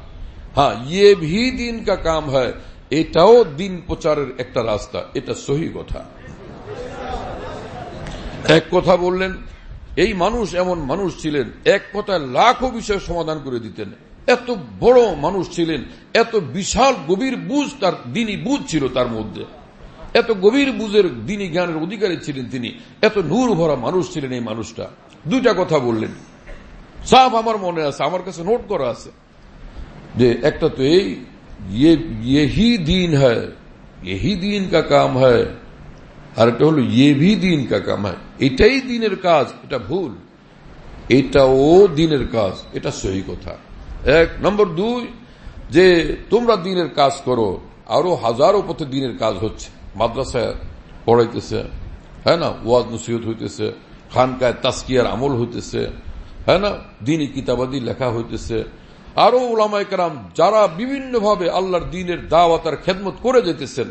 হ্যাঁ ইয়ে ভি দিন কা কাম হয় এটাও দিন প্রচারের একটা রাস্তা, এটা সহি কথা। এক কথা বললেন, এই মানুষ এমন মানুষ ছিলেন, এক কথায় লাখো বিষয় সমাধান করে দিতেন। এত বড় মানুষ ছিলেন, এত বিশাল গভীর বুঝ তার দিনই বুঝ ছিল তার মধ্যে। এত গভীর বুঝের দিনই জ্ঞানের অধিকারী ছিলেন তিনি, এত নূর ভরা মানুষ ছিলেন এই মানুষটা। দুইটা কথা বললেন। সাফ আমার মনে আছে আমার কাছে নোট করা আছে যে একটা তো এই यही দিন হয় यही দিন কা কাম হয় আর একটা হলো ইয়ে ভি দিন কা কাম হয় এটাই দিনের কাজ এটা ভুল এটাও দিনের কাজ এটা সহি কথা এক নম্বর দুই যে তোমরা দিনের কাজ করো আরো হাজারো পথে দিনের কাজ হচ্ছে মাদ্রাসায় পড়াইতেছে হ্যাঁ না ওয়াজ নসিহত হইতেছে খানকায় তাস্কিয়ার আমল হইতেছে হ্যাঁ না? দিনই কিতাবাদি লেখা হইতেছে। আরও ওলামাইকার যারা বিভিন্নভাবে আল্লাহর দিনের দাওয়াতার খেদমত করে যেতেছেন,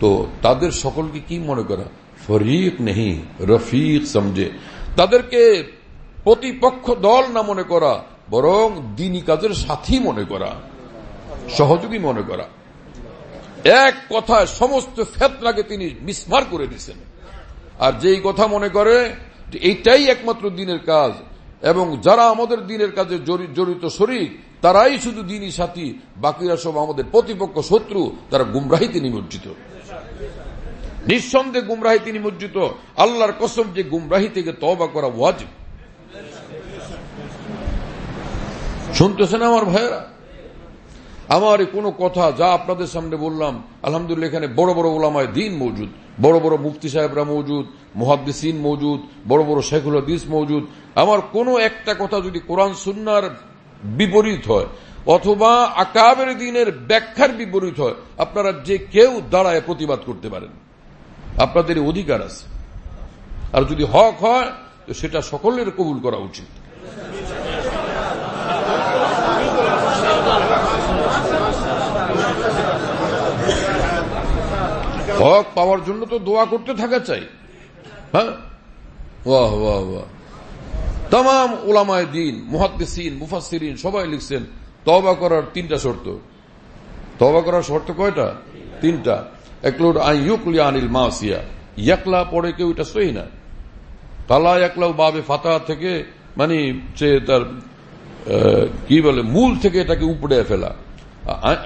তো তাদের সকলকে কি মনে করা? ফরিক নেহি, রফিক সমঝে। তাদেরকে প্রতিপক্ষ দল না মনে করা, বরং দিনী কাজের সাথী মনে করা, সহযোগী মনে করা। এক কথায় সমস্ত ফেতনাকে তিনি মিসমার করে দিচ্ছেন আর যেই কথা মনে করে, এইটাই একমাত্র দিনের কাজ। এবং যারা আমাদের দিনের কাজে জড়িত শরীর তারাই শুধু দিনই সাথী, বাকিরা সব আমাদের প্রতিপক্ষ শত্রু, তারা গুমরাহিতে নিমজ্জিত। নিঃসন্দেহে গুমরাহিতে নিমজ্জিত। আল্লাহর কসম যে গুমরাহি থেকে তবা করা ওয়াজিব। শুনতেছেন আমার ভাইয়েরা? আমার কোন কথা যা আপনাদের সামনে বললাম, আলহামদুলিল্লাহ এখানে বড় বড় ওলামায় দিন মৌজুদ, বড় বড় মুফতি সাহেবরা মৌজুদ, মুহাদ্দিসিন মৌজুদ, বড় বড় শেখুল হাদিস মৌজুদ। আমার কোন একটা কথা যদি কোরআন সুন্নার বিপরীত হয়, অথবা আকাবের দিনের ব্যাখ্যার বিপরীত হয়, আপনারা যে কেউ দাঁড়ায় প্রতিবাদ করতে পারেন। আপনাদের অধিকার আছে। আর যদি হক হয়, তো সেটা সকলের কবুল করা উচিত। হক পাওয়ার জন্য তো দোয়া করতে থাকা চাই। হ্যাঁ? ওয়াহ ওয়াহ ওয়াহ। তাম ওলামায় দিন, মুহাদ্দিসিন মুফাসিরিন সবাই লিখছেন তবা করার তিনটা শর্ত। তবা করার শর্ত কয়টা? তিনটা। একলোড আইয়ুকলি আনিল মাসিয়া। ইয়াকলা পড়ে কেউ এটা সহি না। তালা একলাও বাবে ফাতা থেকে মানে সে তার কি বলে, মূল থেকে এটাকে উপড়ে ফেলা।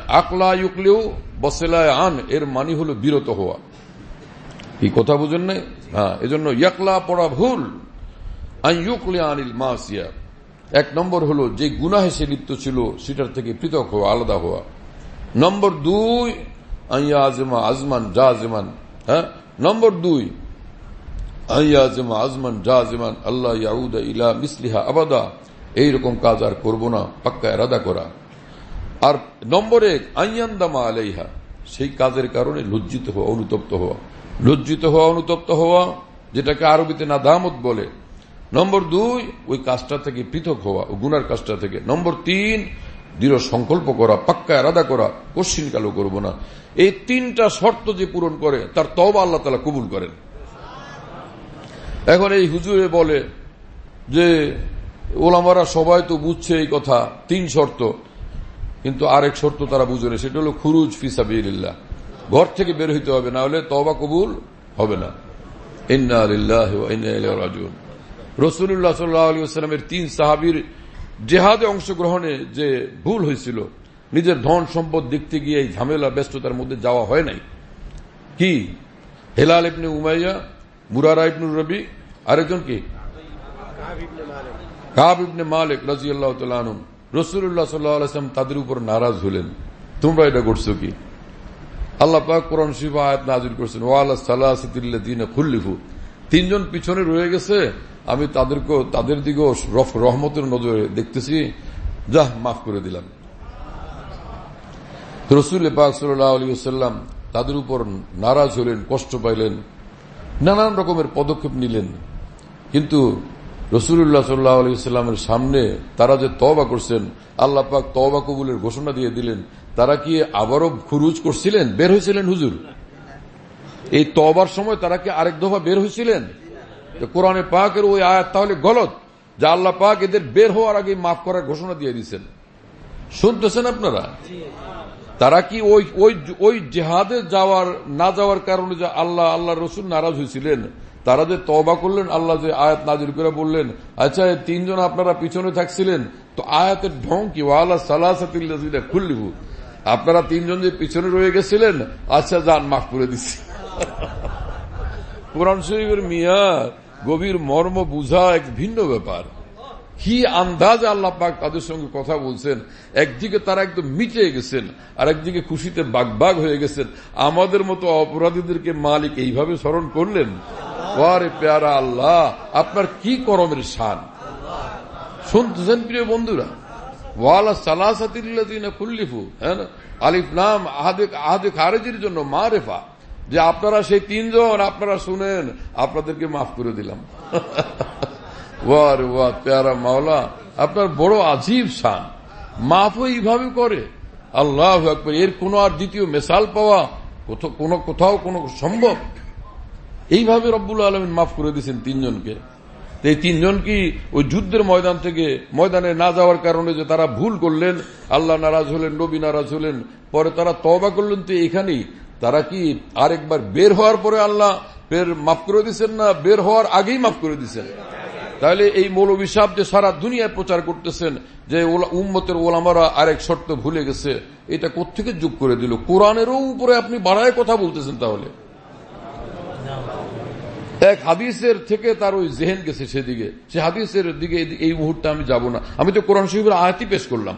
আকলা ইউকলেও বসেলায় আন, এর মানি হলো বিরত হওয়া। কি কথা বুঝেন নাই? হ্যাঁ এজন্য ইয়াকলা পড়া ভুল। আইয়ুকলে আনিল মাসিয়া। এক নম্বর হলো, যে গুনাহে সে লিপ্ত ছিল, সেটার থেকে পৃথক হওয়া, আলাদা হওয়া। নম্বর দুই আইয়া আজমা আজমান জাজমান। হ্যাঁ নম্বর দুই আইয়া আজমা আজমান জাজমান, আল্লাহ ইয়াউদা ইলা মিসলিহা আবাদা। এইরকম কাজ আর করব না, পাক্কা এরাদা করা। আর নম্বর এক আইয়ান্দামা আলাইহা, সেই কাজের কারণে লজ্জিত হওয়া, অনুতপ্ত হওয়া। লজ্জিত হওয়া, অনুতপ্ত হওয়া, যেটাকে আরবিতে নাদামত বলে। নম্বর দুই, ওই কাজটা থেকে পৃথক হওয়া, ও গুনার কাজটা থেকে। নম্বর তিন, দৃঢ় সংকল্প করা, পাক্কা এরাদা করা, কশ্চিন কালো করব না। এই তিনটা শর্ত যে পূরণ করে, তার তবা আল্লাহ তালা কবুল করেন। এখন এই হুজুরে বলে যে, ওলামারা সবাই তো বুঝছে এই কথা, তিন শর্ত। কিন্তু আরেক শর্ত তারা বুঝে সেটা হলো খুরুজ ফিসাবিল্লা ঘর থেকে বের হইতে হবে, না হলে তবা কবুল হবে না। রসুল্লাহ সাল্লামের তিন সাহাবির জেহাদে অংশগ্রহণে যে ভুল হয়েছিল, নিজের ধন সম্পদ দেখতে গিয়ে এই ঝামেলা, ব্যস্ততার মধ্যে যাওয়া হয় নাই। কি? হেলাল ইবনে উমাইয়া, মুরারা ইবনুর রবি, আরেকজন কি? কাব ইবনে মালিক। রাজি আল্লাহ তালুম রসুল্লাহ সাল্লাম তাদের উপর নারাজ হলেন। তোমরা এটা করছ কি? আল্লাহ পাক কোরআন শিবা আয়াত নাজির করছেন খুল্লিফু। তিনজন পিছনে রয়ে গেছে, আমি তাদেরকে তাদের দিকেও রহমতের নজরে দেখতেছি। যাহ, মাফ করে দিলাম। রসুল পাক সাল্লাম তাদের উপর নারাজ হলেন, কষ্ট পাইলেন, নানান রকমের পদক্ষেপ নিলেন। কিন্তু রসুল্লাহ সাল্লাহ আলিয়াল্লামের সামনে তারা যে তবা করছেন, আল্লাহ পাক তবা কবুলের ঘোষণা দিয়ে দিলেন, তারা কি আবারও খুরুজ করছিলেন? বের হয়েছিলেন হুজুর? এই তবার সময় তারা কি আরেক দফা বের হয়েছিলেন? কোরআনে পাকের ওই আয়াত তাহলে গলত, যা আল্লাহ পাক এদের বের হওয়ার আগে মাফ করার ঘোষণা দিয়ে দিচ্ছেন শুনতেছেন আপনারা? তারা কি ওই ওই ওই জেহাদে যাওয়ার, না যাওয়ার কারণে যে আল্লাহ আল্লাহ রসুল নারাজ হয়েছিলেন? তারা যে তবা করলেন, আল্লাহ যে আয়াত নাজির করে বললেন আচ্ছা তিনজন আপনারা পিছনে থাকছিলেন, তো আয়াতের ঢং কি? খুল্লিহু আপনারা তিনজন যে পিছনে রয়ে গেছিলেন আচ্ছা যান, মাফ করে দিচ্ছি কোরআন শরীফের মিয়া গভীর মর্ম বুঝা এক ভিন্ন ব্যাপার। কি আন্দাজ আল্লাহ পাক তাদের সঙ্গে কথা বলছেন, একদিকে তারা একদম মিটে গেছেন আর একদিকে খুশিতে বাগবাগ হয়ে গেছেন। আমাদের মতো অপরাধীদেরকে মালিক এইভাবে স্মরণ করলেন? ওয়ারে পেয়ারা আল্লাহ, আপনার কি করমের শান? শুনতেছেন প্রিয় বন্ধুরা? ওয়ালা সালাসাতিল্লাদিনা খুল্লিফু হ্যাঁ আলিফ নাম আহাদে খারেজির জন্য মা রেফা যে আপনারা সেই তিনজন, আপনারা শুনেন, আপনাদেরকে মাফ করে দিলাম। ওয়ার ওয়া, পেয়ারা মাওলা, আপনার বড় আজীব শান। মাফও এইভাবে করে। আল্লাহ এর কোন আর দ্বিতীয় মেসাল পাওয়া কোথাও কোনো সম্ভব? এইভাবে রব্বুল আলমিন মাফ করে দিয়েছেন তিনজনকে। এই তিনজন কি ওই যুদ্ধের ময়দান থেকে, ময়দানে না যাওয়ার কারণে যে তারা ভুল করলেন, আল্লাহ নারাজ হলেন, নবী নারাজ হলেন, পরে তারা তবা করলেন, তো এখানেই তারা কি আরেকবার বের হওয়ার পরে আল্লাহ বের মাফ করে দিচ্ছেন না? বের হওয়ার আগেই মাফ করে দিচ্ছেন তাহলে এই মৌলবী সাহ যে সারা দুনিয়ায় প্রচার করতেছেন, যে উম্মতের ওলামারা আরেক শর্ত ভুলে গেছে, এটা কোথেকে যোগ করে দিল? কোরআনেরও উপরে আপনি বাড়ায় কথা বলতেছেন তাহলে। এক হাদিসের থেকে তার ওই জেহেন গেছে সেদিকে। সে হাদিসের দিকে এই মুহূর্তে আমি যাব না। আমি তো কোরআন শরীফের আয়াতি পেশ করলাম।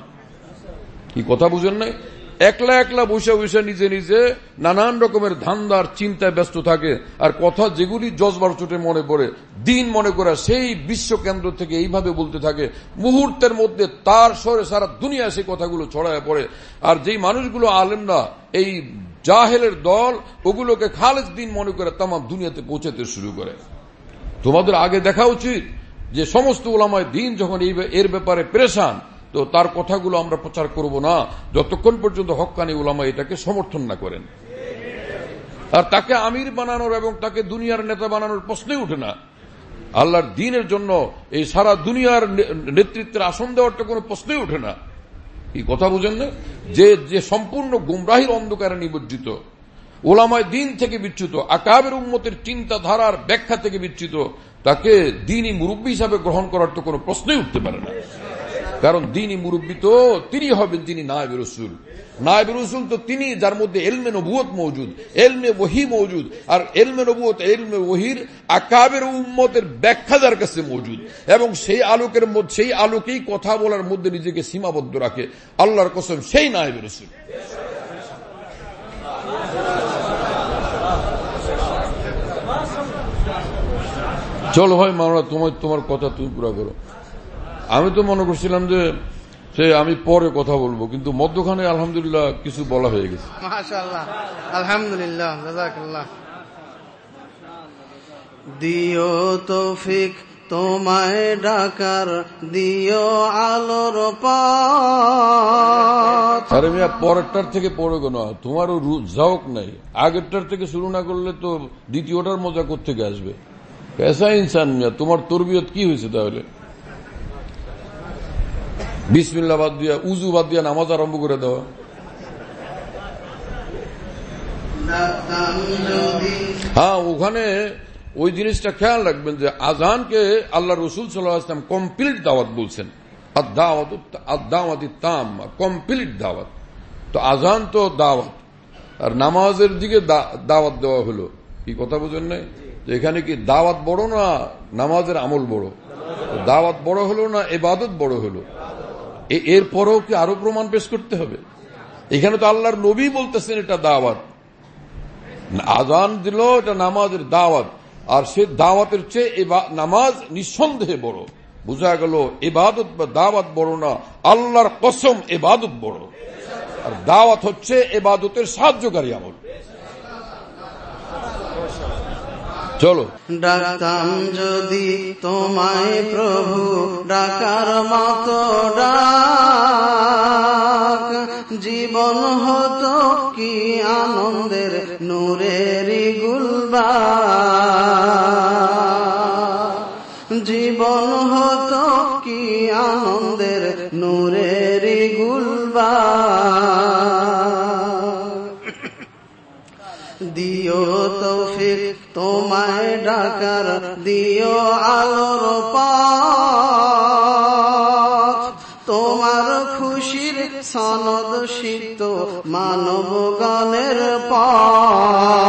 কি কথা বুঝেন নাই? একলা একলা বসে বসে নিজে নিজে নানান রকমের ধান্দার চিন্তায় ব্যস্ত থাকে। আর কথা যেগুলি জজবার চোটে মনে পড়ে, দিন মনে করে সেই বিশ্ব কেন্দ্র থেকে এইভাবে বলতে থাকে। মুহূর্তের মধ্যে তার স্বরে সারা দুনিয়া সেই কথাগুলো ছড়ায় পড়ে। আর যেই মানুষগুলো আলেন না এই জাহেলের দল ওগুলোকে খালেজ দিন মনে করে তাম দুনিয়াতে পৌঁছাতে শুরু করে। তোমাদের আগে দেখা উচিত যে সমস্ত ওলামায় দিন যখন এর ব্যাপারে প্রেশান, তো তার কথাগুলো আমরা প্রচার করব না। যতক্ষণ পর্যন্ত হকানি ওলামা এটাকে সমর্থন না করেন। আর তাকে আমির বানানোর এবং তাকে দুনিয়ার নেতা বানানোর প্রশ্নই উঠে না। আল্লাহর দিনের জন্য এই সারা দুনিয়ার নেতৃত্বের আসন দেওয়ারটা কোনো প্রশ্নই উঠে না। এই কথা বুঝেন না? যে যে সম্পূর্ণ গুমরাহির অন্ধকারে নিবজ্জিত, ওলামায় দিন থেকে বিচ্যুত, আকাবের উন্মতের চিন্তাধারার ব্যাখ্যা থেকে বিচ্যুত, তাকে দিনই মুরব্বী হিসাবে গ্রহণ করার তো কোনো প্রশ্নই উঠতে পারে না। কারণ দিনই মুরব্বী তো তিনি হবেন, তিনি নায়ব রসুল। নায়ব রসুল তো তিনি, যার মধ্যে এলমে নবুয়ত মৌজুদ এলমে ওহি মৌজুদ আর এলমে নবুয়ত এলমে ওহির আকাবের উম্মতের ব্যাখ্যা যার কাছে মৌজুদ এবং সেই আলোকের মধ্যে, সেই আলোকেই কথা বলার মধ্যে নিজেকে সীমাবদ্ধ রাখে। আল্লাহর কসম, সেই নায়ব রসুল। চলো ভাই মামলা তোমার তোমার কথা তুমি পুরা করো। আমি তো মনে করছিলাম যে সে আমি পরে কথা বলব কিন্তু মধ্যখানে আলহামদুলিল্লাহ কিছু বলা হয়ে গেছে। আলহামদুলিল্লাহ দিও তৌফিক তোমায় ডাকার দিও আলোর আরে মিয়া পরেরটার থেকে পরে কোনো? তোমারও যাওক নাই। আগেরটার থেকে শুরু না করলে তো দ্বিতীয়টার মজা কোথেকে আসবে? পেশা ইনসান মিয়া তোমার তরবিয়ত কি হয়েছে তাহলে? বিসমিল্লা বাদ দিয়া উজু বাদ দিয়া নামাজ আরম্ভ করে দেওয়া হ্যাঁ ওখানে ওই জিনিসটা খেয়াল রাখবেন যে আজানকে আল্লাহ রসুল সাল্লাম কমপ্লিট দাওয়াত বলছেন। কমপ্লিট দাওয়াত। তো আজান তো দাওয়াত। আর নামাজের দিকে দাওয়াত দেওয়া হলো। কি কথা বোঝেন নাই? এখানে কি দাওয়াত বড় না নামাজের আমল বড়? দাওয়াত বড় হলো না এবাদত বড় হলো? এরপরেও কি আরও প্রমাণ পেশ করতে হবে? এখানে তো আল্লাহর নবী বলতেছেন এটা দাওয়াত। আজান দিল, এটা নামাজের দাওয়াত। আর সে দাওয়াতের চেয়ে নামাজ নিঃসন্দেহে বড়। বোঝা গেল, এবাদত বা দাওয়াত বড় না, আল্লাহর কসম এবাদত বড়। আর দাওয়াত হচ্ছে এবাদতের সাহায্যকারী আমল। চলো। ডাকতাম যদি তোমায় প্রভু ডাকার মতো ডাক, জীবন হতো কি আনন্দের নূরের গুলবা জীবন হতো কি আনন্দের নূরের তোমায় ডাকার দিও আলোর তোমার খুশির সনদ সিদ্ধ মানব গণের পথ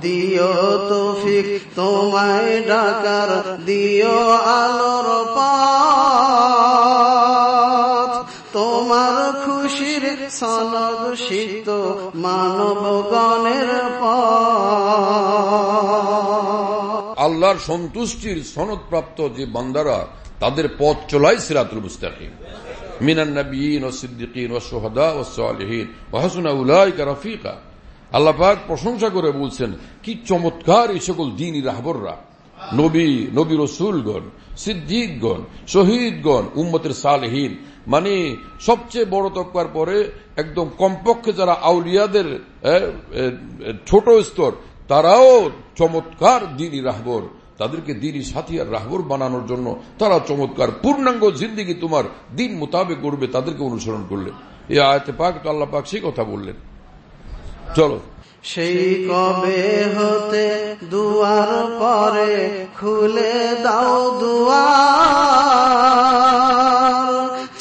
দিও তৌফিক, তোমায় ডাকার দিও সনদ সিদ্ধ মানব গণের আল্লাহর সন্তুষ্টির সনদ প্রাপ্ত যে বান্দারা, তাদের পথ চলাই সিরাতুল মুস্তাকিম। মিনান নবীন ও সিদ্দিকিন ও সোহাদা ও সালেহীন। ওহাসুনা উলাইকা রফিকা। আল্লাহ পাক প্রশংসা করে বলছেন, কি চমৎকার এই সকল দিনই রাহবররা। নবী নবী রসুলগণ, সিদ্দিকগণ, শহীদগণ, উম্মতের সালহীন। মানে সবচেয়ে বড় তকবার পরে একদম কমপক্ষে যারা আউলিয়াদের ছোট স্তর, তারাও চমৎকার দিনই রাহবর। তাদেরকে দিনই সাথী আর রাহবর বানানোর জন্য তারা চমৎকার পূর্ণাঙ্গ জিন্দিগি তোমার দিন মোতাবেক করবে তাদেরকে অনুসরণ করলে। এই আয়তে পাক তো আল্লাহ পাক সেই কথা বললেন। চলো। সেই কবে হতে দুয়ার পরে খুলে দাও দুয়ার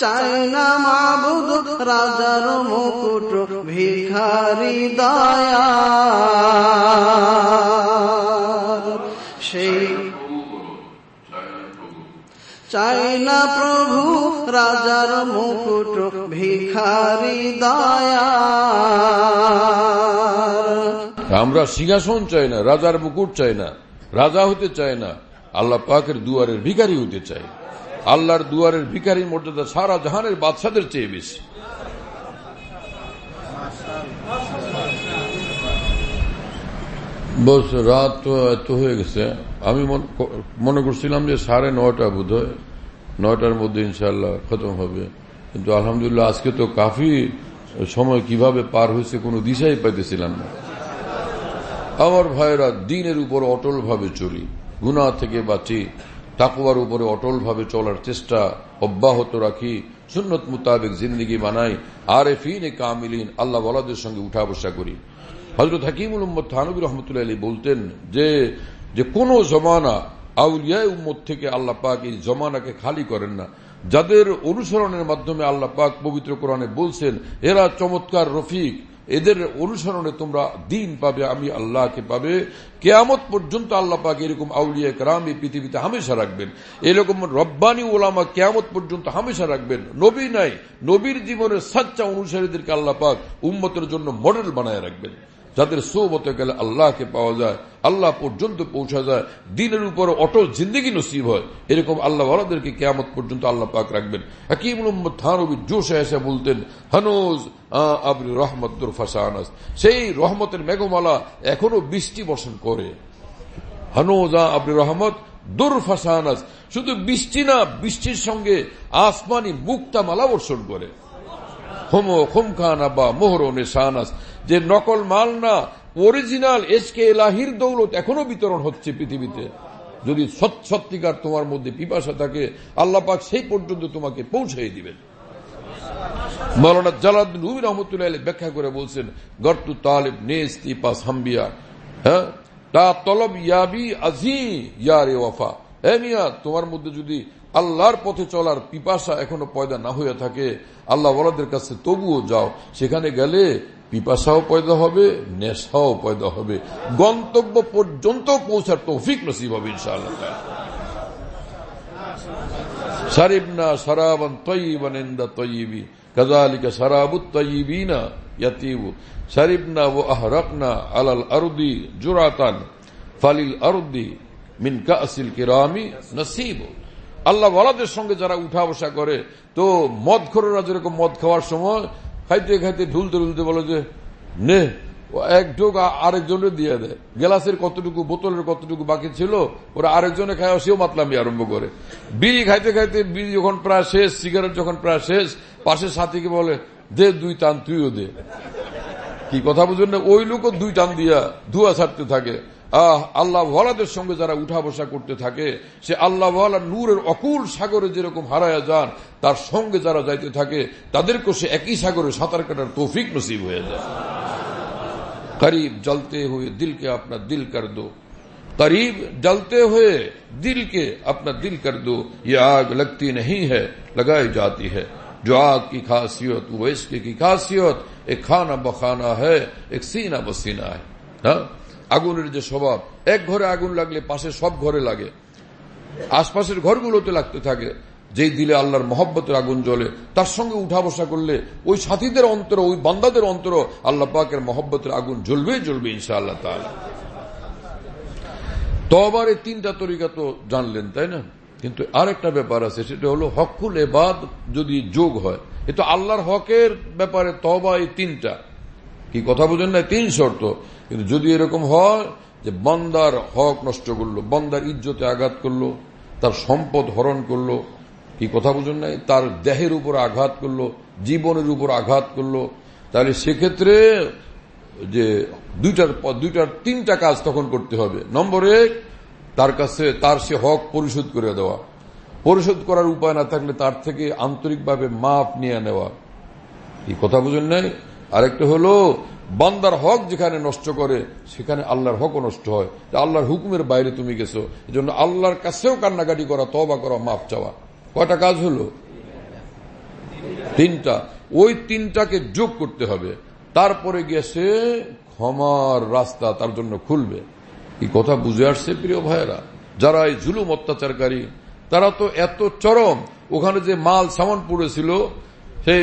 চাই না মাবুদ, রাজার মুকুট, ভিখারি দয়া সেই চাই না প্রভু, রাজার মুকুট, ভিখারি দয়া আমরা সিংহাসন চাই না, রাজার মুকুট চাই না, রাজা হতে চাই না, আল্লাহ পাকের দুয়ারের ভিকারি হতে চাই। আল্লাহর দুয়ারের ভিকারির মর্যাদা সারা জাহানের বাদশাদের চেয়ে বেশি। বস, রাত তো এত হয়ে গেছে। আমি মনে করছিলাম যে সাড়ে নয়টা বোধ হয় নয়টার মধ্যে ইনশাল্লাহ খতম হবে। কিন্তু আলহামদুলিল্লাহ আজকে তো কাফি সময় কীভাবে পার হয়েছে কোনো দিশাই পাইতেছিলাম না। আমার ভাইরা দিনের উপর অটল ভাবে চলি। গুনা থেকে বাঁচি। তাকুয়ার উপরে অটল ভাবে চলার চেষ্টা অব্যাহত রাখি, সুন্নত মোতাবেক জিন্দগি বানাই আর ফিন কামিলিন, আল্লাহ বলাদের সঙ্গে উঠা বসা করি। হজরত হাকিমুল উম্মদ থানবী রহমতুল্লাহ আলী বলতেন যে যে কোন জমানা আউলিয়া উম্মদ থেকে আল্লাহ পাক এই জমানাকে খালি করেন না। যাদের অনুসরণের মাধ্যমে আল্লাহ পাক পবিত্র কোরআনে বলছেন, এরা চমৎকার রফিক এদের অনুসরণে তোমরা দিন পাবে, আমি আল্লাহকে পাবে। কেয়ামত পর্যন্ত আল্লাহ পাক এরকম আউলিয়া কারাম এই পৃথিবীতে হামেশা রাখবেন। এরকম রব্বানি ওলামা কেয়ামত পর্যন্ত হামেশা রাখবেন। নবী নাই, নবীর জীবনের সাচ্চা অনুসারীদেরকে আল্লাহ পাক উম্মতের জন্য মডেল বানায় রাখবেন। যাদের সোবতে গেলে আল্লাহকে পাওয়া যায়, আল্লাহ পর্যন্ত পৌঁছা যায়, দিনের উপর অটল জিন্দগি নসিব হয়, এরকম আল্লাহ ওয়ালাদেরকে কেয়ামত পর্যন্ত আল্লাহ পাক রাখবেন। বলতেন, হানোজ আবরি রহমতুর ফাসানাস। সেই রহমতের মেঘমালা এখনও বৃষ্টি বর্ষণ করে। হানোজ আবরি রহমত দুর ফাসানাস। শুধু বৃষ্টি না, বৃষ্টির সঙ্গে আসমানি মুক্তা মালা বর্ষণ করে। হোমো খুমখানা বা মোহর যে নকল মাল না অরিজিনাল এসকে এলাহির দৌলত এখনও বিতরণ হচ্ছে পৃথিবীতে। যদি সত্যিকার তোমার মধ্যে পিপাসা থাকে, আল্লাহ পাক সেই পর্যন্ত তোমাকে পৌঁছাই দিবেন। মৌলানা জালাদ্দিন রুবি রহমতুল্লাহ ব্যাখ্যা করে বলছেন, গর্তু তালেব নেস্তি হাম্বিয়া। হ্যাঁ? তা তলব ইয়াবি আজি ইয়ারে ওয়াফা। মিয়া, তোমার মধ্যে যদি আল্লাহর পথে চলার পিপাসা এখনও পয়দা না হয়ে থাকে, আল্লাহ ওলাদের কাছে তবুও যাও। সেখানে গেলে পিপাসাও পয়দা হবে, নেশাও পয়দা হবে। গন্তব্য পর্যন্ত পৌঁছার তৌফিক নসিব হবে, ইনশাআল্লাহ। সারিবনা সারাবান তৈবান ইন্দা তৈবি কাজালিকা সারাবুত তৈবিনা ইয়াতিবু। সারিবনা ও আহরকনা আলাল আরুদি জুরাতান, ফালিল আরুদি মিন কাসিল কিরামি নসিব। আল্লাহ ওয়ালাদের সঙ্গে যারা উঠা বসা করে, তো মদ খোরেরা যেরকম মদ খাওয়ার সময় খাইতে খাইতে ঢুলতে ঢুলতে বলে যে, নে এক ঢোক আরেকজনের দিয়ে দেয় গ্লাসের কতটুকু, বোতলের কতটুকু বাকি ছিল, ওরা আরেকজনে খায় সেও মাতলামি আরম্ভ করে। বিড়ি খাইতে খাইতে বিড়ি যখন প্রায় শেষ, সিগারেট যখন প্রায় শেষ পাশের সাথীকে বলে, দে দুই টান তুইও দে। কি কথা বুঝুন না? ওই লোকও দুই টান দিয়া ধুয়া ছাড়তে থাকে। আল্লাহ ওয়ালাদের সঙ্গে যারা উঠা বসা করতে থাকে সে আল্লাহ নূরের অকুল সাগরে যেরকম হারায়া যান তার সঙ্গে যারা যাইতে থাকে তাদেরকে সে একই সাগরে সাঁতার কাটার তৌফিক নসিব হয়ে যায় করিব জলতে হয়ে দিলকে আপনার দিল কর দো করিব জলতে হয়ে দিলকে আপনার দিল কর দো ই আগ লগতি নই হগাই نہیں হ جو آگ کی خاصیت وہ اس کی خاصیت ایک کھانا بخانا ہے ایک سینہ بسینا ہے ہاں আগুনের যে স্বভাব, এক ঘরে আগুন লাগলে পাশে সব ঘরে লাগে। আশপাশের ঘরগুলোতে লাগতে থাকে, যেই দিলে আল্লাহর মহব্বতের আগুন জ্বলে। তার সঙ্গে উঠা বসা করলে ওই সাথীদের অন্তর, ওই বান্দাদের অন্তর আল্লাহ পাকের মহব্বতের আগুন জ্বলবে জ্বলবে ইনশা আল্লাহ তবার এই তিনটা তরিকা তো জানলেন, তাই না? কিন্তু আরেকটা ব্যাপার আছে, সেটা হলো হকুল এবাদ যদি যোগ হয়, এ তো আল্লাহর হকের ব্যাপারে তবা এই তিনটা। কি কথা বুঝেন না তিন শর্ত। কিন্তু যদি এরকম হয় যে বন্দার হক নষ্ট করল, বন্দার ইজ্জতে আঘাত করল, তার সম্পদ হরণ করল, কি কথা বুঝুন নাই? তার দেহের উপর আঘাত করল, জীবনের উপর আঘাত করল, তাহলে সেক্ষেত্রে যে দুইটার দুইটার তিনটা কাজ তখন করতে হবে। নম্বর এক, তার কাছে তার সে হক পরিশোধ করে দেওয়া। পরিশোধ করার উপায় না থাকলে তার থেকে আন্তরিকভাবে মাপ নিয়ে নেওয়া। কি কথা বুঝেন নাই? আরেকটা হলো, বান্দার হক যেখানে নষ্ট করে, সেখানে আল্লাহর হকও নষ্ট হয়। আল্লাহর হুকুমের বাইরে তুমি গেছো। জন্য আল্লাহর কাছেও কান্নাকাটি করা তবা করা মাপ চাওয়া। কয়টা কাজ হলো? তিনটা। ওই তিনটাকে যোগ করতে হবে। তারপরে গেছে ক্ষমার রাস্তা তার জন্য খুলবে। এই কথা বুঝে আসছে প্রিয় ভাইয়েরা? যারা এই জুলুম অত্যাচারকারী, তারা তো এত চরম। ওখানে যে মাল সামান পড়েছিল সেই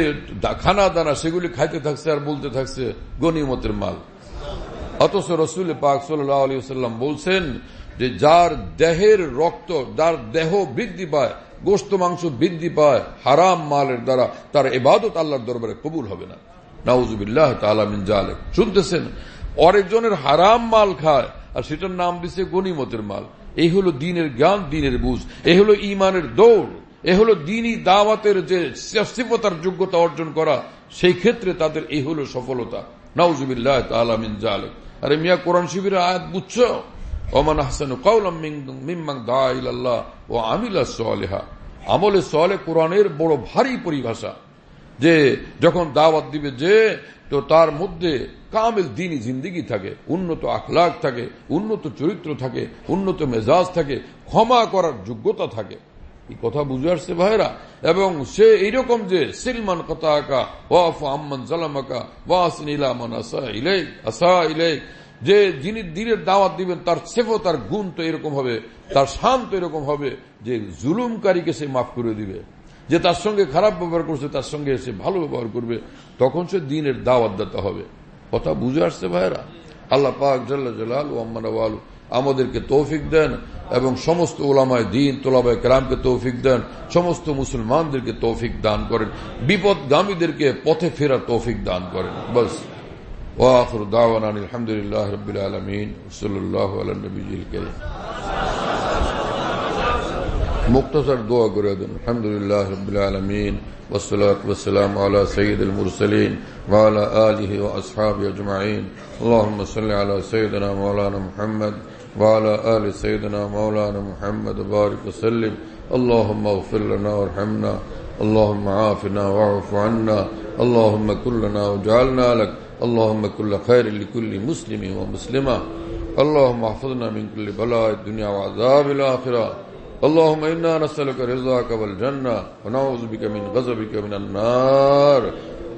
খানা দানা, সেগুলি খাইতে থাকছে আর বলতে থাকছে গনিমতের মাল। অথচ রসুল পাক সাল্লাম বলছেন যে, যার দেহের রক্ত, যার দেহ বৃদ্ধি পায় গোস্ত মাংস বৃদ্ধি পায়, হারাম মালের দ্বারা তার এবাদত আল্লাহর দরবারে কবুল হবে না। নাউজুবিল্লাহ তালামিন শুনতেছেন? অরেকজনের হারাম মাল খায়, আর সেটার নাম দিছে গনিমতের মাল। এই হলো দিনের জ্ঞান, দিনের বুঝ। এই হলো ইমানের দৌড়। এ হলো দিনই দাওয়াতের যে সিফতার যোগ্যতা অর্জন করা, সেই ক্ষেত্রে তাদের এই হলো সফলতা। আরে মিয়া, কোরআন ওমান হাসান মিম্মাং দা ও আমিলা কোরআনের বড় ভারী পরিভাষা যে যখন দাওয়াত দিবে যে, তো তার মধ্যে কামেল দিনই জিন্দিগি থাকে, উন্নত আখলাক থাকে, উন্নত চরিত্র থাকে, উন্নত মেজাজ থাকে, ক্ষমা করার যোগ্যতা থাকে। কথা বুঝে আসছে ভাইরা। এবং সে এইরকম যে, সিলমান কথা আঁকা ওয়াফ আম্মান জালামাকা, ওয়াসিন ইলামান আসা ইলেক আসা ইলেক যে যিনি দিনের দাওয়াত দিবেন, তার সেফ, তার গুণ তো এরকম হবে, তার শান্ত এরকম হবে, যে জুলুমকারীকে সে মাফ করে দিবে। যে তার সঙ্গে খারাপ ব্যবহার করছে, তার সঙ্গে এসে ভালো ব্যবহার করবে, তখন সে দিনের দাওয়াত দিতে হবে। কথা বুঝে আসছে ভাইরা? আল্লাহ পাক জাল্লা জালাল ও আম্মানওয়ালু আমাদেরকে তৌফিক দেন এবং সমস্ত ওলামায় দিন তোলাবায় কেরামকে তৌফিক দেন সমস্ত মুসলমানদেরকে তৌফিক দান করেন বিপদগামীদেরকে পথে ফেরার তৌফিক দান করেন বস ওয়াখর দাওয়ান আলহামদুলিল্লাহ রবিল আলমিন সাল্লাহ আলনবীল করিম مختصر دعا করে দেন আলহামদুলিল্লাহ রবিল আলমিন والصلاة والسلام على سيد المرسلين وعلى آله وأصحابه أجمعين اللهم صل على سيدنا مولانا محمد وعلى آل سيدنا مولانا محمد وبارك وسلم. اللهم اغفر لنا وارحمنا. اللهم عافنا واعف عنا. اللهم كلنا وجعلنا لك. اللهم كل خير لكل مسلم ومسلمة. اللهم احفظنا من كل بلاء الدنيا وعذاب الآخرة. اللهم إنا نسألك رضاك والجنة. ونعوذ بك من غضبك من النار.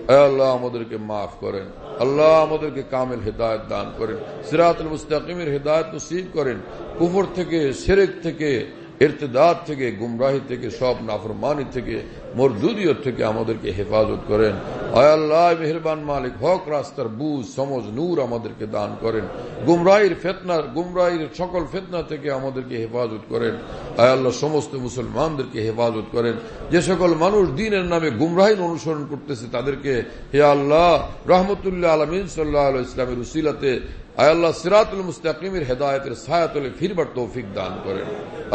আল্লাহ আমাদেরকে মাফ করেন। আল্লাহ আমাদেরকে কামেল হেদায়ত দান করেন। সিরাতুল মুস্তাকিমের হেদায়ত নসিব করেন। কুফর থেকে সেরেক থেকে ইরতেদার থেকে, গুমরাহি থেকে, সব নাফরমানি থেকে, মরদুদিয়ত থেকে আমাদেরকে হেফাজত করেন। আল্লাহ মেহরবান মালিক, হক, রাস্তার বুঝ, সমজ, নূর আমাদেরকে দান করেন। গুমরাহির ফেতনার গুমরাহির সকল ফেতনা থেকে আমাদেরকে হেফাজত করেন। আল্লাহ, সমস্ত মুসলমানদেরকে হেফাজত করেন। যে সকল মানুষ দিনের নামে গুমরাহিন অনুসরণ করতেছে, তাদেরকে হে আল্লাহ রহমতুল্লাহ আলমিন সাল্লাহ ইসলামের উসিলাতে আয়াল্লাহ সিরাতুল মুস্তাকিমের হেদায়তের সায়াতলে ফিরবার তৌফিক দান করেন।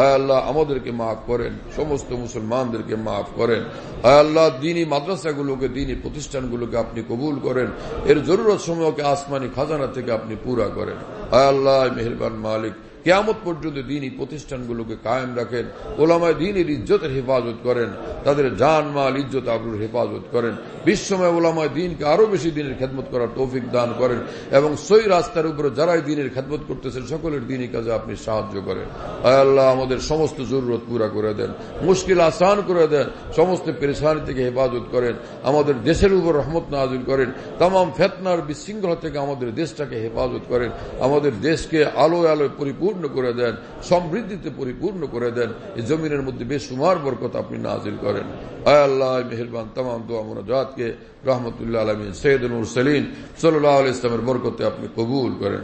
আয় আল্লাহ আমাদেরকে মাফ করেন, সমস্ত মুসলমানদেরকে মাফ করেন। আয় আল্লাহ দিনী মাদ্রাসাগুলোকে, দিনী প্রতিষ্ঠানগুলোকে আপনি কবুল করেন। এর জরুরত সময়কে আসমানি খাজানা থেকে আপনি পুরা করেন। আয় আল্লাহ, মেহরবান মালিক কেয়ামত পর্যন্ত দিন দিনই প্রতিষ্ঠানগুলোকে কায়েম রাখেন। ওলামায় দিনের ইজ্জতের হেফাজত করেন, তাদের জান, মাল, ইজ্জত, আবরুর হেফাজত করেন। বিশ্বময় ওলামায় দিনকে আরও বেশি দিনের খেদমত করার তৌফিক দান করেন এবং সই রাস্তার উপরে যারাই দিনের খেদমত করতেছেন, সকলের দিনই কাজে আপনি সাহায্য করেন। আল্লাহ, আমাদের সমস্ত জরুরত পুরা করে দেন, মুশকিল আসান করে দেন, সমস্ত পেরেশানি থেকে হেফাজত করেন, আমাদের দেশের উপর রহমত নাজিল করেন তাম ফেতনার বিশৃঙ্খলা থেকে আমাদের দেশটাকে হেফাজত করেন, আমাদের দেশকে আলোয় আলোয় পরিপূর্ণ পরিপূর্ণ করে দেন, সমৃদ্ধিতে পরিপূর্ণ করে দেন এই জমিনের মধ্যে বেসুমার বরকত আপনি নাজির করেন। আল্লাহ মেহরবান তাম দোয়া মনোজাতকে রহমতুল্লাহ আলমিন সৈয়দ নুর সলিম সাল্লাহ ইসলামের বরকতে আপনি কবুল করেন।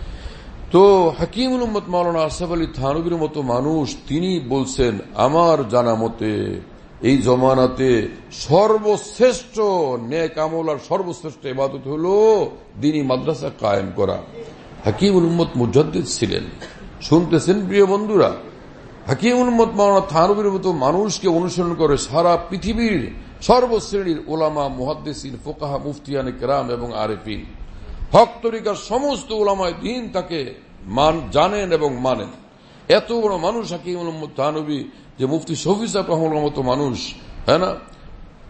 তো হাকিমুল উম্মত মৌলানা আসাফ আলী থানবির মতো মানুষ, তিনি বলছেন, আমার জানা মতে এই জমানাতে সর্বশ্রেষ্ঠ ন্যাক আমল আর সর্বশ্রেষ্ঠ এবাদত হল দিনী মাদ্রাসা কায়েম করা। হাকিমুল উম্মত মুজাদ্দিদ ছিলেন। শুনতেছেন প্রিয় বন্ধুরা? হাকিমুল উম্মত মৌলানা থানবির মতো মানুষকে অনুসরণ করে সারা পৃথিবীর সর্বশ্রেণীর ওলামা, মুহাদ্দিসিন, ফোকাহা মুফতিয়ান কেরাম এবং আরেফিন হক তরিকার সমস্ত ওলামায় দিন তাকে মান, জানেন এবং মানেন। এত বড় মানুষ হাকিম তানবী যে মুফতি শফি সাহেব রহমুল্লাহ মতো মানুষ হ্যাঁ না?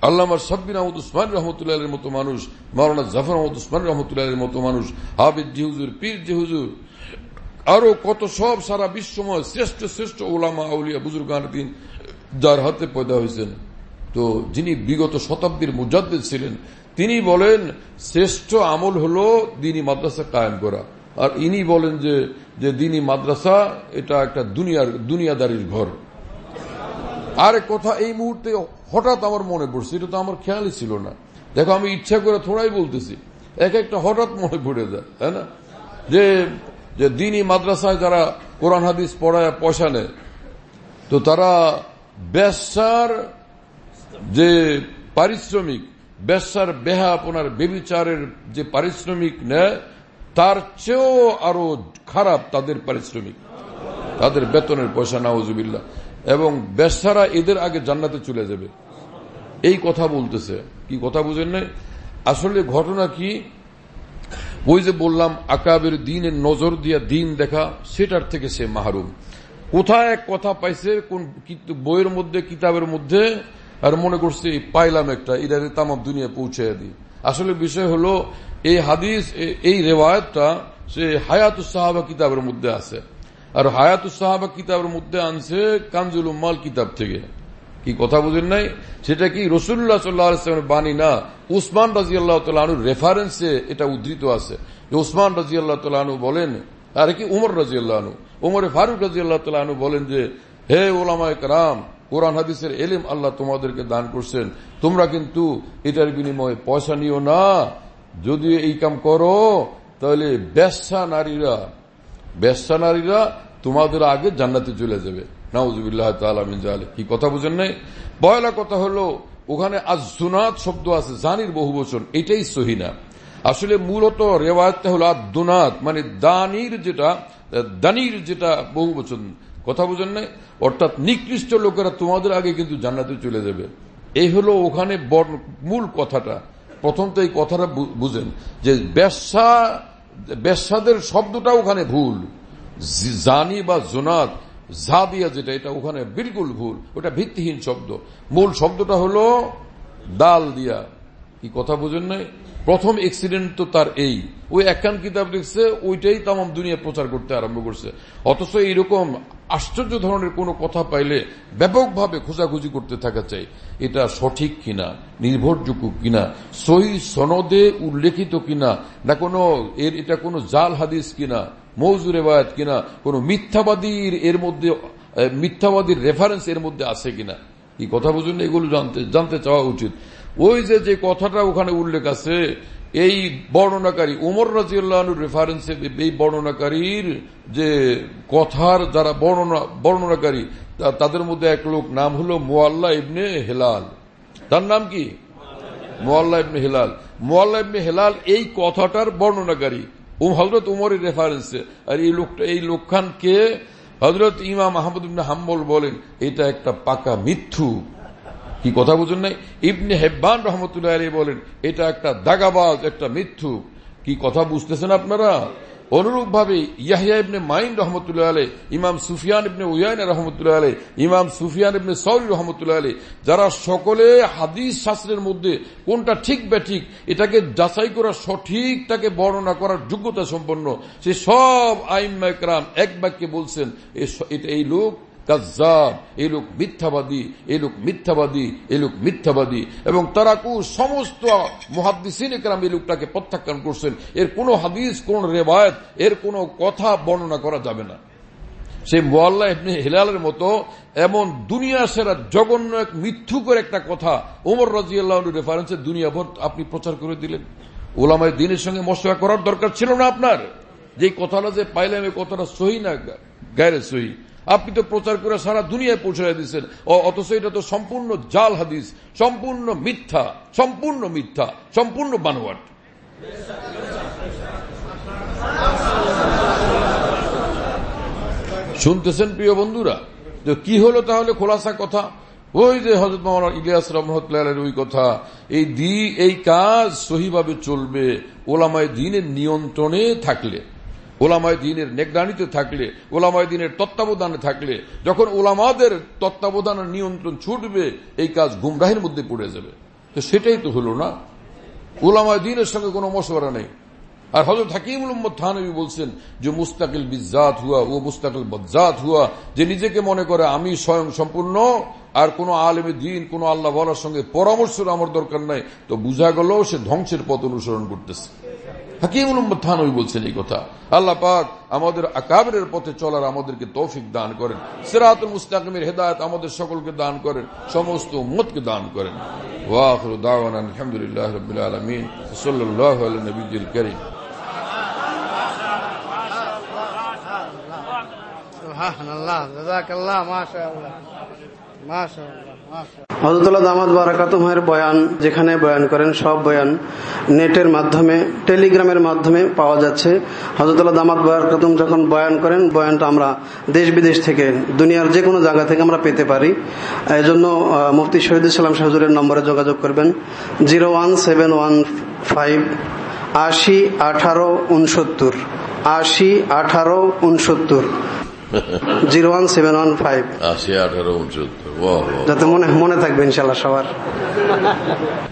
আল্লামার সাব্বিন আহমদ উসমান রহমতুল্লাহের মতো মানুষ, মাওলানা জাফর আহমদ উসমান রহমতুল্লাহের মতো মানুষ হাবিদ জিহুজুর পীর জিহুজুর আরও কত সব সারা বিশ্বময় শ্রেষ্ঠ শ্রেষ্ঠ ওলামা আউলিয়া বুজুর্গান দিন, যার হাতে পয়দা হয়েছেন। তো যিনি বিগত শতাব্দীর মুজাদ্দিদ ছিলেন তিনি বলেন, শ্রেষ্ঠ আমল হল দিনী মাদ্রাসা কায়েম করা। আর ইনি বলেন যে যে দিনী মাদ্রাসা, এটা একটা দুনিয়ার, দুনিয়াদারির ঘর। আর কথা এই মুহূর্তে হঠাৎ আমার মনে পড়ছে, এটা তো আমার খেয়ালই ছিল না। দেখো, আমি ইচ্ছা করে থোড়াই বলতেছি, এক একটা হঠাৎ মনে পড়ে যায়, তাই না? যে যে দিনী মাদ্রাসায় যারা কোরআন, হাদিস পড়ায় পয়সা নেয়, তো তারা বেসার যে পারিশ্রমিক বেসার বেহা আপনার বেবিচারের যে পারিশ্রমিক নেয়, তার চেয়েও আরও খারাপ তাদের পারিশ্রমিক, তাদের বেতনের পয়সা নাওজুবিল্লা এবং বেসারা এদের আগে জান্নাতে চলে যাবে। এই কথা বলতেছে। কি কথা বুঝেন নাই? আসলে ঘটনা কি? ওই যে বললাম, আকাবের দিনের নজর দিয়া দিন দেখা, সেটার থেকে সে মাহরুম। কোথায় এক কথা পাইছে, কোন বইয়ের মধ্যে, কিতাবের মধ্যে আর মনে করছি, পাইলাম একটা এটা তাম দুনিয়া পৌঁছে দিই। আসলে বিষয় হলো, এই হাদিস, এই রেওয়ায়তটা সে হায়াতুস সাহাবা কিতাবের মধ্যে আছে। আর হায়াতুস সাহাবা কিতাবের মধ্যে আনছে কানজুল উম্মাল কিতাব থেকে। কি কথা বুঝেন নাই? সেটা কি রসুল্লাহ সাল্লাহামের বাণী না? উসমান রাজি আল্লাহ রেফারেন্সে এটা উদ্ধৃত আছে। উসমান রাজি আল্লাহ তালু বলেন, আর কি উমর রাজি আল্লাহনু উমরে ফারুক রাজি আল্লাহ তালু বলেন যে, হে ওলামায় কারাম কোরআন হাদিসের এলিম আল্লাহ তোমাদেরকে দান করছেন। তোমরা কিন্তু এটার বিনিময়ে পয়সা নিও না। যদি এই কাম করো, তাহলে ব্যবসা নারীরা ব্যবসা নারীরা তোমাদের আগে জান্নাতে চলে যাবে। কি কথা বুঝেন নাই? পয়লা কথা হলো, ওখানে আজুনাত শব্দ আছে, জানির বহু বচন, এটাই সহিনা আসলে মূলত রেওয়ায়তটা হলো আদুনাত মানে দানির যেটা দানির যেটা বহু বচন কথা বুঝেন নাই? অর্থাৎ নিকৃষ্ট লোকেরা তোমাদের আগে কিন্তু জান্নাতে চলে যাবে। এই হলো ওখানে মূল কথাটা। প্রথম তো এই কথাটা বুঝেন যে ব্যবসা, ব্যবসাদের শব্দটা ওখানে ভুল। জানি বা জোনাত যা দিয়া যেটা, এটা ওখানে বিলকুল ভুল। ওটা ভিত্তিহীন শব্দ। মূল শব্দটা হলো দাল দিয়া। কি কথা বুঝেন নাই? প্রথম এক্সিডেন্ট তো তার এই। ওই একখান কিতাব লিখছে, ওইটাই তাম দুনিয়া প্রচার করতে আরম্ভ করছে। অথচ এইরকম আশ্চর্য ধরনের কোনো কথা পাইলে ব্যাপকভাবে খোঁজাখুঁজি করতে থাকা চাই। এটা সঠিক কিনা, নির্ভরযোগ্য কিনা, সহি সনদে উল্লেখিত কিনা, না কোনো এর, এটা কোনো জাল হাদিস কিনা মৌজুর রেবায়ত কিনা, কোন মিথ্যাবাদীর এর মধ্যে মিথ্যাবাদীর রেফারেন্স এর মধ্যে আছে কিনা। কি কথা বুঝুন এগুলো জানতে জানতে চাওয়া উচিত। ওই যে যে কথাটা ওখানে উল্লেখ আছে এই বর্ণনাকারী উমর রাজিউল্লাহনুর রেফারেন্সে এই বর্ণনাকারীর যে কথার যারা বর্ণনা, বর্ণনাকারী তাদের মধ্যে এক লোক নাম হলো মোয়াল্লা ইবনে হেলাল। তার নাম কি? মোয়াল্লা ইবনে হেলাল। মোয়াল্লা ইবনে হেলাল এই কথাটার বর্ণনাকারী। হজরত উমরের রেফারেন্সে আর এই লোকটা, এই লোকখানকে হজরত ইমাম আহমদ ইবনে হাম্বল বলেন, এটা একটা পাকা মিথ্যু। কি কথা বুঝুন নাই? ইবনে হেব্বান রহমতুল্লাহ আলী বলেন, এটা একটা দাগাবাজ, একটা মিথ্যু। কি কথা বুঝতেছেন আপনারা? অনুরূপভাবে ইয়াহিয়া ইবনে মাইন রহমতুল্লাহ আলী ইমাম সুফিয়ান ইবনে উয়াইন রহমতুল্লাহ আলী ইমাম সুফিয়ান ইবনে সৌরি রহমতুল্লাহ আলী যারা সকলে হাদিস শাস্ত্রের মধ্যে কোনটা ঠিক ঠিক, এটাকে যাচাই করা সঠিকটাকে বর্ণনা করার যোগ্যতা সম্পন্ন। সে সব আইন এক বাক্যে বলছেন এই লোক কাজাব এই লোক মিথ্যাবাদী এই লোক মিথ্যাবাদী এই লোক মিথ্যাবাদী। এবং তারাকু সমস্ত মহাদিসিন একরাম এই লোকটাকে প্রত্যাখ্যান করছেন। এর কোন হাদিস, কোন রেবায়ত এর কোন কথা বর্ণনা করা যাবে না। সেই মোয়াল্লা ইবনে হিলালের মতো এমন দুনিয়া সেরা জঘন্য এক মিথ্যুকের একটা কথা ওমর রাজিয়াল্লাহ রেফারেন্সে দুনিয়া ভর আপনি প্রচার করে দিলেন। ওলামায় দিনের সঙ্গে মশলা করার দরকার ছিল না আপনার? যে কথাটা যে পাইলাম, এই কথাটা সহি না গায়ে সহি? আপনি তো প্রচার করে সারা দুনিয়ায় পৌঁছে দিচ্ছেন অথচ এটা তো সম্পূর্ণ জাল হাদিস, সম্পূর্ণ মিথ্যা সম্পূর্ণ মিথ্যা, সম্পূর্ণ বানোয়াট। শুনতেছেন প্রিয় বন্ধুরা? যে কি হলো তাহলে খোলাসা কথা? ওই যে হজরত মোহাম্মদ ইলিয়াস রহমতুল্লাহ ওই কথা, এই দি, এই কাজ সহিভাবে চলবে ওলামায় দিনের নিয়ন্ত্রণে থাকলে। ওলামায় দিনের নেগরানিতে থাকলে, ওলামায় দিনের তত্ত্বাবধানে থাকলে, যখন ওলামাদের তত্ত্বাবধানের নিয়ন্ত্রণ ছুটবে, এই কাজ গুমরাহের মধ্যে পড়ে যাবে। তো সেটাই তো হলো না। ওলামায় দিনের সঙ্গে কোনো মশওয়ারা নেই। আর হজরত হাকিমুল থানবী বলছেন যে, মুস্তাকিল বিজাত হুয়া, ও মুস্তাকিল বজাত হুয়া, যে নিজেকে মনে করে আমি স্বয়ং সম্পূর্ণ, আর কোন আলেমে দিন, কোন আল্লাহ বলার সঙ্গে পরামর্শের আমার দরকার নাই। তো বুঝা গেল সে ধ্বংসের পথ অনুসরণ করতেছে। হাকিমুল থানবী বলছেন এই কথা। আল্লাহ পাক আমাদের আকাবের পথে চলার আমাদেরকে তৌফিক দান করেন। সিরাতুল মুস্তাকিমের হেদায়ত আমাদের সকলকে দান করেন। সমস্ত উম্মতকে দান করেন। ওয়াখরু দাওয়ানা আলহামদুলিল্লাহ রাব্বিল আলামিন। সাল্লাল্লাহু আলা নবিয়্যিল কারীম। সুবহানাল্লাহ, জাযাকাল্লাহ মাশাআল্লাহ। হজরতুল্লাহ দামাদ বারাকাতুমের বয়ান যেখানে বয়ান করেন সব বয়ান নেটের মাধ্যমে টেলিগ্রামের মাধ্যমে পাওয়া যাচ্ছে। হজরতুল্লাহ দামাদ বারাকাতুম যখন বয়ান করেন বয়ানটা আমরা দেশ বিদেশ থেকে দুনিয়ার যে কোনো জায়গা থেকে আমরা পেতে পারি। এই জন্য মুফতি শহীদুল সালাম শাহজুরের নম্বরে যোগাযোগ করবেন। Zero one seven one five আশি আঠারো উনসত্তর আশি আঠারো উনসত্তর। Zero one seven one five. আশি আঠারো উনসত্তর। যাতে মনে মনে থাকবে ইনশাল্লাহ সবার।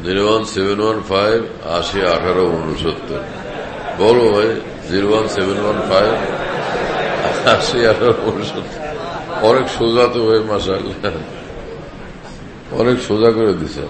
Zero one seven one five আশি আঠারো উনসত্তর। বলো ভাই zero one seven one five আশি আঠারো উনসত্তর। অনেক সোজা তো ভাই মাসা অনেক সোজা করে দিছে।